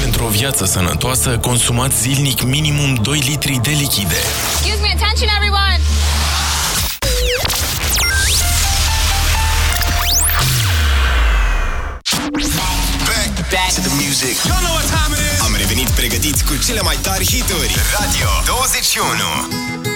Pentru o viață sănătoasă, consumați zilnic minimum 2 litri de lichide. Excuse me, attention everyone! Back to the music. You know what time it is. Am revenit pregătiți cu cele mai tari hituri. Radio 21.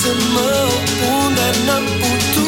să mă opun Dar n-am putut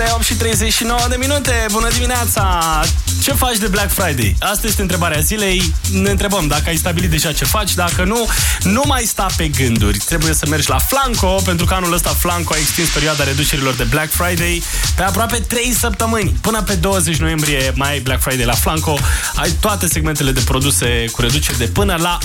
Este 8 și 39 de minute. Bună dimineața! Ce faci de Black Friday? Asta este întrebarea zilei. Ne întrebăm dacă ai stabilit deja ce faci. Dacă nu, nu mai sta pe gânduri. Trebuie să mergi la Flanco, pentru că anul ăsta Flanco a extins perioada reducerilor de Black Friday pe aproape 3 săptămâni. Până pe 20 noiembrie mai ai Black Friday la Flanco. Ai toate segmentele de produse cu reduceri de până la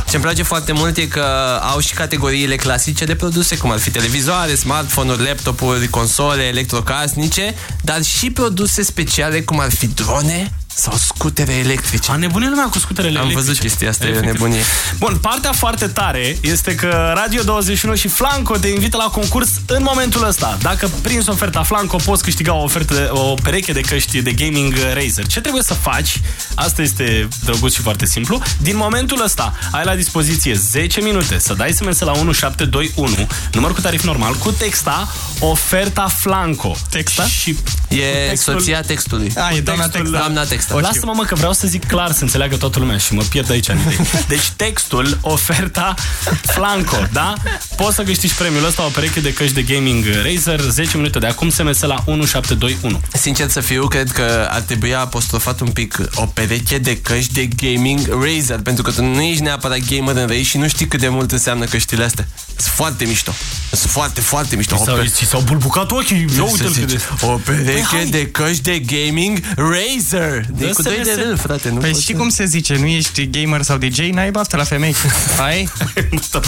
80%. Ce-mi place foarte mult e că au și categoriile clasice de produse, cum ar fi televizoare, smartphone-uri, laptopuri, console, electrocasnice, dar și produse speciale, cum ar fi drone sau scutere electrice. A nebunit lumea cu scuterele Am electrice. văzut chestia asta, e Efectiv. nebunie. Bun, partea foarte tare este că Radio 21 și Flanco te invită la concurs în momentul ăsta. Dacă prinzi oferta Flanco, poți câștiga o, ofertă de, o pereche de căști de gaming Razer. Ce trebuie să faci? Asta este drăguț și foarte simplu. Din momentul ăsta ai la dispoziție 10 minute să dai SMS la 1721, număr cu tarif normal, cu texta oferta Flanco. Texta? Și E soția textului. A, e doamna Textul- texta. Doamna texta. O știu. Lasă-mă, mă, că vreau să zic clar, să înțeleagă toată lumea și mă pierd aici în idei. Deci textul, oferta, Flanco, da? Poți să câștigi premiul ăsta, o pereche de căști de gaming Razer, 10 minute de acum, SMS la 1721. Sincer să fiu, cred că ar trebui apostrofat un pic o pereche de căști de gaming Razer, pentru că tu nu ești neapărat gamer în rei și nu știi cât de mult înseamnă căștile astea. Sunt foarte mișto. Sunt foarte, foarte mișto. Ți s-au bulbucat ochii. Ia uite O pereche păi, de căști de gaming Razer. De cu 2 de râl, frate. Nu păi știi cum se zice? Nu ești gamer sau DJ? N-ai baftă la femei. Hai? Multă.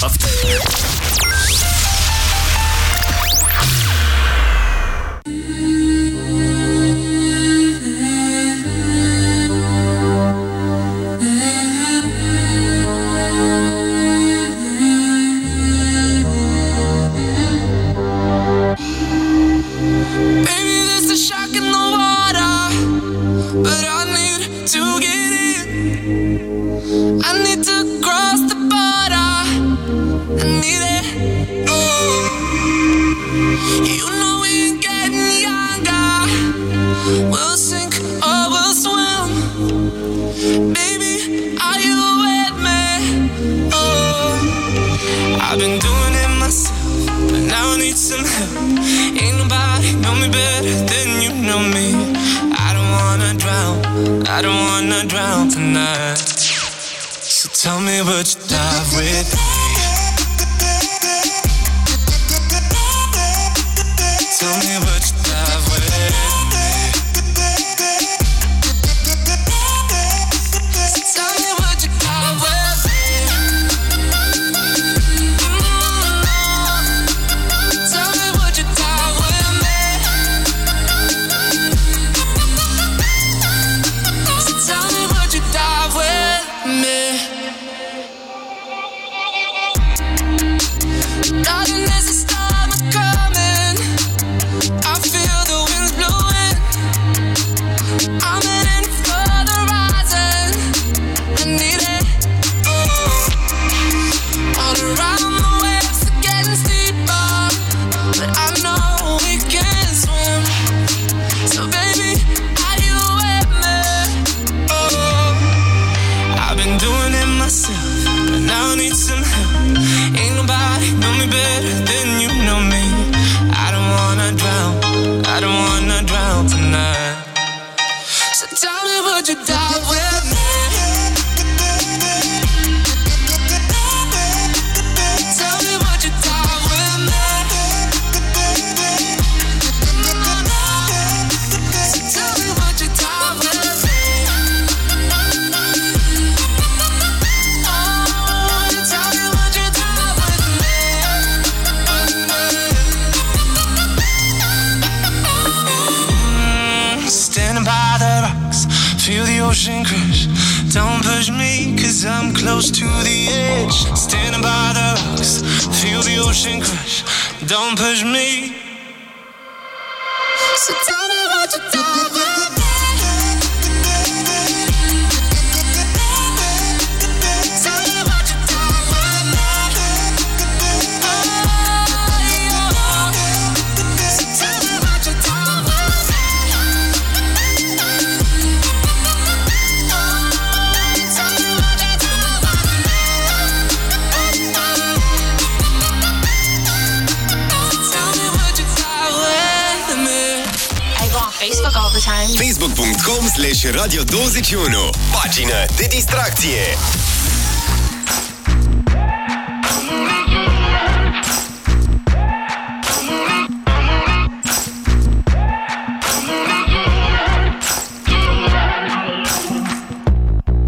21. Pagină de distracție.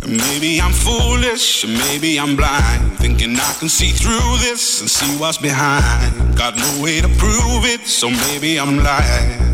Maybe I'm foolish, maybe I'm blind. Thinking I can see through this and see what's behind. Got no way to prove it, so maybe I'm lying.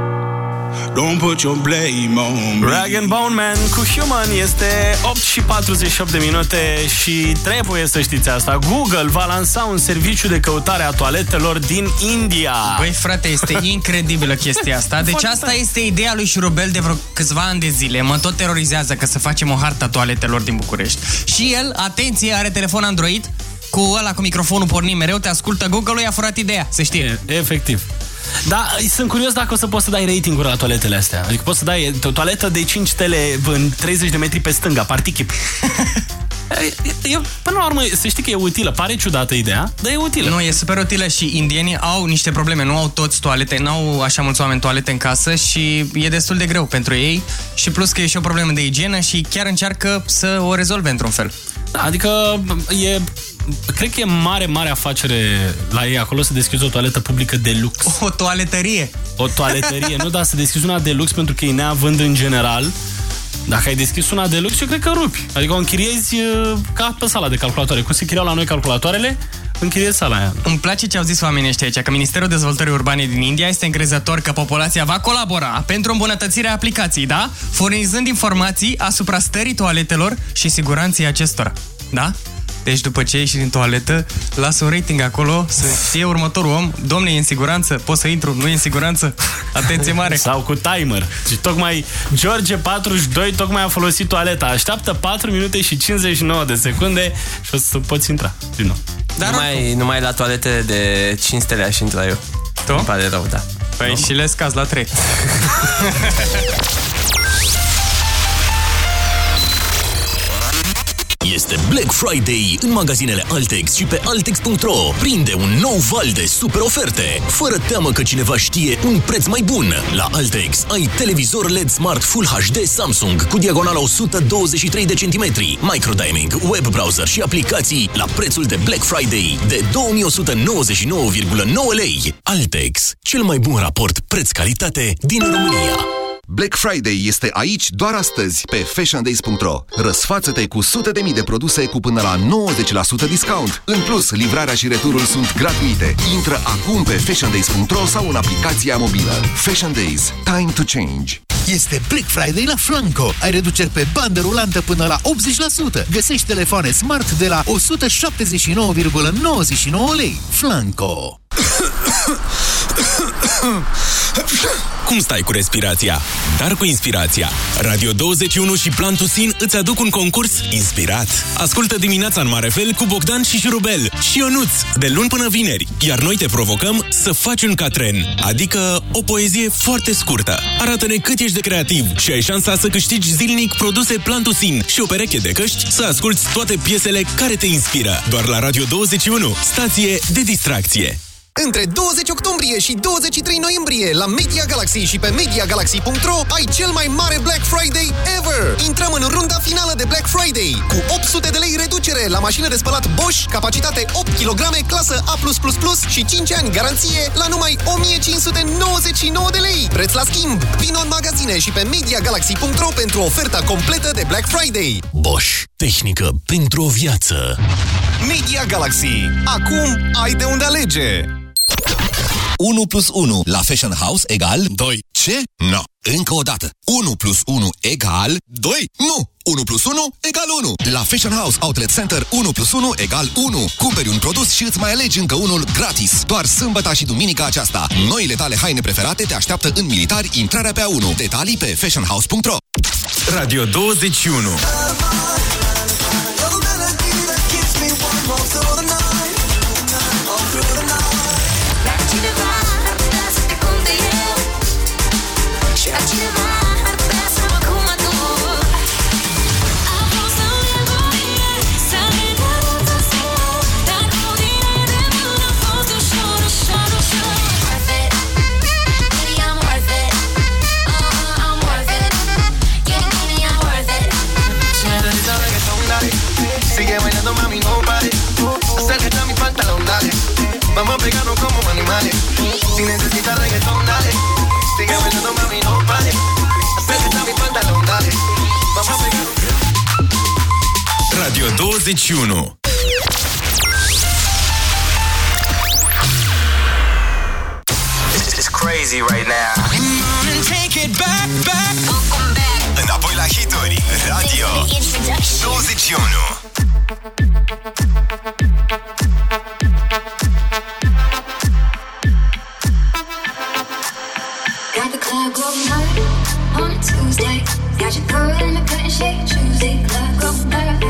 Don't put your blame on me. Rag and Bone Man cu Human este 8 și 48 de minute și trebuie să știți asta. Google va lansa un serviciu de căutare a toaletelor din India. Băi, frate, este incredibilă chestia asta. Deci asta este ideea lui Șurubel de vreo câțiva ani de zile. Mă tot terorizează că să facem o hartă a toaletelor din București. Și el, atenție, are telefon Android cu ăla cu microfonul pornit mereu, te ascultă Google-ul, i-a furat ideea, să știe. E, efectiv. Da, sunt curios dacă o să poți să dai rating-uri la toaletele astea. Adică poți să dai o toaletă de 5 stele în 30 de metri pe stânga, partichip. E, până la urmă, să știi că e utilă. Pare ciudată ideea, dar e utilă. Nu, e super utilă și indienii au niște probleme. Nu au toți toalete, nu au așa mulți oameni toalete în casă și e destul de greu pentru ei. Și plus că e și o problemă de igienă și chiar încearcă să o rezolve într-un fel. Adică e cred că e mare, mare afacere la ei acolo să deschizi o toaletă publică de lux. O toaletărie. O toaletărie, nu, dar să deschizi una de lux pentru că ei neavând în general. Dacă ai deschis una de lux, eu cred că rupi. Adică o închiriezi uh, ca pe sala de calculatoare. Cum se închiriau la noi calculatoarele, închiriezi sala aia. Îmi place ce au zis oamenii ăștia aici, că Ministerul Dezvoltării Urbane din India este încrezător că populația va colabora pentru îmbunătățirea aplicației, da? Furnizând informații asupra stării toaletelor și siguranței acestora. Da? Deci după ce ieși din toaletă, lasă un rating acolo să fie următorul om. Domne, e în siguranță? Pot să intru? Nu e în siguranță? Atenție mare! Sau cu timer. Și tocmai George 42 tocmai a folosit toaleta. Așteaptă 4 minute și 59 de secunde și o să poți intra din nou. Dar numai, numai la toalete de 5 stele aș intra eu. Tu? Îmi pare rău, da. Păi no? și le scazi la 3. Este Black Friday în magazinele Altex și pe Altex.ro. Prinde un nou val de super oferte. Fără teamă că cineva știe un preț mai bun. La Altex ai televizor LED Smart Full HD Samsung cu diagonala 123 de centimetri, microdiming, web browser și aplicații la prețul de Black Friday de 2199,9 lei. Altex, cel mai bun raport preț-calitate din România. Black Friday este aici doar astăzi pe fashiondays.ro. Răsfață-te cu sute de mii de produse cu până la 90% discount. În plus, livrarea și returul sunt gratuite. Intră acum pe fashiondays.ro sau în aplicația mobilă. Fashion Days. Time to change. Este Black Friday la Flanco. Ai reduceri pe bandă rulantă până la 80%. Găsești telefoane smart de la 179,99 lei. Flanco. Cum stai cu respirația? Dar cu inspirația. Radio 21 și Plantusin îți aduc un concurs inspirat. Ascultă dimineața în mare fel cu Bogdan și Șurubel și Ionuț, de luni până vineri. Iar noi te provocăm să faci un catren, adică o poezie foarte scurtă. Arată-ne cât ești de creativ și ai șansa să câștigi zilnic produse Plantusin și o pereche de căști să asculti toate piesele care te inspiră. Doar la Radio 21, stație de distracție. Între 20 octombrie și 23 noiembrie la Media Galaxy și pe MediaGalaxy.ro ai cel mai mare Black Friday ever! Intrăm în runda finală de Black Friday cu 800 de lei reducere la mașină de spălat Bosch, capacitate 8 kg, clasă A+++ și 5 ani garanție la numai 1599 de lei. Preț la schimb! Vino în magazine și pe MediaGalaxy.ro pentru oferta completă de Black Friday. Bosch. Tehnică pentru o viață. Media Galaxy. Acum ai de unde alege! 1 plus 1 la Fashion House egal 2. Ce? No. Încă o dată. 1 plus 1 egal 2. Nu! 1 plus 1 egal 1. La Fashion House Outlet Center 1 plus 1 egal 1. Cumperi un produs și îți mai alegi încă unul gratis. Doar sâmbătă și duminica aceasta. Noile tale haine preferate te așteaptă în militari intrarea pe A1. Detalii pe fashionhouse.ro Radio 21 animales. Si necesitas reggaetón, dale. Sigue bailando mami, no pare Acércate a mi pantalón, dale Vamos a pegarnos Radio 21 This is crazy right now. Take it back, back. Înapoi la hituri. Radio 21. On a Tuesday. Got your girl in the cut shake Tuesday. Club going hard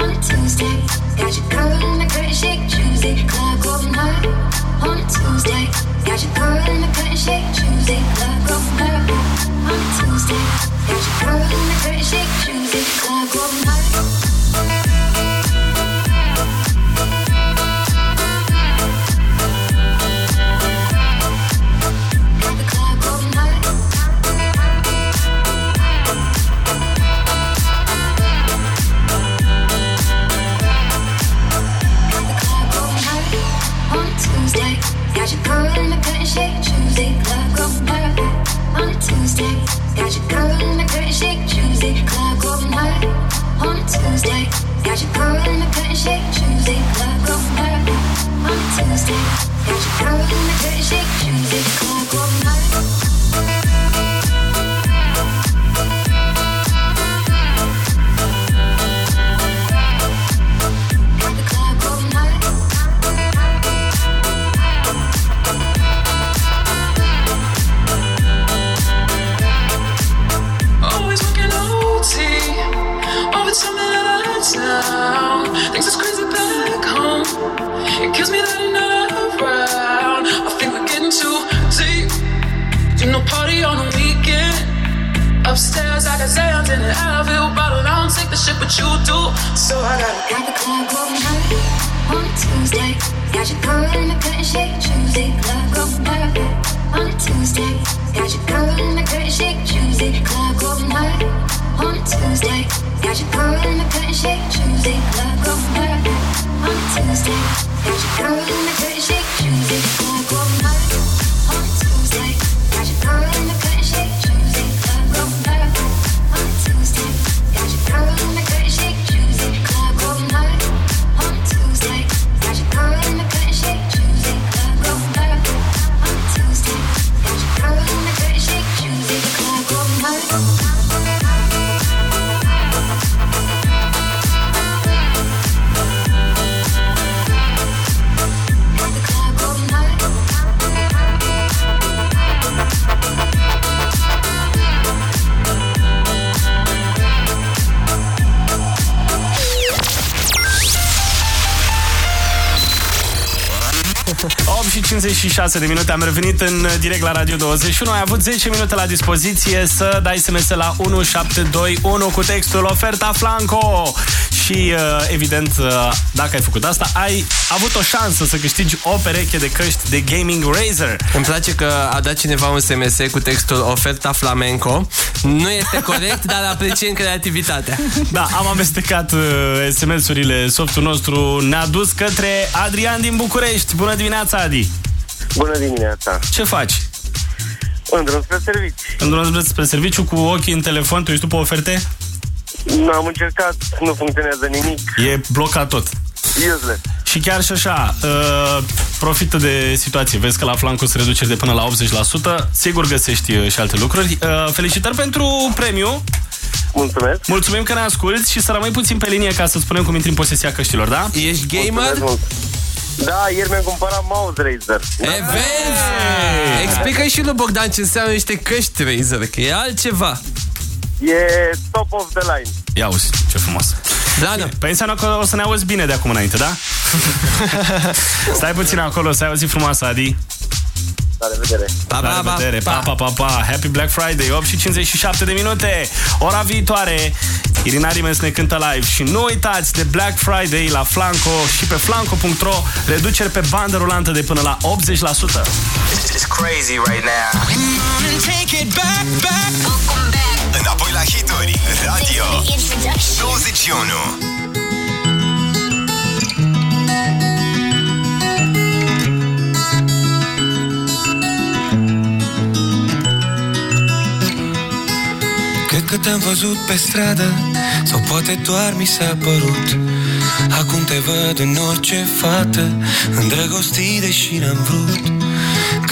on a Tuesday. Got your girl in the cut shake Tuesday. Club going hard on a Tuesday. Got your girl in the cut shake Tuesday. On a Tuesday. Got your in the Tuesday. Club going hard. Got your girl in the cut and shake Tuesday. Club going hard on a Tuesday. Got your girl in the cut and shake Tuesday. Club going hard on a Tuesday. Got your girl in the cut and shake Tuesday. Club going hard on a Tuesday. Town Things is crazy back home. It kills me that you're not around. I think we're getting too deep. Do no party on the weekend. Upstairs I got Zans in an Advil bottle I don't take the shit but you do. So I gotta Got the club Tuesday. Got your girl in cut and shake Tuesday. Club going hard on a Tuesday. Got your girl in the cut and shake Tuesday. Club going hard on a Tuesday. Got your girl in the cut and shake Tuesday. Club going hard on a Tuesday. Got your girl in shake. Club on a Tuesday. Got your girl in 56 de minute am revenit în direct la Radio 21. Ai avut 10 minute la dispoziție să dai SMS la 1721 cu textul oferta Flanco. Și, uh, evident, uh, dacă ai făcut asta, ai avut o șansă să câștigi o pereche de căști de Gaming Razer. Îmi place că a dat cineva un SMS cu textul oferta flamenco. Nu este corect, dar apreciem creativitatea. Da, am amestecat uh, SMS-urile. Softul nostru ne-a dus către Adrian din București. Bună dimineața, Adi! Bună dimineața! Ce faci? În drum spre serviciu. În drum spre serviciu cu ochii în telefon, tu ești tu pe oferte? Nu am încercat, nu funcționează nimic. E blocat tot. Useless. Și chiar și așa, uh, profită de situație. Vezi că la Flanco se reduceri de până la 80%. Sigur găsești uh, și alte lucruri. Uh, felicitări pentru premiu. Mulțumesc. Mulțumim că ne asculti și să rămâi puțin pe linie ca să spunem cum intri în posesia căștilor, da? Ești gamer? Mulțumesc mult. Da, ieri mi-am cumpărat mouse Razer. E, vezi? Explică și lui Bogdan ce înseamnă niște căști Razer, că e altceva. E top of the line. Ia uzi, ce frumos. Da, da. Păi înseamnă că o să ne auzi bine de acum înainte, da? Stai puțin acolo, să ai o zi frumoasă, Adi. La revedere. Pa, pa, pa, revedere. pa, pa, pa, pa. Happy Black Friday, 8 și 57 de minute. Ora viitoare, Irina Rimes ne cântă live. Și nu uitați de Black Friday la Flanco și pe flanco.ro reduceri pe bandă rulantă de până la 80%. It's crazy right now. Take it back, back. Înapoi la hituri, radio. 21. Cred că te-am văzut pe stradă Sau poate doar mi s-a părut. Acum te văd în orice fată Îndrăgostit deși n-am vrut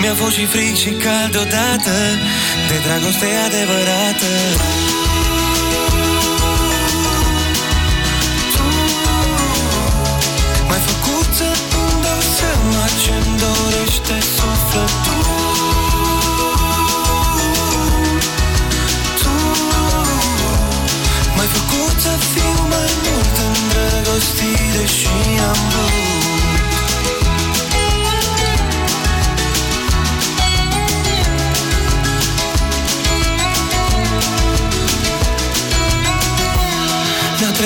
Mi-a fost și fric și cald odată De dragoste adevărată. M-ai făcut să îmi dau seama ce-mi dorește sufletul. Tu M-ai făcut să fiu mai mult îndrăgostit Deși am vrut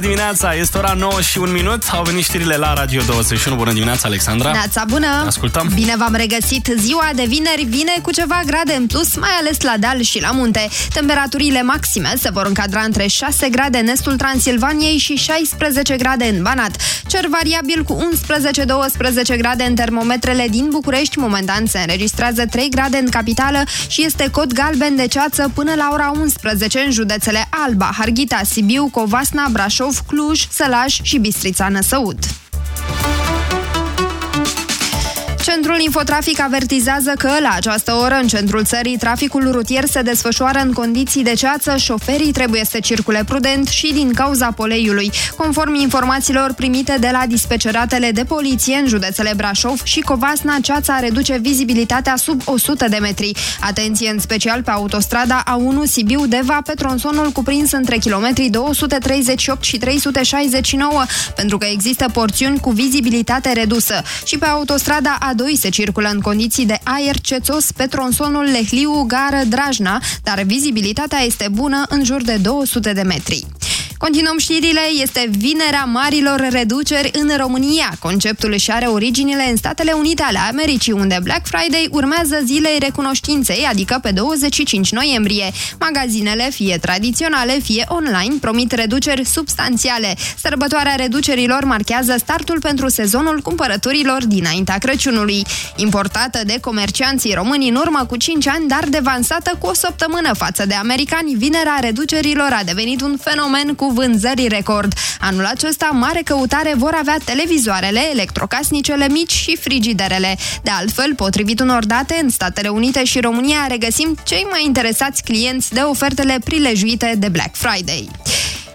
dimineața, este ora 9 și 1 minut. Au venit știrile la Radio 21. Bună dimineața, Alexandra. Neața bună! Ascultăm. Bine v-am regăsit! Ziua de vineri vine cu ceva grade în plus, mai ales la deal și la munte. Temperaturile maxime se vor încadra între 6 grade în estul Transilvaniei și 16 grade în Banat. Cer variabil cu 11-12 grade în termometrele din București. Momentan se înregistrează 3 grade în capitală și este cod galben de ceață până la ora 11 în județele Alba, Harghita, Sibiu, Covasna, Brașov, Cluj, Sălaj și Bistrița Năsăud. Centrul Infotrafic avertizează că la această oră în centrul țării traficul rutier se desfășoară în condiții de ceață, șoferii trebuie să circule prudent și din cauza poleiului. Conform informațiilor primite de la dispeceratele de poliție în județele Brașov și Covasna, ceața reduce vizibilitatea sub 100 de metri. Atenție în special pe autostrada A1 Sibiu-Deva pe tronsonul cuprins între kilometrii 238 și 369, pentru că există porțiuni cu vizibilitate redusă. Și pe autostrada A2 se circulă în condiții de aer cețos pe tronsonul Lehliu-Gară-Drajna, dar vizibilitatea este bună în jur de 200 de metri. Continuăm știrile, este Vinerea Marilor Reduceri în România. Conceptul își are originile în Statele Unite ale Americii, unde Black Friday urmează zilei recunoștinței, adică pe 25 noiembrie. Magazinele, fie tradiționale, fie online, promit reduceri substanțiale. Sărbătoarea reducerilor marchează startul pentru sezonul cumpărăturilor dinaintea Crăciunului. Importată de comercianții români în urmă cu 5 ani, dar devansată cu o săptămână față de americani, Vinerea Reducerilor a devenit un fenomen cu vânzări record. Anul acesta, mare căutare vor avea televizoarele, electrocasnicele mici și frigiderele. De altfel, potrivit unor date, în Statele Unite și România regăsim cei mai interesați clienți de ofertele prilejuite de Black Friday.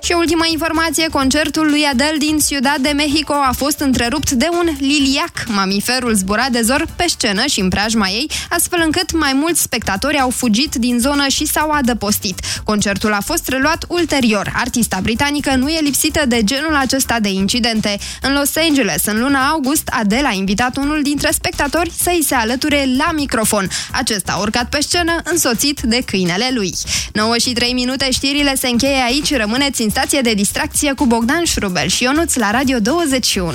Și ultima informație, concertul lui Adele din Ciudad de Mexico a fost întrerupt de un liliac. Mamiferul zbura de zor pe scenă și în preajma ei, astfel încât mai mulți spectatori au fugit din zonă și s-au adăpostit. Concertul a fost reluat ulterior. Artista britanică nu e lipsită de genul acesta de incidente. În Los Angeles, în luna august, Adele a invitat unul dintre spectatori să-i se alăture la microfon. Acesta a urcat pe scenă, însoțit de câinele lui. 9 și 3 minute, știrile se încheie aici. Rămâneți în stație de distracție cu Bogdan Șrubel și Ionuț la Radio 21.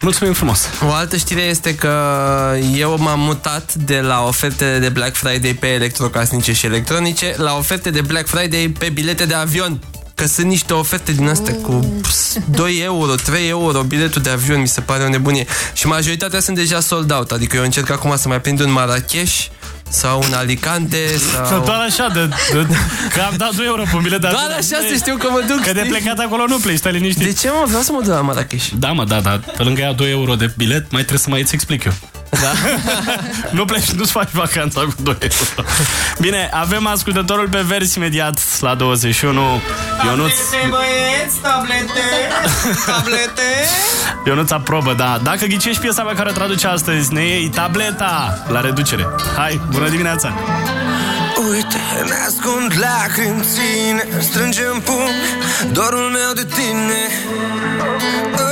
Mulțumim frumos! O altă știre este că eu m-am mutat de la oferte de Black Friday pe electrocasnice și electronice la oferte de Black Friday pe bilete de avion. Că sunt niște oferte din astea cu 2 euro, 3 euro biletul de avion, mi se pare o nebunie. Și majoritatea sunt deja sold out, adică eu încerc acum să mai prind un Marrakesh sau un Alicante sau... Doar așa, de, de, că am dat 2 euro pe un bilet de Doar așa să știu că mă duc, Că de știi? plecat acolo nu pleci, stai liniștit. De ce mă? Vreau să mă duc la Marrakesh. Da, mă, da, da. Pe lângă ea 2 euro de bilet, mai trebuie să mai îți explic eu. Da? nu pleci, nu-ți faci vacanța cu 2 euro. Bine, avem ascultătorul pe vers imediat la 21. Ionuț, băieți, tablete, tablete. Ionuț aprobă, da. Dacă ghicești piesa pe care o traduce astăzi, ne iei tableta la reducere. Hai, bună dimineața! Uite, ne ascund lacrimi în ține Strângem pumn dorul meu de tine oh, oh.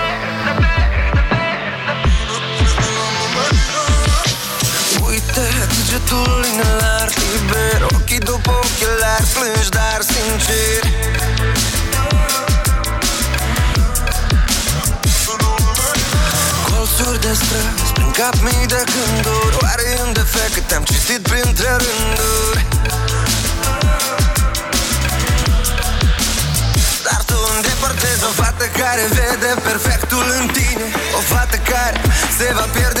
Uite degetul inelar liber. Ochii după ochelari plângi dar sincer. Colțuri de de străzi Prin cap mii de gânduri. Oare e un defect că te-am citit printre rânduri? Dar tu îndepărtezi o fată care vede perfectul în tine. O fată care se va pierde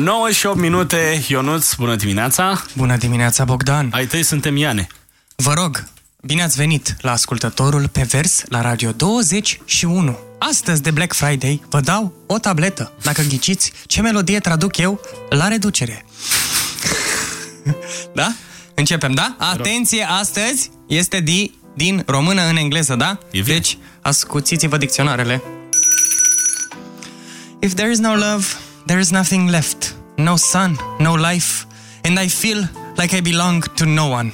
9 și 8 minute, Ionuț, bună dimineața! Bună dimineața, Bogdan! Ai tăi suntem Iane. Vă rog, bine ați venit la ascultătorul pe vers la Radio 21. Astăzi de Black Friday vă dau o tabletă, dacă ghiciți ce melodie traduc eu la reducere. da? Începem, da? Atenție, astăzi este di, din română în engleză, da? Deci, ascuțiți-vă dicționarele. If there is no love, there is nothing left. No sun, no life. And I feel like I belong to no one.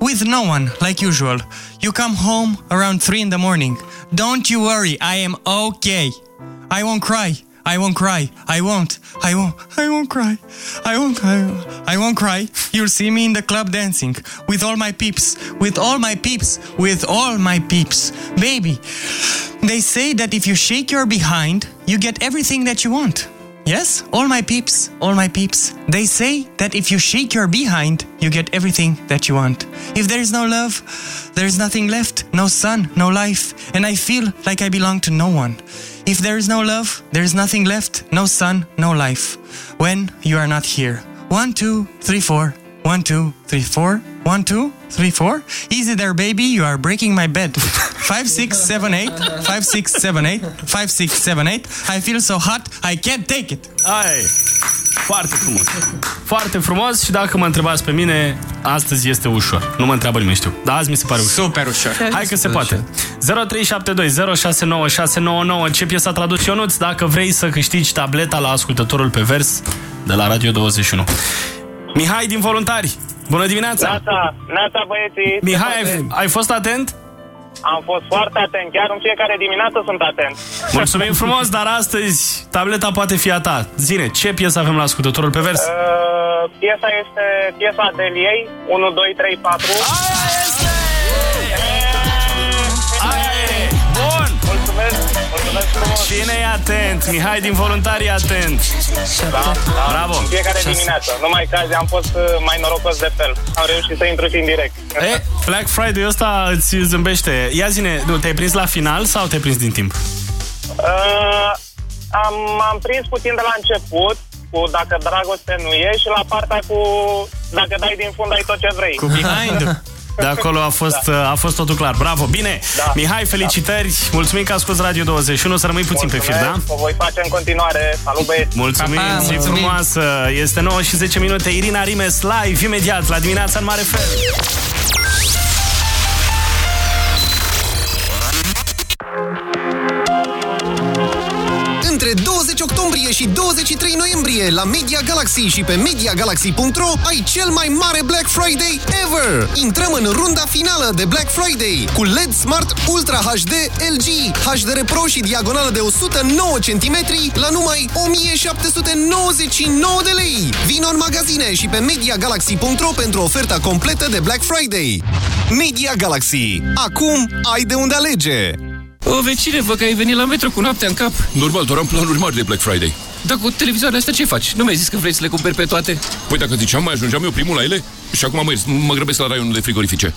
With no one, like usual. You come home around 3 in the morning. Don't you worry, I am okay. I won't cry. I won't cry. I won't. I won't. I won't cry. I won't. I, I won't cry. You'll see me in the club dancing with all my peeps. With all my peeps. With all my peeps. Baby, they say that if you shake your behind, you get everything that you want. Yes, all my peeps, all my peeps. They say that if you shake your behind, you get everything that you want. If there is no love, there is nothing left, no sun, no life, and I feel like I belong to no one. If there is no love, there is nothing left, no sun, no life. When you are not here. One, two, three, four. One, two, three, four. One, two, three, four. Easy there, baby. You are breaking my bed. Five, six, seven, eight. Five, six, seven, eight. Five, six, seven, eight. I feel so hot, I can't take it. Ai, foarte frumos. Foarte frumos și dacă mă întrebați pe mine, astăzi este ușor. Nu mă întreabă nimeni, știu. Dar azi mi se pare ușor. Super ușor. Hai că se poate. 0372 Ce piesă a tradus Ionuț dacă vrei să câștigi tableta la ascultătorul pe vers de la Radio 21. Mihai din Voluntari. Bună dimineața! Neața, neața băieții. Mihai, ai, ai fost atent? Am fost foarte atent, chiar în fiecare dimineață sunt atent. Mulțumim frumos, dar astăzi tableta poate fi a ta. Zine, ce piesă avem la ascultătorul pe vers? Uh, piesa este piesa Deliei, 1, 2, 3, 4. Aia este! Mulțumesc, mulțumesc frumos. Cine e atent? Mihai din Voluntari e atent. Da, da, Bravo. În fiecare dimineață. Numai că azi am fost uh, mai norocos de fel. Am reușit să intru și în direct. E, Black Friday ăsta îți zâmbește. Ia zine, nu, te-ai prins la final sau te-ai prins din timp? Uh, am, am prins puțin de la început, cu Dacă dragoste nu e și la partea cu Dacă dai din fund ai tot ce vrei. Cu behind. De acolo a fost, Da. a fost totul clar. Bravo, bine! Da. Mihai, felicitări! Mulțumim că asculti Radio 21. Să rămâi puțin pe fir, da? O voi face în continuare. Salut băieți! Mulțumim, Pa, pa, zi mulțumim. frumoasă! Este 9 și 10 minute. Irina Rimes live imediat la dimineața în mare fel. Între 20 octombrie și și 23 noiembrie la Media Galaxy și pe MediaGalaxy.ro ai cel mai mare Black Friday ever! Intrăm în runda finală de Black Friday cu LED Smart Ultra HD LG, HDR Pro și diagonală de 109 cm la numai 1799 de lei. Vino în magazine și pe MediaGalaxy.ro pentru oferta completă de Black Friday. Media Galaxy. Acum ai de unde alege! O, vecine, vă că ai venit la metro cu noaptea în cap. Normal, doar am planuri mari de Black Friday. Dar cu televizoarele astea ce faci? Nu mi-ai zis că vrei să le cumperi pe toate? Păi dacă ziceam, mai ajungeam eu primul la ele? Și acum mă, mă grăbesc la raionul de frigorifice.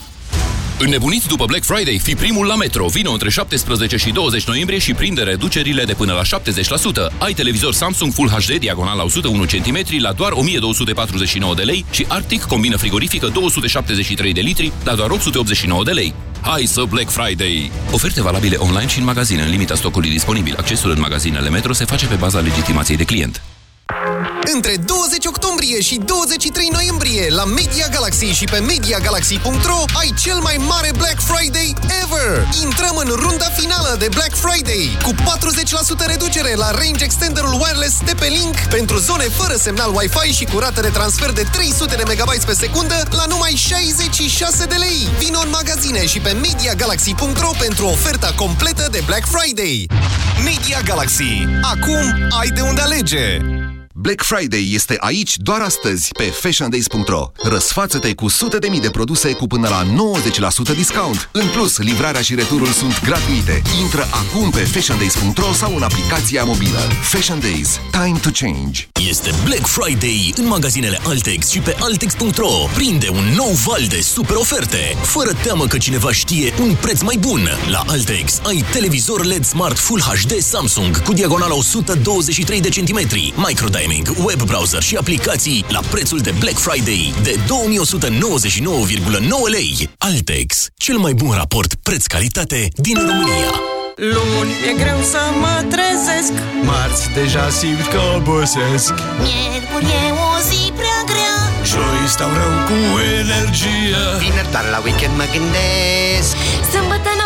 Înnebuniți după Black Friday, fi primul la Metro. Vino între 17 și 20 noiembrie și prinde reducerile de până la 70%. Ai televizor Samsung Full HD diagonal la 101 cm la doar 1249 de lei și Arctic combină frigorifică 273 de litri la doar 889 de lei. Hai să Black Friday! Oferte valabile online și în magazine, în limita stocului disponibil. Accesul în magazinele Metro se face pe baza legitimației de client. Între 20 octombrie și 23 noiembrie la Media Galaxy și pe MediaGalaxy.ro ai cel mai mare Black Friday ever! Intrăm în runda finală de Black Friday cu 40% reducere la range extenderul wireless de pe Link pentru zone fără semnal Wi-Fi și cu rată de transfer de 300 de MB pe secundă la numai 66 de lei. Vino în magazine și pe MediaGalaxy.ro pentru oferta completă de Black Friday. Media Galaxy. Acum ai de unde alege! Black Friday este aici doar astăzi pe fashiondays.ro. Răsfață-te cu sute de mii de produse cu până la 90% discount. În plus, livrarea și returul sunt gratuite. Intră acum pe fashiondays.ro sau în aplicația mobilă. Fashion Days. Time to change. Este Black Friday în magazinele Altex și pe Altex.ro. Prinde un nou val de super oferte. Fără teamă că cineva știe un preț mai bun. La Altex ai televizor LED Smart Full HD Samsung cu diagonala 123 de centimetri, microdiming, web browser și aplicații la prețul de Black Friday de 2199,9 lei. Altex, cel mai bun raport preț-calitate din România. Luni e greu să mă trezesc. Marți deja simt că obosesc. Miercuri e o zi prea grea. Joi stau rău cu energie. Vineri doar la weekend mă gândesc. Sâmbătă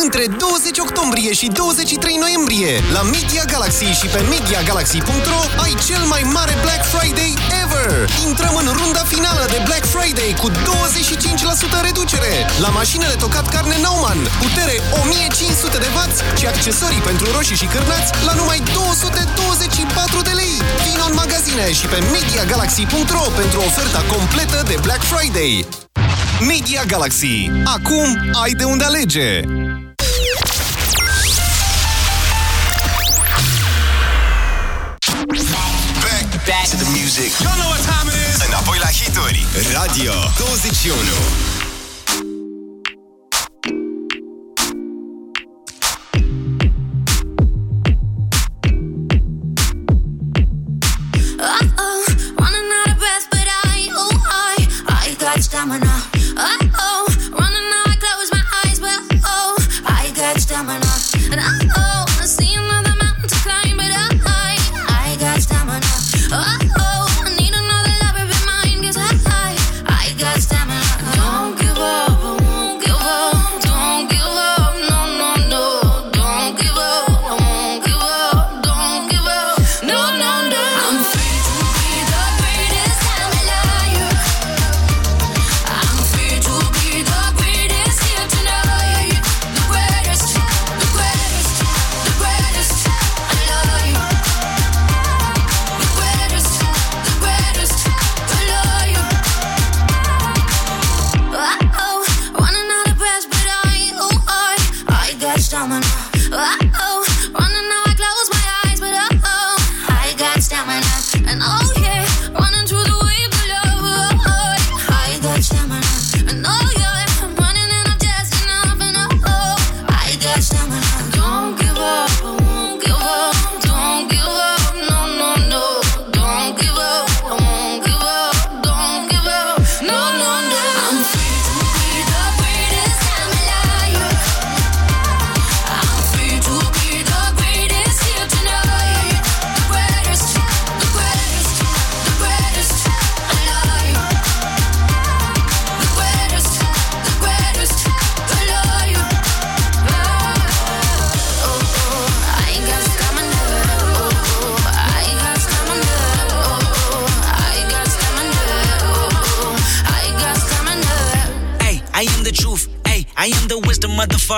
Între 20 octombrie și 23 noiembrie la Media Galaxy și pe MediaGalaxy.ro ai cel mai mare Black Friday ever! Intrăm în runda finală de Black Friday cu 25% reducere la mașinile tocat carne Nauman, putere 1500 de W și accesorii pentru roșii și cârnați la numai 224 de lei. Vino în magazine și pe MediaGalaxy.ro pentru oferta completă de Black Friday. Media Galaxy. Acum ai de unde alege! Back, back to the music. You know what time it is. Înapoi la hituri. Radio 21. Uh-oh,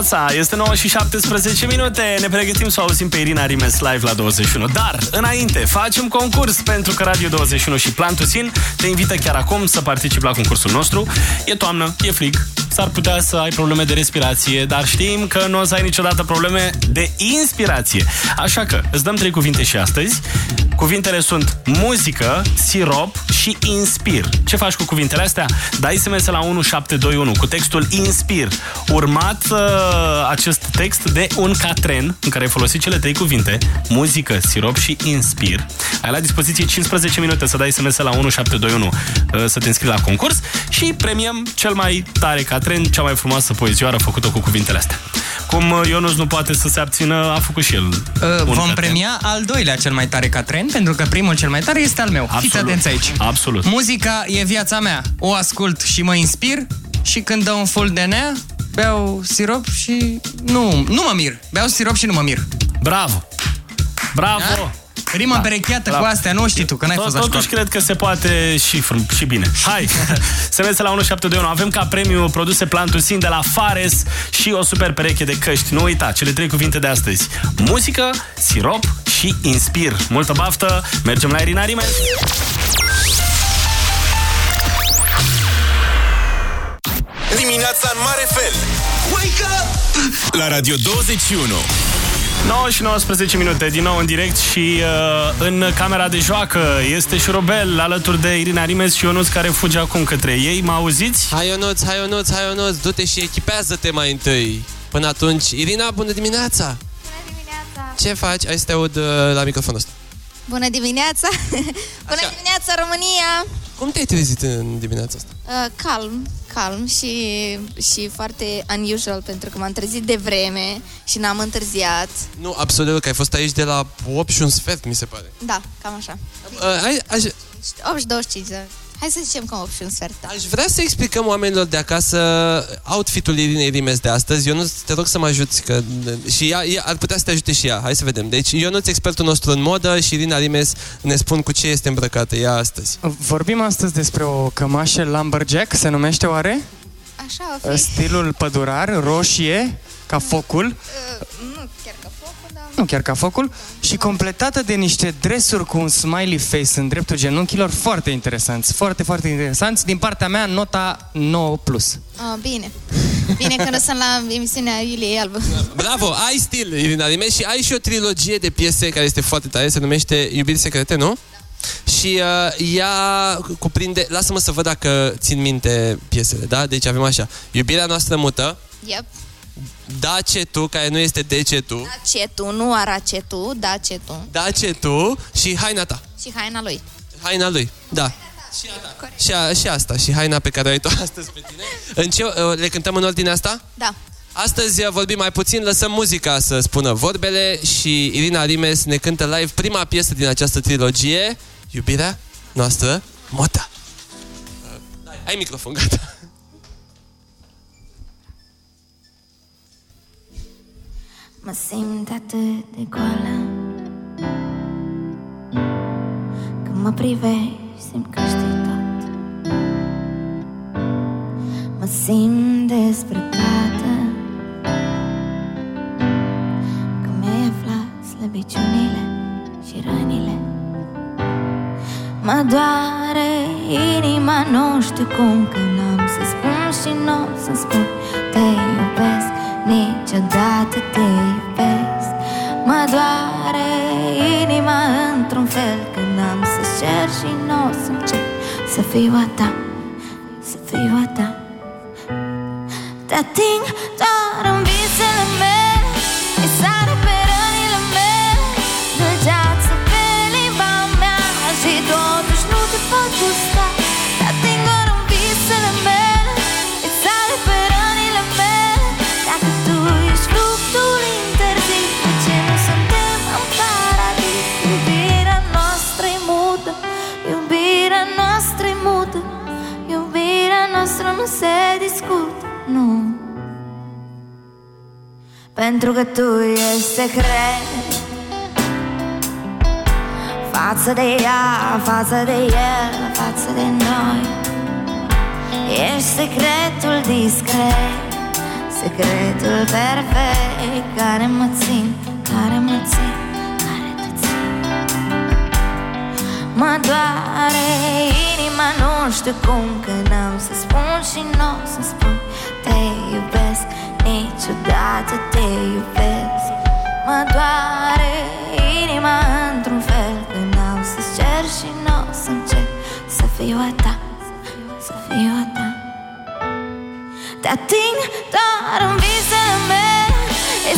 dimineața! Este 9 și 17 minute. Ne pregătim să o auzim pe Irina Rimes live la 21. Dar, înainte, facem concurs pentru că Radio 21 și Plantusin te invită chiar acum să participi la concursul nostru. E toamnă, e frig, s-ar putea să ai probleme de respirație, dar știm că nu o să ai niciodată probleme de inspirație. Așa că îți dăm trei cuvinte și astăzi. Cuvintele sunt muzică, sirop și inspir. Ce faci cu cuvintele astea? Dai SMS la 1721 cu textul inspir. Urmat uh, acest text de un catren în care ai folosit cele trei cuvinte, muzică, sirop și inspir. Ai la dispoziție 15 minute să dai SMS la 1721 uh, să te înscrii la concurs și premiem cel mai tare catren, cea mai frumoasă poezioară făcută cu cuvintele astea. Cum uh, Ionuț nu poate să se abțină, a făcut și el. Uh, un vom catren. premia al doilea cel mai tare catren, pentru că primul cel mai tare este al meu. Fiți Absolut. atenți aici. Absolut. Muzica e viața mea. O ascult și mă inspir și când dă un full de nea, beau sirop și nu, nu mă mir. Beau sirop și nu mă mir. Bravo! Bravo! Da? Rima da. perecheată cu astea, nu știi tu, că n-ai Tot, fost la Totuși școală. cred că se poate și, fr- și bine. Hai! SMS la 1721. Avem ca premiu produse Plantusin de la Fares și o super pereche de căști. Nu uita, cele trei cuvinte de astăzi. Muzică, sirop și inspir. Multă baftă! Mergem la Irina Rimes! Dimineața în mare fel Wake up! La Radio 21 9 și 19 minute, din nou în direct și uh, în camera de joacă este Șurubel alături de Irina Rimes și Ionuț care fuge acum către ei. Mă auziți? Hai Ionuț, hai Ionuț, hai Ionuț, du-te și echipează-te mai întâi. Până atunci, Irina, bună dimineața! Bună dimineața! Ce faci? Hai să te aud uh, la microfonul ăsta. Bună dimineața! Bună dimineața, România! Cum te-ai trezit în dimineața asta? Uh, calm, calm și, și foarte unusual pentru că m-am trezit de vreme și n-am întârziat. Nu, absolut, că ai fost aici de la 8 și un sfert, mi se pare. Da, cam așa. Uh, hai, aș, 8 și 25, da. Hai să zicem că 8 și un sfert. Da. aș vrea să explicăm oamenilor de acasă outfitul Irinei Rimes de astăzi. Ionuț, te rog să mă ajuți, că și ea, ea ar putea să te ajute și ea. Hai să vedem. Deci, Ionuț, expertul nostru în modă și Irina Rimes ne spun cu ce este îmbrăcată ea astăzi. Vorbim astăzi despre o cămașă lumberjack, se numește oare? Așa o fi. Stilul pădurar, roșie, ca focul. Uh, nu chiar ca focul, dar... Nu chiar ca focul, și completată de niște dresuri cu un smiley face în dreptul genunchilor, foarte interesanți, foarte, foarte interesanți. Din partea mea, nota 9+. Plus. Ah, bine. Bine că nu sunt la emisiunea Iuliei Albă. Bravo, ai stil, Irina Rimes, și ai și o trilogie de piese care este foarte tare, se numește Iubiri secrete, nu? Și uh, ea cuprinde, lasă-mă să văd dacă țin minte piesele, da? Deci avem așa, Iubirea noastră mută, Yep. Da ce tu, care nu este de ce tu, Da ce tu, nu ara ce tu, da ce tu. Da ce tu și haina ta, Și haina lui. haina lui, da. Și, a, și asta, și haina pe care o ai tu astăzi pe tine. În ce, uh, le cântăm în ordinea asta? Da. Astăzi uh, vorbim mai puțin, lăsăm muzica să spună vorbele și Irina Rimes ne cântă live prima piesă din această trilogie, Iubirea noastră, Mota. Uh, Ai microfon, gata. Mă simt atât de goală. Când mă privești, simt că știi tot. Mă simt dezbrăcată Că mi-ai aflat slăbiciunile și rănile. Mă doare inima, nu știu cum Că n-am să spun și nu să spun Te niciodată te iubesc. Mă doare inima într-un fel Că n-am să cer și nu o să cer. Să fiu a ta, să fiu a ta. Te ating doar în nu se discută, nu. Pentru că tu ești secret. Față de ea, față de el, față de noi. Ești secretul discret Secretul perfect Care mă țin, care mă țin, Mă doare inima, nu știu cum Că n-am să spun și nu o să spun. Te iubesc, niciodată te iubesc. Mă doare inima într-un fel Că n-am să-ți cer și nu o să încerc Să fiu a ta, să fiu a ta. Te ating doar în visele mele E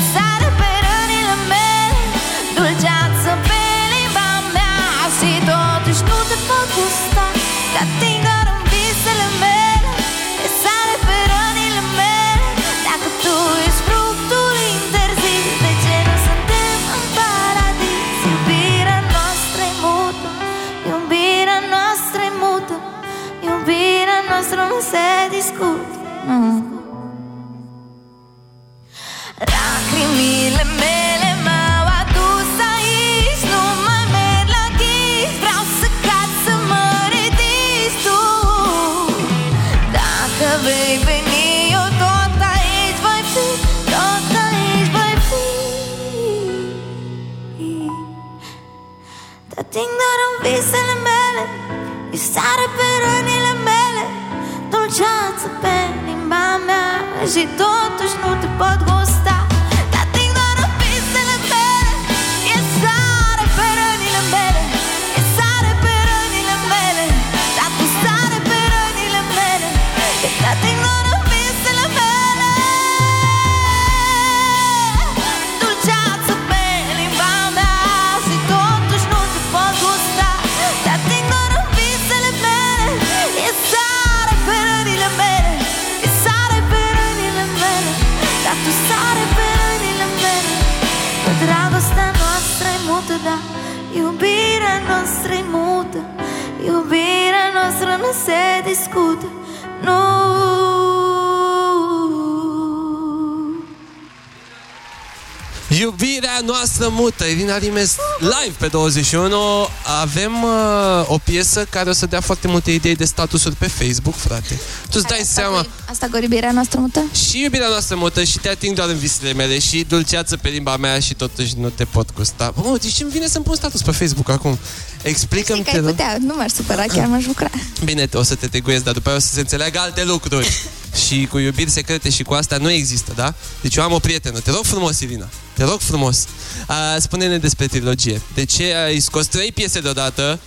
se discută nu. Lacrimile mută, Irina Rimes live pe 21 Avem uh, o piesă care o să dea foarte multe idei de statusuri pe Facebook, frate. Tu îți dai seama Asta cu iubirea noastră mută? Și iubirea noastră mută și te ating doar în visele mele Și dulceață pe limba mea și totuși nu te pot gusta. Mă, deci îmi vine să-mi pun status pe Facebook acum. Explică-mi Că te ai rog. putea, nu m-aș supăra, chiar m-aș bucura. Bine, o să te teguiesc, dar după aia o să se înțeleagă alte lucruri. Și cu iubiri secrete și cu asta nu există, da? Deci eu am o prietenă, te rog frumos, Irina Te rog frumos A, Spune-ne despre trilogie De ce ai scos trei piese deodată?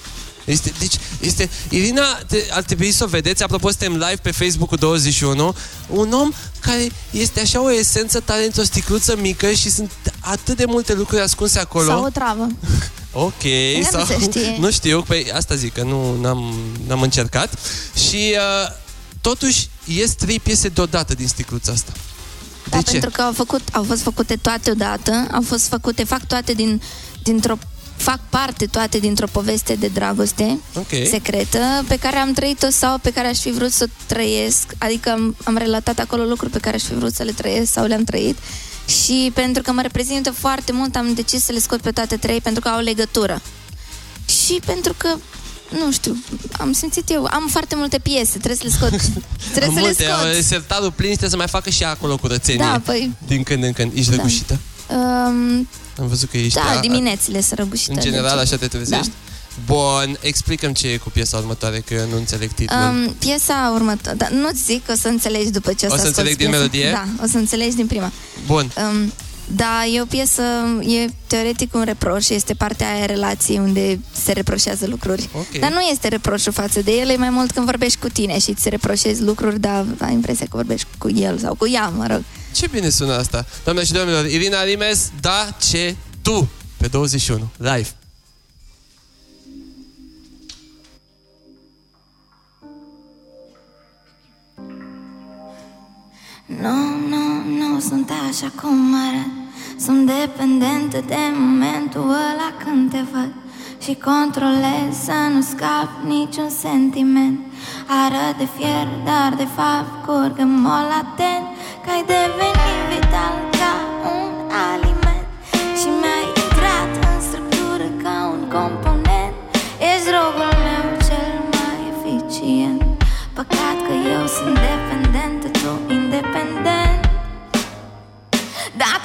Este, deci, este, Irina, te, ar trebui să o vedeți, apropo, suntem live pe Facebook 21, un om care este așa o esență tare într-o sticluță mică și sunt atât de multe lucruri ascunse acolo. Sau o travă Ok, Ea nu se știe. nu știu, păi asta zic, că nu n-am, n-am încercat. Și uh, totuși ies trei piese deodată din sticluța asta. Da, De ce? pentru că au, făcut, au fost făcute toate odată, au fost făcute, fac toate din, dintr-o fac parte toate dintr-o poveste de dragoste Ok. secretă pe care am trăit-o sau pe care aș fi vrut să o trăiesc. Adică am, am relatat acolo lucruri pe care aș fi vrut să le trăiesc sau le-am trăit. Și pentru că mă reprezintă foarte mult, am decis să le scot pe toate trei pentru că au legătură. Și pentru că nu știu, am simțit eu, am foarte multe piese, trebuie să le scot. trebuie să le Multe, scot. uh, sertarul plin trebuie să mai facă și acolo curățenie. Da, păi- Din când în când. Ești Da. răgușită? Um, Am văzut că ești... da, a- diminețile să răgușită. În general, deci- așa te trezești? Bun, explicăm ce e cu piesa următoare, că eu nu înțeleg titlul. Um, piesa următoare, da, nu-ți zic, o să înțelegi după ce o O să să asculti înțeleg din piesa. melodie? Da, o să înțelegi din prima. Bun. Um, da, e o piesă, e teoretic un reproș, este partea aia a relației unde se reproșează lucruri. Ok. Dar nu este reproșul față de el, e mai mult când vorbești cu tine și îți reproșezi lucruri, dar ai impresia că vorbești cu el sau cu ea, mă rog. Ce bine sună asta. Doamne și domnilor, Irina Rimes, da ce tu, pe 21, live. Nu, nu, nu sunt așa cum arăt. Sunt dependentă de momentul ăla când te văd. Și controlez să nu scap niciun sentiment. Arăt de fier, dar de fapt curg în mol atent Că ai devenit vital ca un aliment. Și mi-ai intrat în structură ca un component. Ești drogul meu cel mai eficient. Păcat că eu sunt dependentă,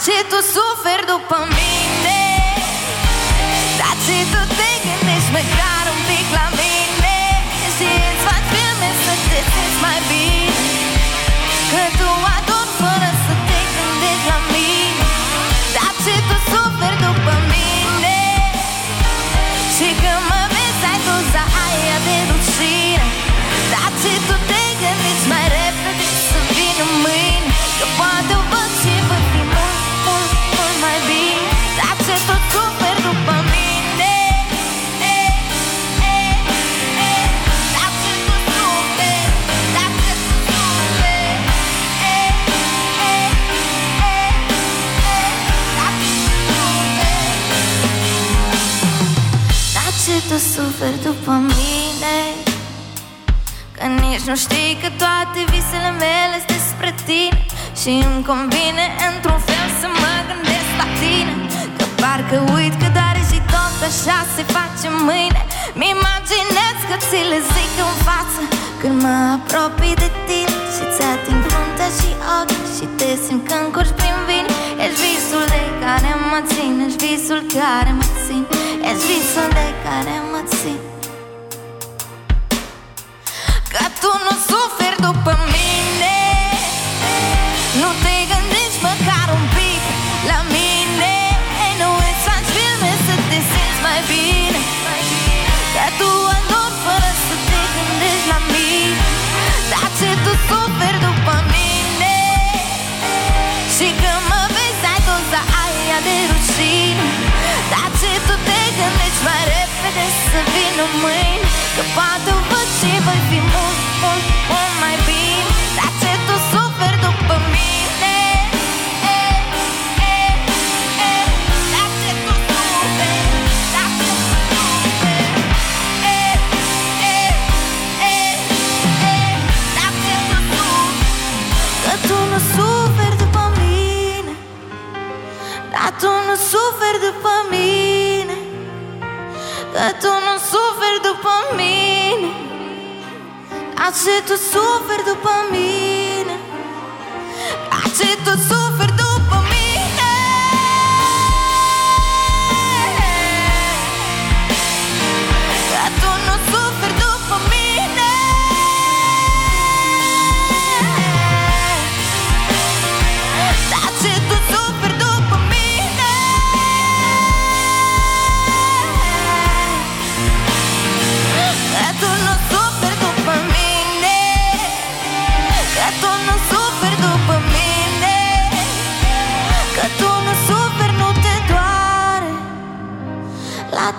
Dar ce tu suferi după nici nu știi că toate visele mele sunt despre tine Și îmi convine într-un fel să mă gândesc la tine Că parcă uit că doare și tot așa se face mâine Mi-imaginez că ți le zic în față Când mă apropii de tine și ți ating fruntea și ochii Și te simt când curgi prin vine Ești visul de care mă țin Ești visul care mă țin Ești visul de care mă țin tu nu suferi după mine. Nu te gândești măcar un pic la mine. Nu îți faci filme să te simți mai bine. Că tu ador fără să te gândești la mine. Dar ce tu suferi după mine? Și când mă vezi ai doza aia de rușine. Dar ce tu te gândești mai repede să vină mâine? Că poate o văd și voi fi mult, mult, mult Dar ce tu suferi după mine. Dar ce tu suferi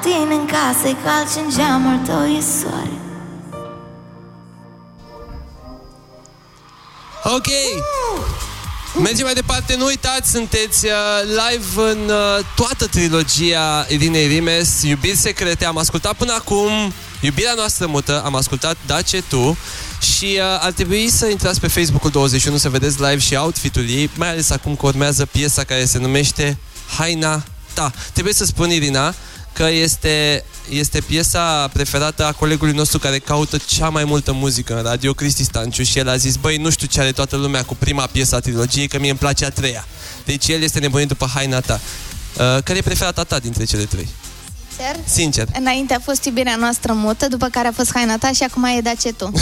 tine în casă e cald și în geamul tău e soare Ok. Mergem mai departe, nu uitați, sunteți uh, live în uh, toată trilogia Irinei Rimes, Iubiri Secrete, am ascultat până acum Iubirea noastră mută, am ascultat Da ce tu. Și uh, ar trebui să intrați pe Facebook-ul 21 să vedeți live și outfit-ul ei, mai ales acum că urmează piesa care se numește Haina ta. Trebuie să spun, Irina, că este, este piesa preferată a colegului nostru care caută cea mai multă muzică în radio, Cristi Stanciu, și el a zis, băi, nu știu ce are toată lumea cu prima piesă a trilogiei, că mie îmi place a treia. Deci el este nebunit după haina ta. Uh, care e preferata ta dintre cele trei? Sincer? Sincer. Înainte a fost iubirea noastră mută, după care a fost haina ta și acum e dacetul.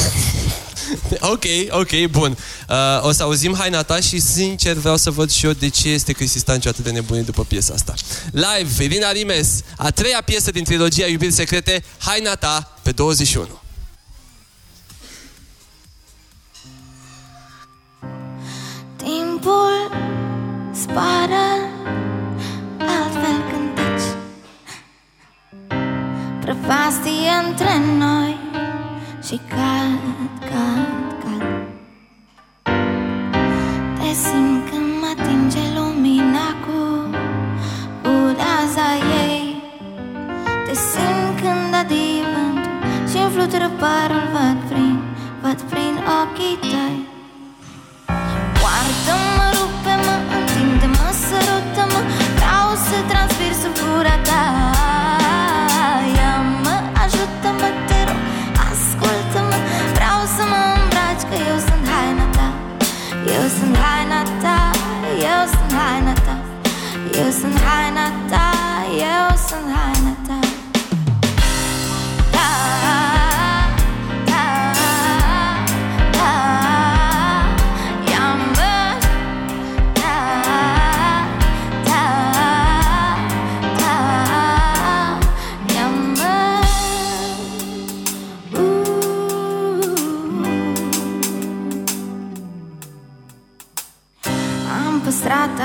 Ok, ok, bun. Uh, o să auzim haina ta și sincer vreau să văd și eu de ce este Cristi Stanciu atât de nebunit după piesa asta. Live, Irina Rimes, a treia piesă din trilogia Iubiri Secrete, haina ta pe 21. Timpul spară altfel când taci Prăpastie între noi și cad, cad, cad. Te simt când mă atinge lumina cu, cu raza ei. Te simt când adie vântul și-mi flutură părul Văd prin, văd prin ochii tăi. Poartă-mă, rupe-mă, întinde-mă, sărută-mă Vreau să transpir sub gura ta Eu sunt haina ta, eu sunt haina ta Ta,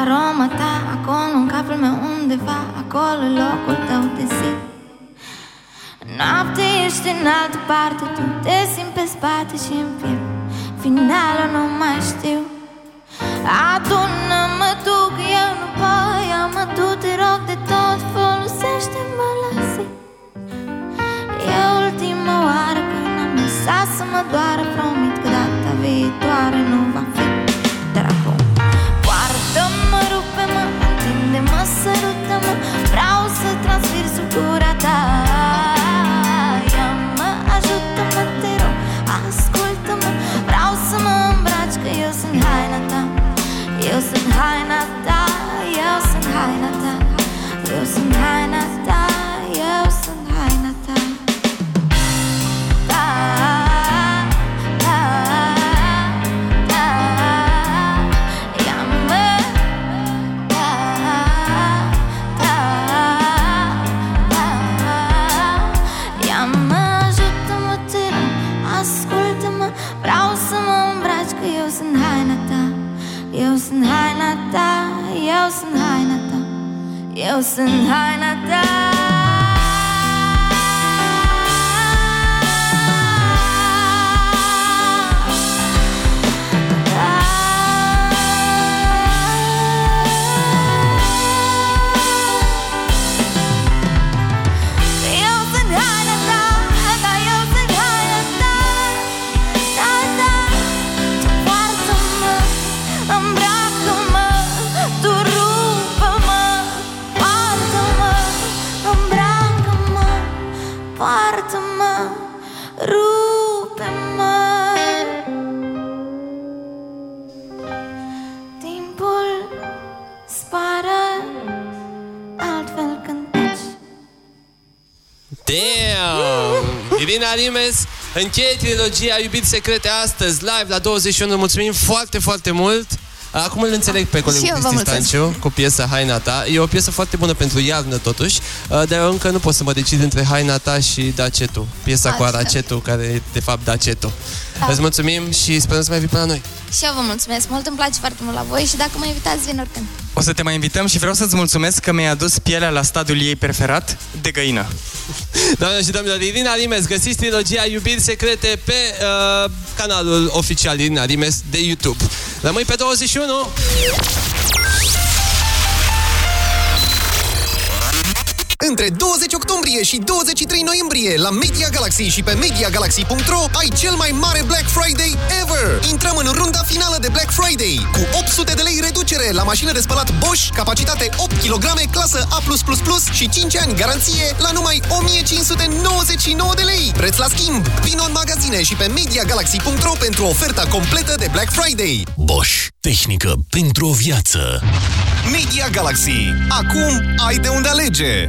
aroma ta acolo în capul meu undeva Acolo locul tău de zi. Noapte ești în altă parte Tu te simți pe spate și în piept Finalul nu mai știu. Adună-mă tu că eu nu pot Ia-mă tu, te rog de tot Folosește-mă la zi. E ultima oară când am lăsat să mă doară Promit gura Eu sunt haina ta Eu Damn! Irina Rimes încheie trilogia Iubiri Secrete astăzi, live la 21. Mulțumim foarte, foarte mult! Acum îl înțeleg pe colegul Și eu vă Cristi mulțumesc. Stanciu cu piesa Haina ta. E o piesă foarte bună pentru iarnă, totuși, uh, dar eu încă nu pot să mă decid între Haina ta și Dacetu. Piesa cu Așa. Aracetu, care e de fapt Dacetu. Îți mulțumim și sperăm să mai vii pe la noi. Și eu vă mulțumesc mult, îmi place foarte mult la voi și dacă mă invitați, vin oricând. O să te mai invităm și vreau să-ți mulțumesc că mi-ai adus pielea la stadiul ei preferat de găină. Doamne și domnilor, Irina Rimes, găsiți trilogia Iubiri Secrete pe uh, canalul oficial Irina Rimes de YouTube. Rămâi pe 21! Între 20 octombrie și 23 noiembrie la Media Galaxy și pe MediaGalaxy.ro ai cel mai mare Black Friday ever! Intrăm în runda finală de Black Friday cu 800 de lei reducere la mașină de spălat Bosch, capacitate 8 kg, clasă A+++ și 5 ani garanție la numai 1599 de lei. Preț la schimb! Vino în magazine și pe MediaGalaxy.ro pentru oferta completă de Black Friday. Bosch. Tehnică pentru o viață. Media Galaxy. Acum ai de unde alege!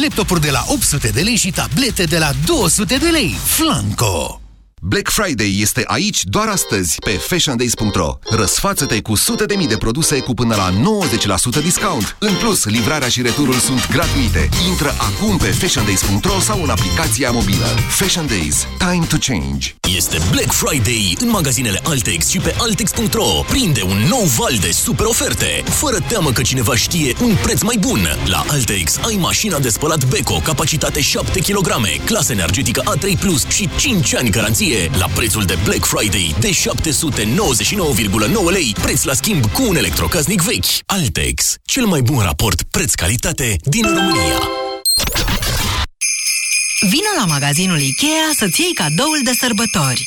laptopuri de la 800 de lei și tablete de la 200 de lei. Flanco! Black Friday este aici doar astăzi pe fashiondays.ro. Răsfață-te cu sute de mii de produse cu până la 90% discount. În plus, livrarea și returul sunt gratuite. Intră acum pe fashiondays.ro sau în aplicația mobilă. Fashion Days. Time to change. Este Black Friday în magazinele Altex și pe Altex.ro. Prinde un nou val de super oferte. Fără teamă că cineva știe un preț mai bun. La Altex ai mașina de spălat Beko, capacitate 7 kg, clasă energetică A3+, Plus și 5 ani garanție la prețul de Black Friday de 799,9 lei, preț la schimb cu un electrocasnic vechi. Altex, cel mai bun raport preț-calitate din România. Vino la magazinul IKEA să-ți iei cadoul de sărbători.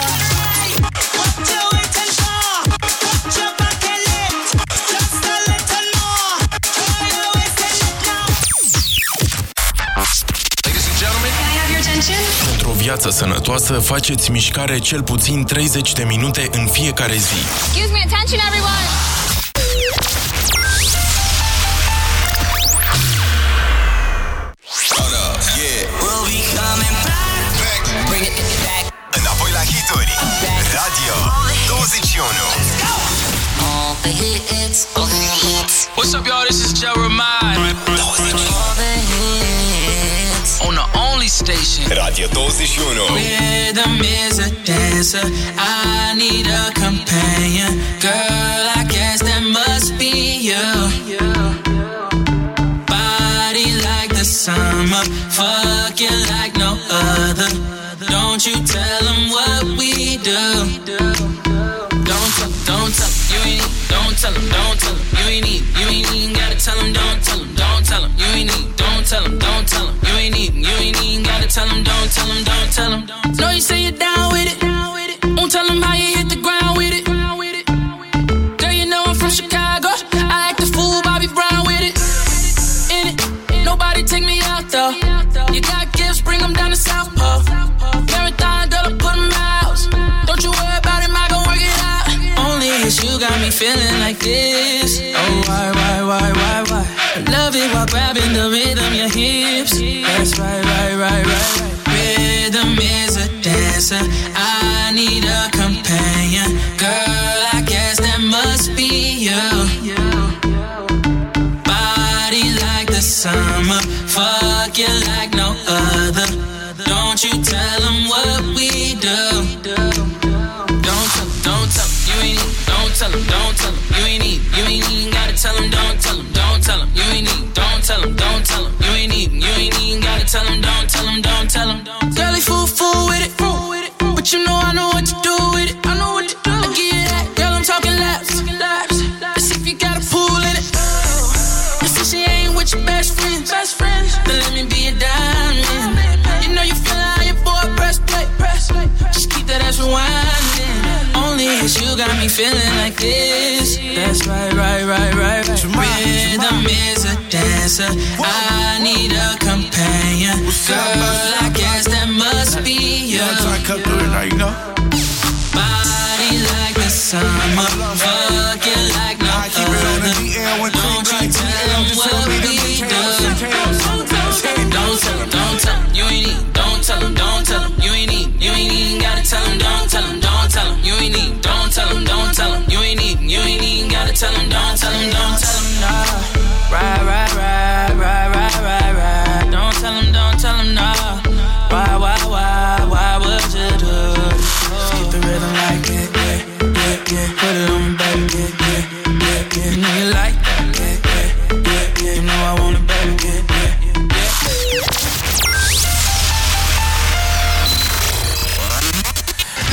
o viață sănătoasă, faceți mișcare cel puțin 30 de minute în fiecare zi. Excuse me, attention everyone! Hold up, yeah. We'll be coming back. Back. Bring it back. Înapoi la hituri. Radio 21. All the hits, all the hits. What's up, y'all? This is Jeremiah. Station. Radio 21. Rhythm is a dancer. I need a companion. Girl, I guess that must be you. Body like the summer. Fucking like no other. Don't you tell them what we do. Don't tell, don't tell you ain't. Don't tell 'em, don't tell 'em you ain't need. You ain't even gotta tell 'em, don't tell 'em, don't tell 'em you ain't tell 'em, don't tell 'em you ain't need. You ain't even gotta tell 'em, don't tell 'em, don't tell 'em. Know you say you're down with it. Won't tell 'em how you hit the ground with it. Girl, you know I'm from Chicago. I act a fool, Bobby Brown with it. In it, nobody take me out though. You got gifts, bring 'em down to South Pole. Marathon, girl, I put 'em out. Don't you worry about him, I gon' work it out. Only it's you got me feeling like this. Oh, why, why, why, why, why? Love it while grabbing the rhythm, your hips. That's right, right, right, right. Rhythm is a dancer. I need a companion. Girl, I guess that must be you. Body like the summer. Fuck you like no other. Don't you tell them what we do. Don't tell 'em, don't tell 'em, you ain't. Don't tell 'em, don't tell 'em, you ain't. You ain't gotta tell 'em, don't tell 'em, don't tell 'em, you ain't need. Don't tell 'em, don't tell 'em, you ain't need. You ain't even gotta tell 'em, don't tell 'em, don't tell 'em. Girl, they fool, fool with it, fruit with it, but you know I know what to It's you got me feeling like this. That's right, right, right, right, right. Rhythm is a dancer. I need a companion. Girl, I guess that must be you. Body like the summer, fucking like no other. ain't even, don't tell him, don't tell him. You ain't even, you ain't even gotta tell him, don't tell him, don't tell him, no. Ride, ride, ride, ride, ride, ride, ride. Don't tell him, don't tell him, no. Why, why, why, why would you do this? Keep the rhythm like it, yeah, yeah, yeah. Put it on, me, baby, yeah, yeah, yeah, yeah. You know you like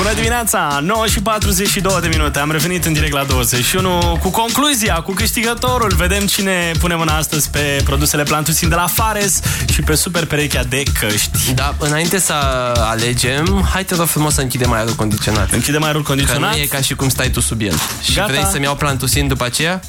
Bună dimineața, 9 și 42 de minute Am revenit în direct la 21 Cu concluzia, cu câștigătorul Vedem cine pune mâna astăzi pe produsele Plantusin de la Fares Și pe super perechea de căști Da, înainte să alegem, hai te rog frumos să închidem aerul condiționat. Închidem aerul condiționat? Că nu e ca și cum stai tu sub el. Și Gata. vrei să-mi iau plantusin după aceea?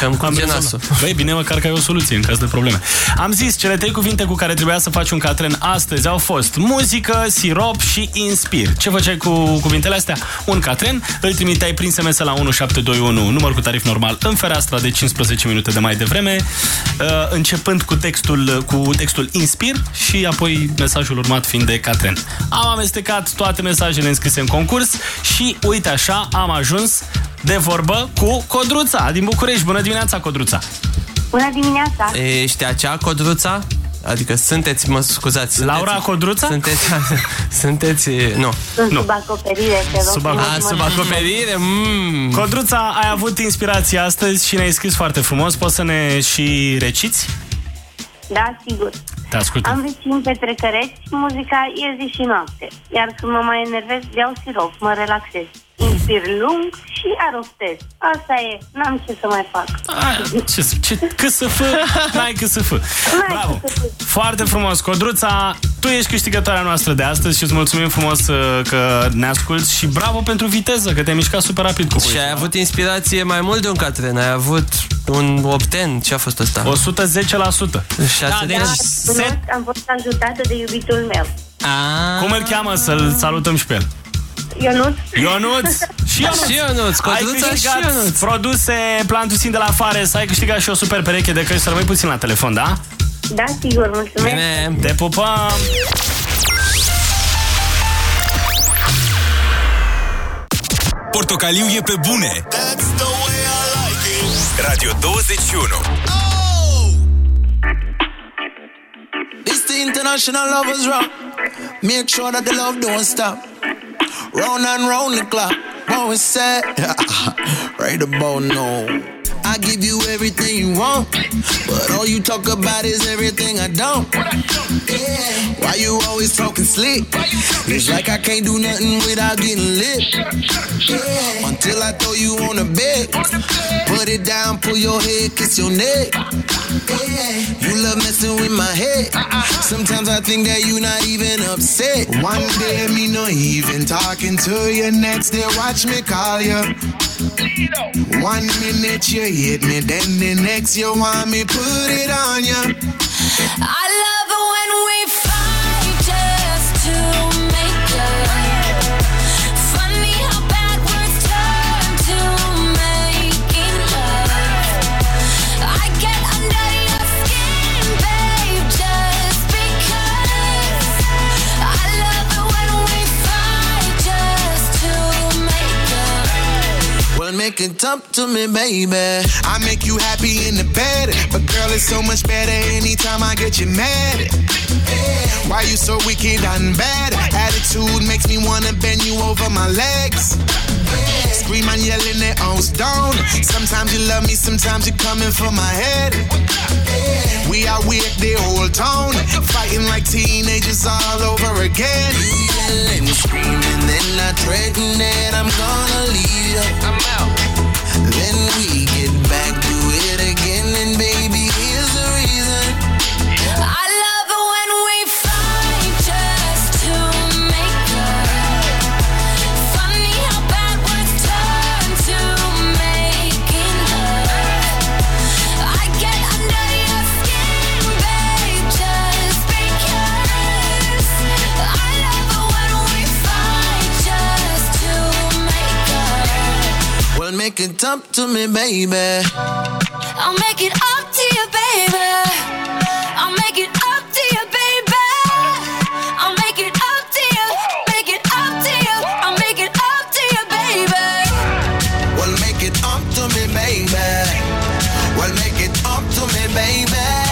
Că îmi curge Am nasul. rezolvat. Băi, bine măcar că ai o soluție în caz de probleme. Am zis, cele trei cuvinte cu care trebuia să faci un catren astăzi au fost muzică, sirop și inspir. Ce făceai cu cuvintele astea? Un catren, îl trimiteai prin SMS la 1721, număr cu tarif normal, în fereastra de 15 minute de mai devreme, uh, începând cu textul, cu textul inspir și apoi mesajul urmat fiind de catren. Am amestecat toate mesajele înscrise în concurs și uite așa am ajuns de vorbă cu Codruța din București. Bună dimineața, Codruța! Bună dimineața! Ești acea codruța? Adică sunteți, mă scuzați sunteți, Laura Codruța? Sunteți, sunteți, nu Sunt sub acoperire, te rog. Sub, frumos, a, mă sub rog. acoperire? Mm. Codruța, ai avut inspirație astăzi și ne-ai scris foarte frumos. Poți să ne și reciți? Da, sigur. Te ascult. Am vecini petrecăreți, muzica e zi și noapte. Iar când mă mai enervez, beau sirop, mă relaxez. Inspir lung și arostez. Asta e, n-am ce să mai fac. Ce, ce, cât să fă? N-ai cât să fă. Bravo. Foarte frumos, Codruța. Tu ești câștigătoarea noastră de astăzi și îți mulțumim frumos uh, că ne asculti și bravo pentru viteză, că te-ai mișcat super rapid cu Și ai avut inspirație mai mult de un catren Ai avut un opten Ce a fost ăsta? 110%. Șase Da, cunosc, am fost ajutată de iubitul meu. Cum îl cheamă să-l salutăm și pe el? Ionuț? Ionuț și Ionuț. Și Ionuț, ai Codruța câștigat și Ionuț. produse Plantusin de la Fares, ai câștigat și o super pereche de căști, să rămâi puțin la telefon, da? Da, sigur, mulțumesc. Bine, te pupăm! Portocaliu e pe bune Radio 21 This the international lovers rock. Make sure that the love don't stop. Round and round the clock. We say? right about now. I give you everything you want, but all you talk about is everything I don't. Yeah. Why you always talking slick? It's like I can't do nothing without getting lit. Yeah. Until I throw you on the bed, put it down, pull your head, kiss your neck. Yeah. You love messing with my head. Sometimes I think that you're not even upset. One day me no even talking to you, next day watch me call you. One minute you hit me, then the next you want me put it on you. I love it make it up to me, baby. I make you happy in the bed, but girl, it's so much better anytime I get you mad. Yeah. Why you so wicked and bad? Attitude makes me wanna bend you over my legs. Yeah. Scream and yell in the house down. Sometimes you love me, sometimes you're coming for my head. We are weird the whole town, fighting like teenagers all over again. You yell and scream, and then I threaten that I'm gonna leave you. I'm out. We get back make it up to me, baby. I'll make it up to you, baby. I'll make it up to you, baby. I'll make it up to you, make it up to you. I'll make it up to you, baby. Well, make it up to me, baby. Well, make it up to me, baby.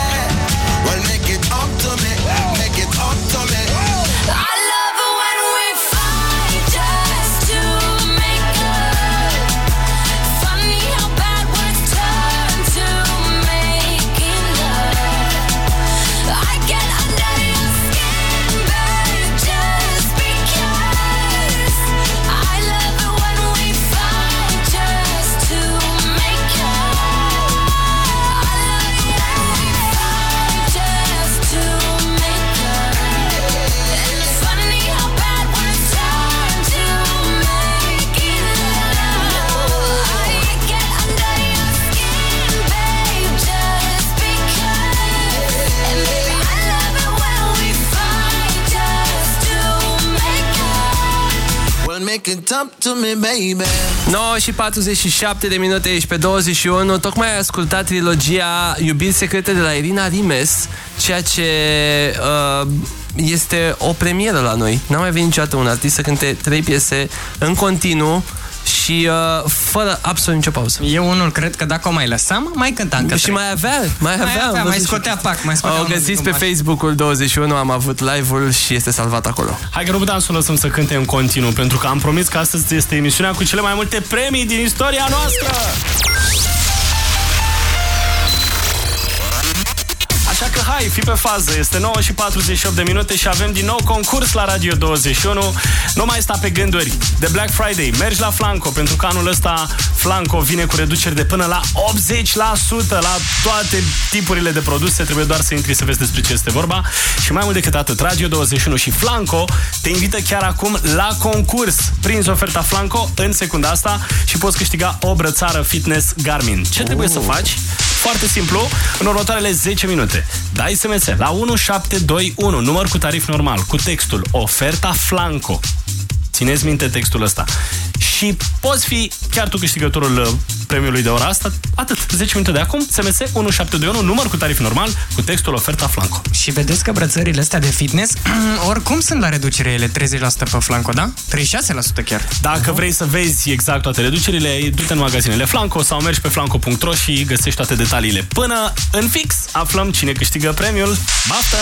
9 și 47 de minute, ești pe 21 Tocmai ai ascultat trilogia Iubiri secrete de la Irina Rimes Ceea ce uh, este o premieră la noi. N-a mai venit niciodată un artist să cânte trei piese în continuu și uh, fără absolut nicio pauză. Eu unul cred că dacă o mai lăsam, mai cânta încă Și trei. mai avea, mai Mai avea, avea, am mai văzut scotea și- pac, mai scotea O unul găsiți din pe mașină. Facebook-ul 21, am avut live-ul și este salvat acolo. Hai că nu puteam să o lăsăm să cânte în continuu, pentru că am promis că astăzi este emisiunea cu cele mai multe premii din istoria noastră! Hai, fi pe fază, este 9 și 48 de minute și avem din nou concurs la Radio 21. Nu mai sta pe gânduri. De Black Friday, mergi la Flanco, pentru că anul ăsta Flanco vine cu reduceri de până la 80% la toate tipurile de produse. Trebuie doar să intri să vezi despre ce este vorba. Și mai mult decât atât, Radio 21 și Flanco te invită chiar acum la concurs. Prinzi oferta Flanco în secunda asta și poți câștiga o brățară fitness Garmin. Ce trebuie să faci? Foarte simplu, în următoarele 10 minute. Dai SMS la 1721, număr cu tarif normal, cu textul Oferta Flanco. Țineți minte textul ăsta. Și poți fi chiar tu câștigătorul uh, premiului de ora asta. Atât. 10 minute de acum, SMS 1721, număr cu tarif normal, cu textul Oferta Flanco. Și vedeți că brățările astea de fitness, oricum sunt la reducere ele 30% pe flanco, da? 36% chiar. Dacă vrei să vezi exact toate reducerile, du-te în magazinele Flanco sau mergi pe flanco.ro și găsești toate detaliile. Până în fix aflăm cine câștigă premiul. Baftă!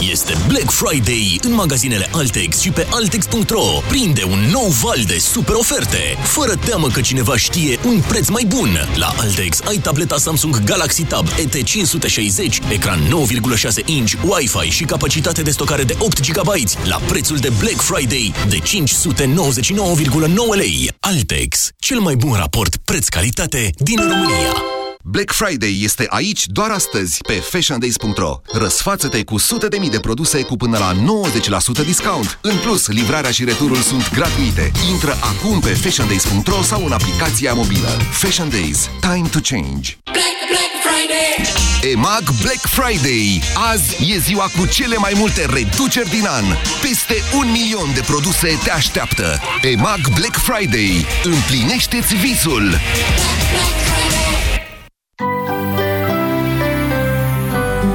Este Black Friday în magazinele Altex și pe Altex.ro. Prinde un nou val de super oferte. Fără teamă că cineva știe un preț mai bun. La Altex ai tableta Samsung Galaxy Tab ET560, ecran 9,6 inch, Wi-Fi și capacitate de stocare de 8 GB la prețul de Black Friday de 599,9 lei. Altex, cel mai bun raport preț-calitate din România. Black Friday este aici doar astăzi pe fashiondays.ro. Răsfață-te cu sute de mii de produse cu până la 90% discount. În plus, livrarea și returul sunt gratuite. Intră acum pe fashiondays.ro sau în aplicația mobilă. Fashion Days. Time to change. Black, Black Friday. EMAG Black Friday. Azi e ziua cu cele mai multe reduceri din an. Peste un milion de produse te așteaptă. EMAG Black Friday. Împlinește-ți visul!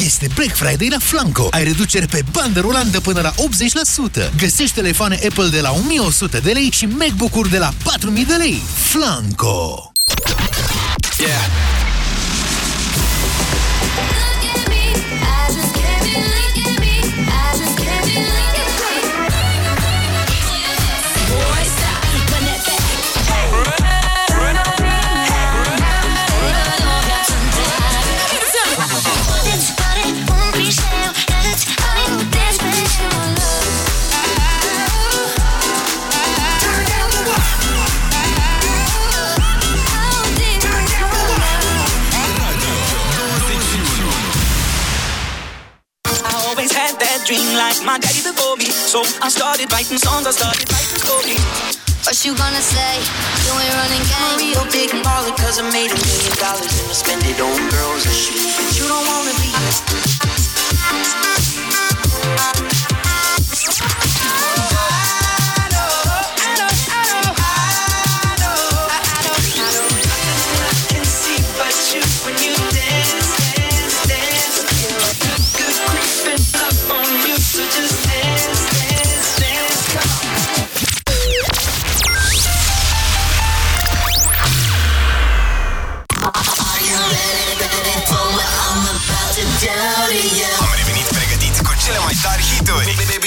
Este Black Friday la Flanco. Ai reducere pe bandă rulantă până la 80%. Găsești telefoane Apple de la 1100 de lei și MacBook-uri de la 4000 de lei. Flanco! Yeah. Dream like my daddy before me. So I started writing songs, I started writing stories. What you gonna say? You ain't running game. Real big and baller cause I made a million dollars and I spend it on girls and shoes. But you don't wanna be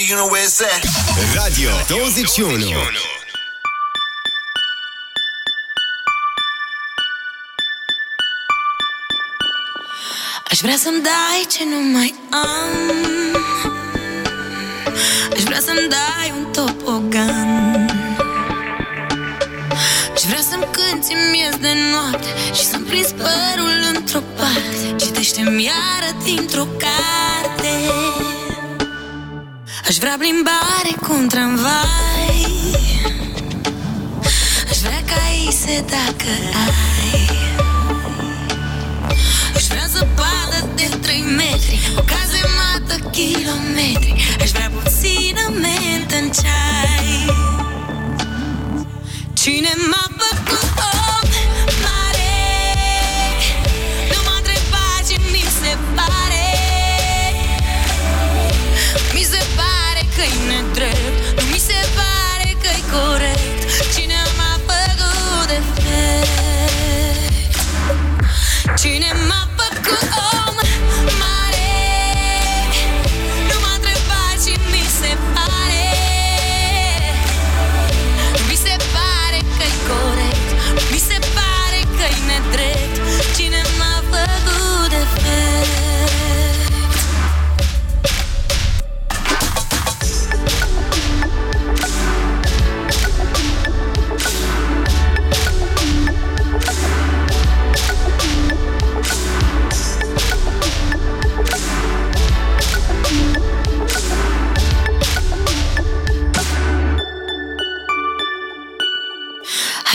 you know where it's at. Radio 21. Aș vrea să-mi dai ce nu mai am Aș vrea să-mi dai un topogan Aș vrea să-mi cânti miez de noapte Și să-mi prins părul într-o parte Citește-mi iară dintr-o carte Aș vrea blimbare cu un tramvai. Aș vrea ca caise dacă ai. Aș vrea zăpadă de 3 metri O casă cazemată kilometri. Aș vrea puțină mentă în ceai. Cine m-a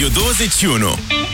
Radio 21.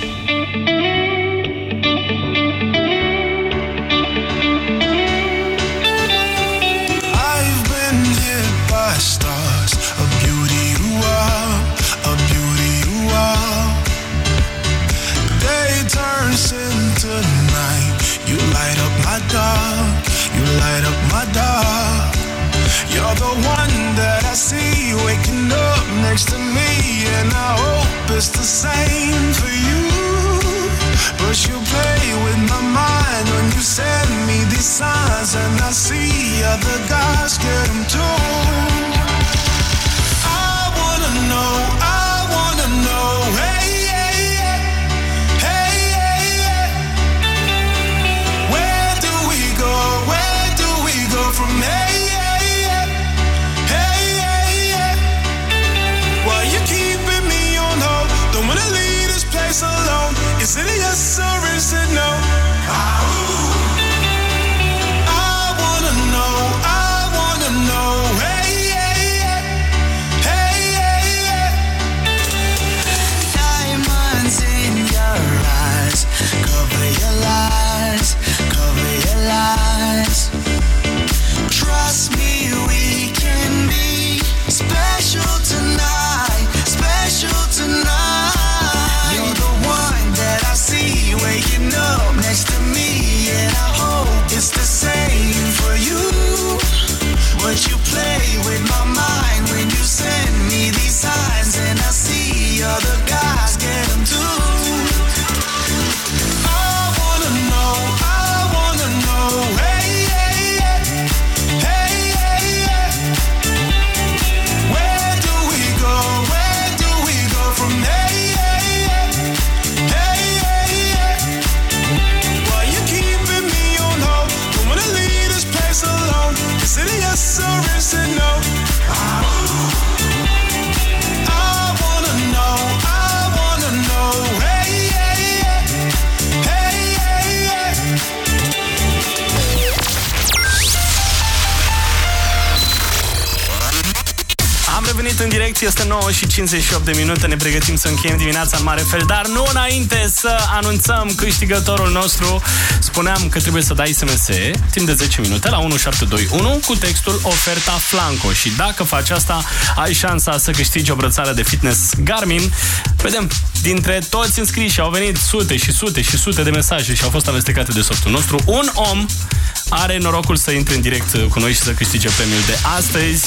9 și 58 de minute, ne pregătim să încheiem dimineața în mare fel, dar nu înainte să anunțăm câștigătorul nostru. Spuneam că trebuie să dai SMS timp de 10 minute la 1721 cu textul oferta Flanco și dacă faci asta, ai șansa să câștigi o brățară de fitness Garmin. Vedem, dintre toți înscriși au venit sute și sute și sute de mesaje și au fost amestecate de softul nostru. Un om are norocul să intre în direct cu noi și să câștige premiul de astăzi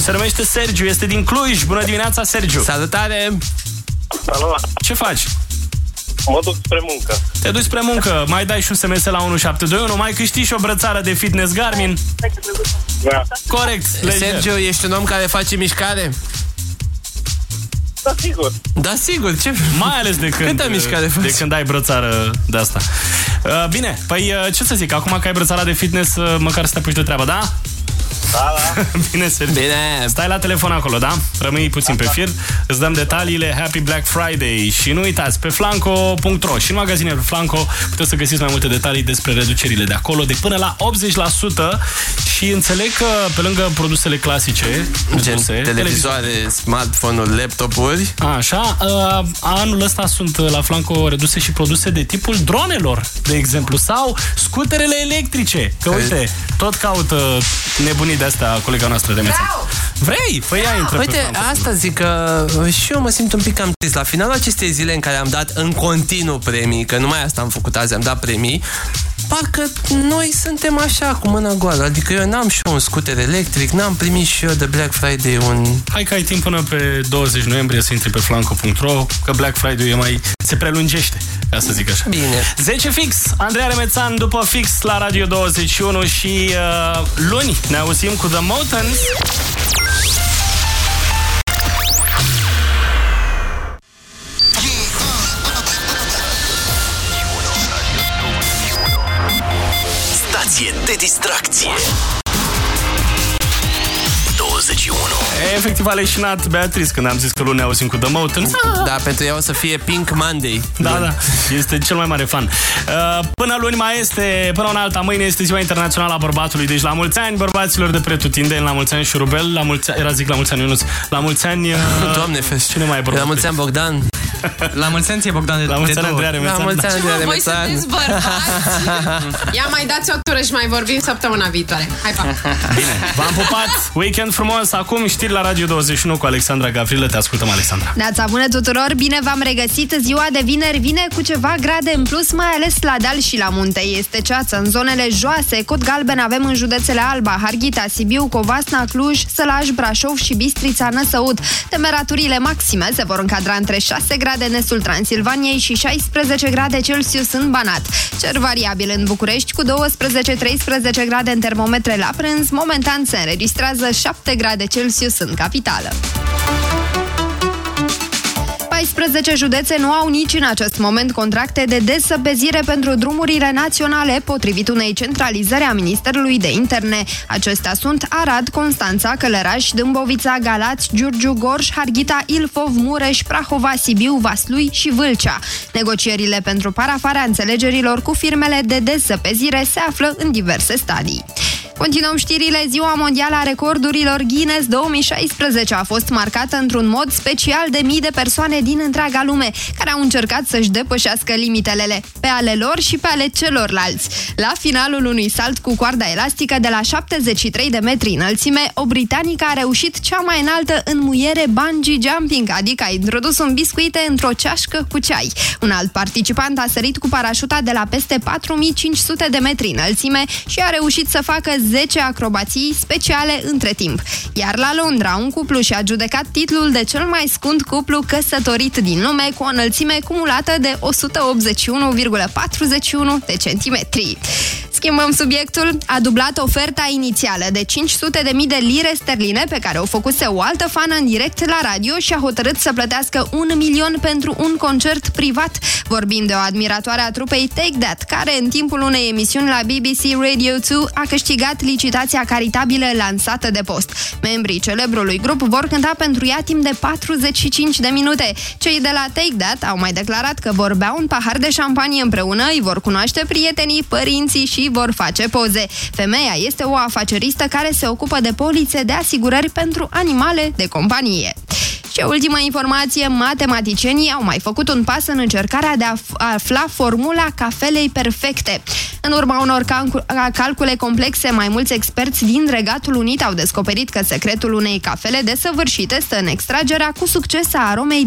și se numește Sergiu, este din Cluj. Bună dimineața, Sergiu! Salutare! Salut! Ce faci? Mă duc spre muncă. Te duci spre muncă, mai dai și un SMS la 1721, mai câștigi și o brățară de fitness Garmin. Da. Corect, leger. Sergio, ești un om care face mișcare? Da, sigur. Da, sigur. Ce? Mai ales de când, Câtă mișcare faci? de când ai brățară de asta. Uh, Bine, păi uh, ce să zic, acum că ai brățara de fitness, uh, măcar să te apuci de treabă, da? Da, da. Bine, Sergiu. Bine. Stai la telefon acolo, da? Rămâi puțin pe fir, îți dăm detaliile Happy Black Friday și nu uitați, pe flanco.ro și în magazinele Flanco puteți să găsiți mai multe detalii despre reducerile de acolo, de până la 80% și înțeleg că pe lângă produsele clasice, Gen produse, televizoare, smartphone-uri, laptopuri. A, Așa, uh, anul ăsta sunt uh, la Flanco reduse și produse de tipul dronelor, de exemplu, sau scuterele electrice. Că uite, tot caută nebunii de astea colega noastră de mețe. Vrei? Păi ia intră pe Uite, Flanco. asta zic că uh, și eu mă simt un pic cam trist. La finalul acestei zile în care am dat în continuu premii, că numai asta am făcut azi, am dat premii, parcă noi suntem așa cu mâna goală. Adică eu n-am și eu un scuter electric, n-am primit și eu de Black Friday un... Hai că ai timp până pe 20 noiembrie să intri pe flanco.ro, că Black Friday e mai... se prelungește, ca să zic așa. Bine. 10 fix, Andreea Remețan după fix la Radio 21 și uh, luni ne auzim cu The Motans. Stație de distracție 21 E, efectiv a leșinat Beatrice când am zis că luni ne auzim cu The Motans. Da, pentru ea o să fie Pink Monday. Da, da, este cel mai mare fan. Uh, Până luni mai este, până una alta, mâine este ziua internațională a bărbatului, deci la mulți ani bărbaților de pretutindeni, la mulți ani Șurubel, la mulți ani, era zic la mulți ani Ionuț, la mulți ani... uh, Doamne, fes. Cine mai e bărbat? La mulți ani, Bogdan. La mulți ani ție, Bogdan, de, La mulți de ani, două Andreea ori. Remețan. La mulți ani, Da. Andreea Voi Remețan. sunteți bărbați? Ia mai dați o tură și mai vorbim săptămâna viitoare. Hai, pa! Bine, v-am pupat, weekend frumos, acum știri la Radio 21 cu Alexandra Gavrilă, te ascultăm, Alexandra. Neața bună tuturor, bine v-am regăsit. Ziua de vineri vine cu ceva grade în plus, mai ales la deal și la munte. Este ceață în zonele joase. Cod galben avem în județele Alba, Harghita, Sibiu, Covasna, Cluj, Sălaj, Brașov și Bistrița, Năsăud. Temperaturile maxime se vor încadra între 6 grade în estul Transilvaniei și 16 grade Celsius în Banat. Cer variabil în București cu 12-13 grade în termometre la prânz. Momentan se înregistrează 7 grade Celsius în capitală. 14 județe nu au nici în acest moment contracte de desăpezire pentru drumurile naționale, potrivit unei centralizări a Ministerului de Interne. Acestea sunt Arad, Constanța, Călăraș, Dâmbovița, Galați, Giurgiu, Gorj, Harghita, Ilfov, Mureș, Prahova, Sibiu, Vaslui și Vâlcea. Negocierile pentru parafarea înțelegerilor cu firmele de desăpezire se află în diverse stadii. Continuăm știrile. Ziua Mondială a Recordurilor Guinness 2016 a fost marcată într-un mod special de mii de persoane din întreaga lume, care au încercat să-și depășească limitele pe ale lor și pe ale celorlalți. La finalul unui salt cu coarda elastică de la 73 de metri înălțime, o britanică a reușit cea mai înaltă înmuiere bungee jumping, adică a introdus un biscuite într-o ceașcă cu ceai. Un alt participant a sărit cu parașuta de la peste 4500 de metri înălțime și a reușit să facă 10 acrobații speciale între timp. Iar la Londra, un cuplu și-a judecat titlul de cel mai scund cuplu căsătorit din lume cu o înălțime cumulată de 181,41 de centimetri. Schimbăm subiectul. A dublat oferta inițială de 500 de mii de lire sterline pe care o făcuse o altă fană în direct la radio și a hotărât să plătească un milion pentru un concert privat. Vorbim de o admiratoare a trupei Take That, care în timpul unei emisiuni la BBC Radio 2 a câștigat licitația caritabilă lansată de post. Membrii celebrului grup vor cânta pentru ea timp de 45 de minute. Cei de la Take That au mai declarat că vor bea un pahar de șampanie împreună, îi vor cunoaște prietenii, părinții și vor face poze. Femeia este o afaceristă care se ocupă de polițe de asigurări pentru animale de companie. Și ultima informație, matematicienii au mai făcut un pas în încercarea de a f- afla formula cafelei perfecte. În urma unor calcu- calcule complexe, mai mulți experți din Regatul Unit au descoperit că secretul unei cafele desăvârșite stă în extragerea cu succes a aromei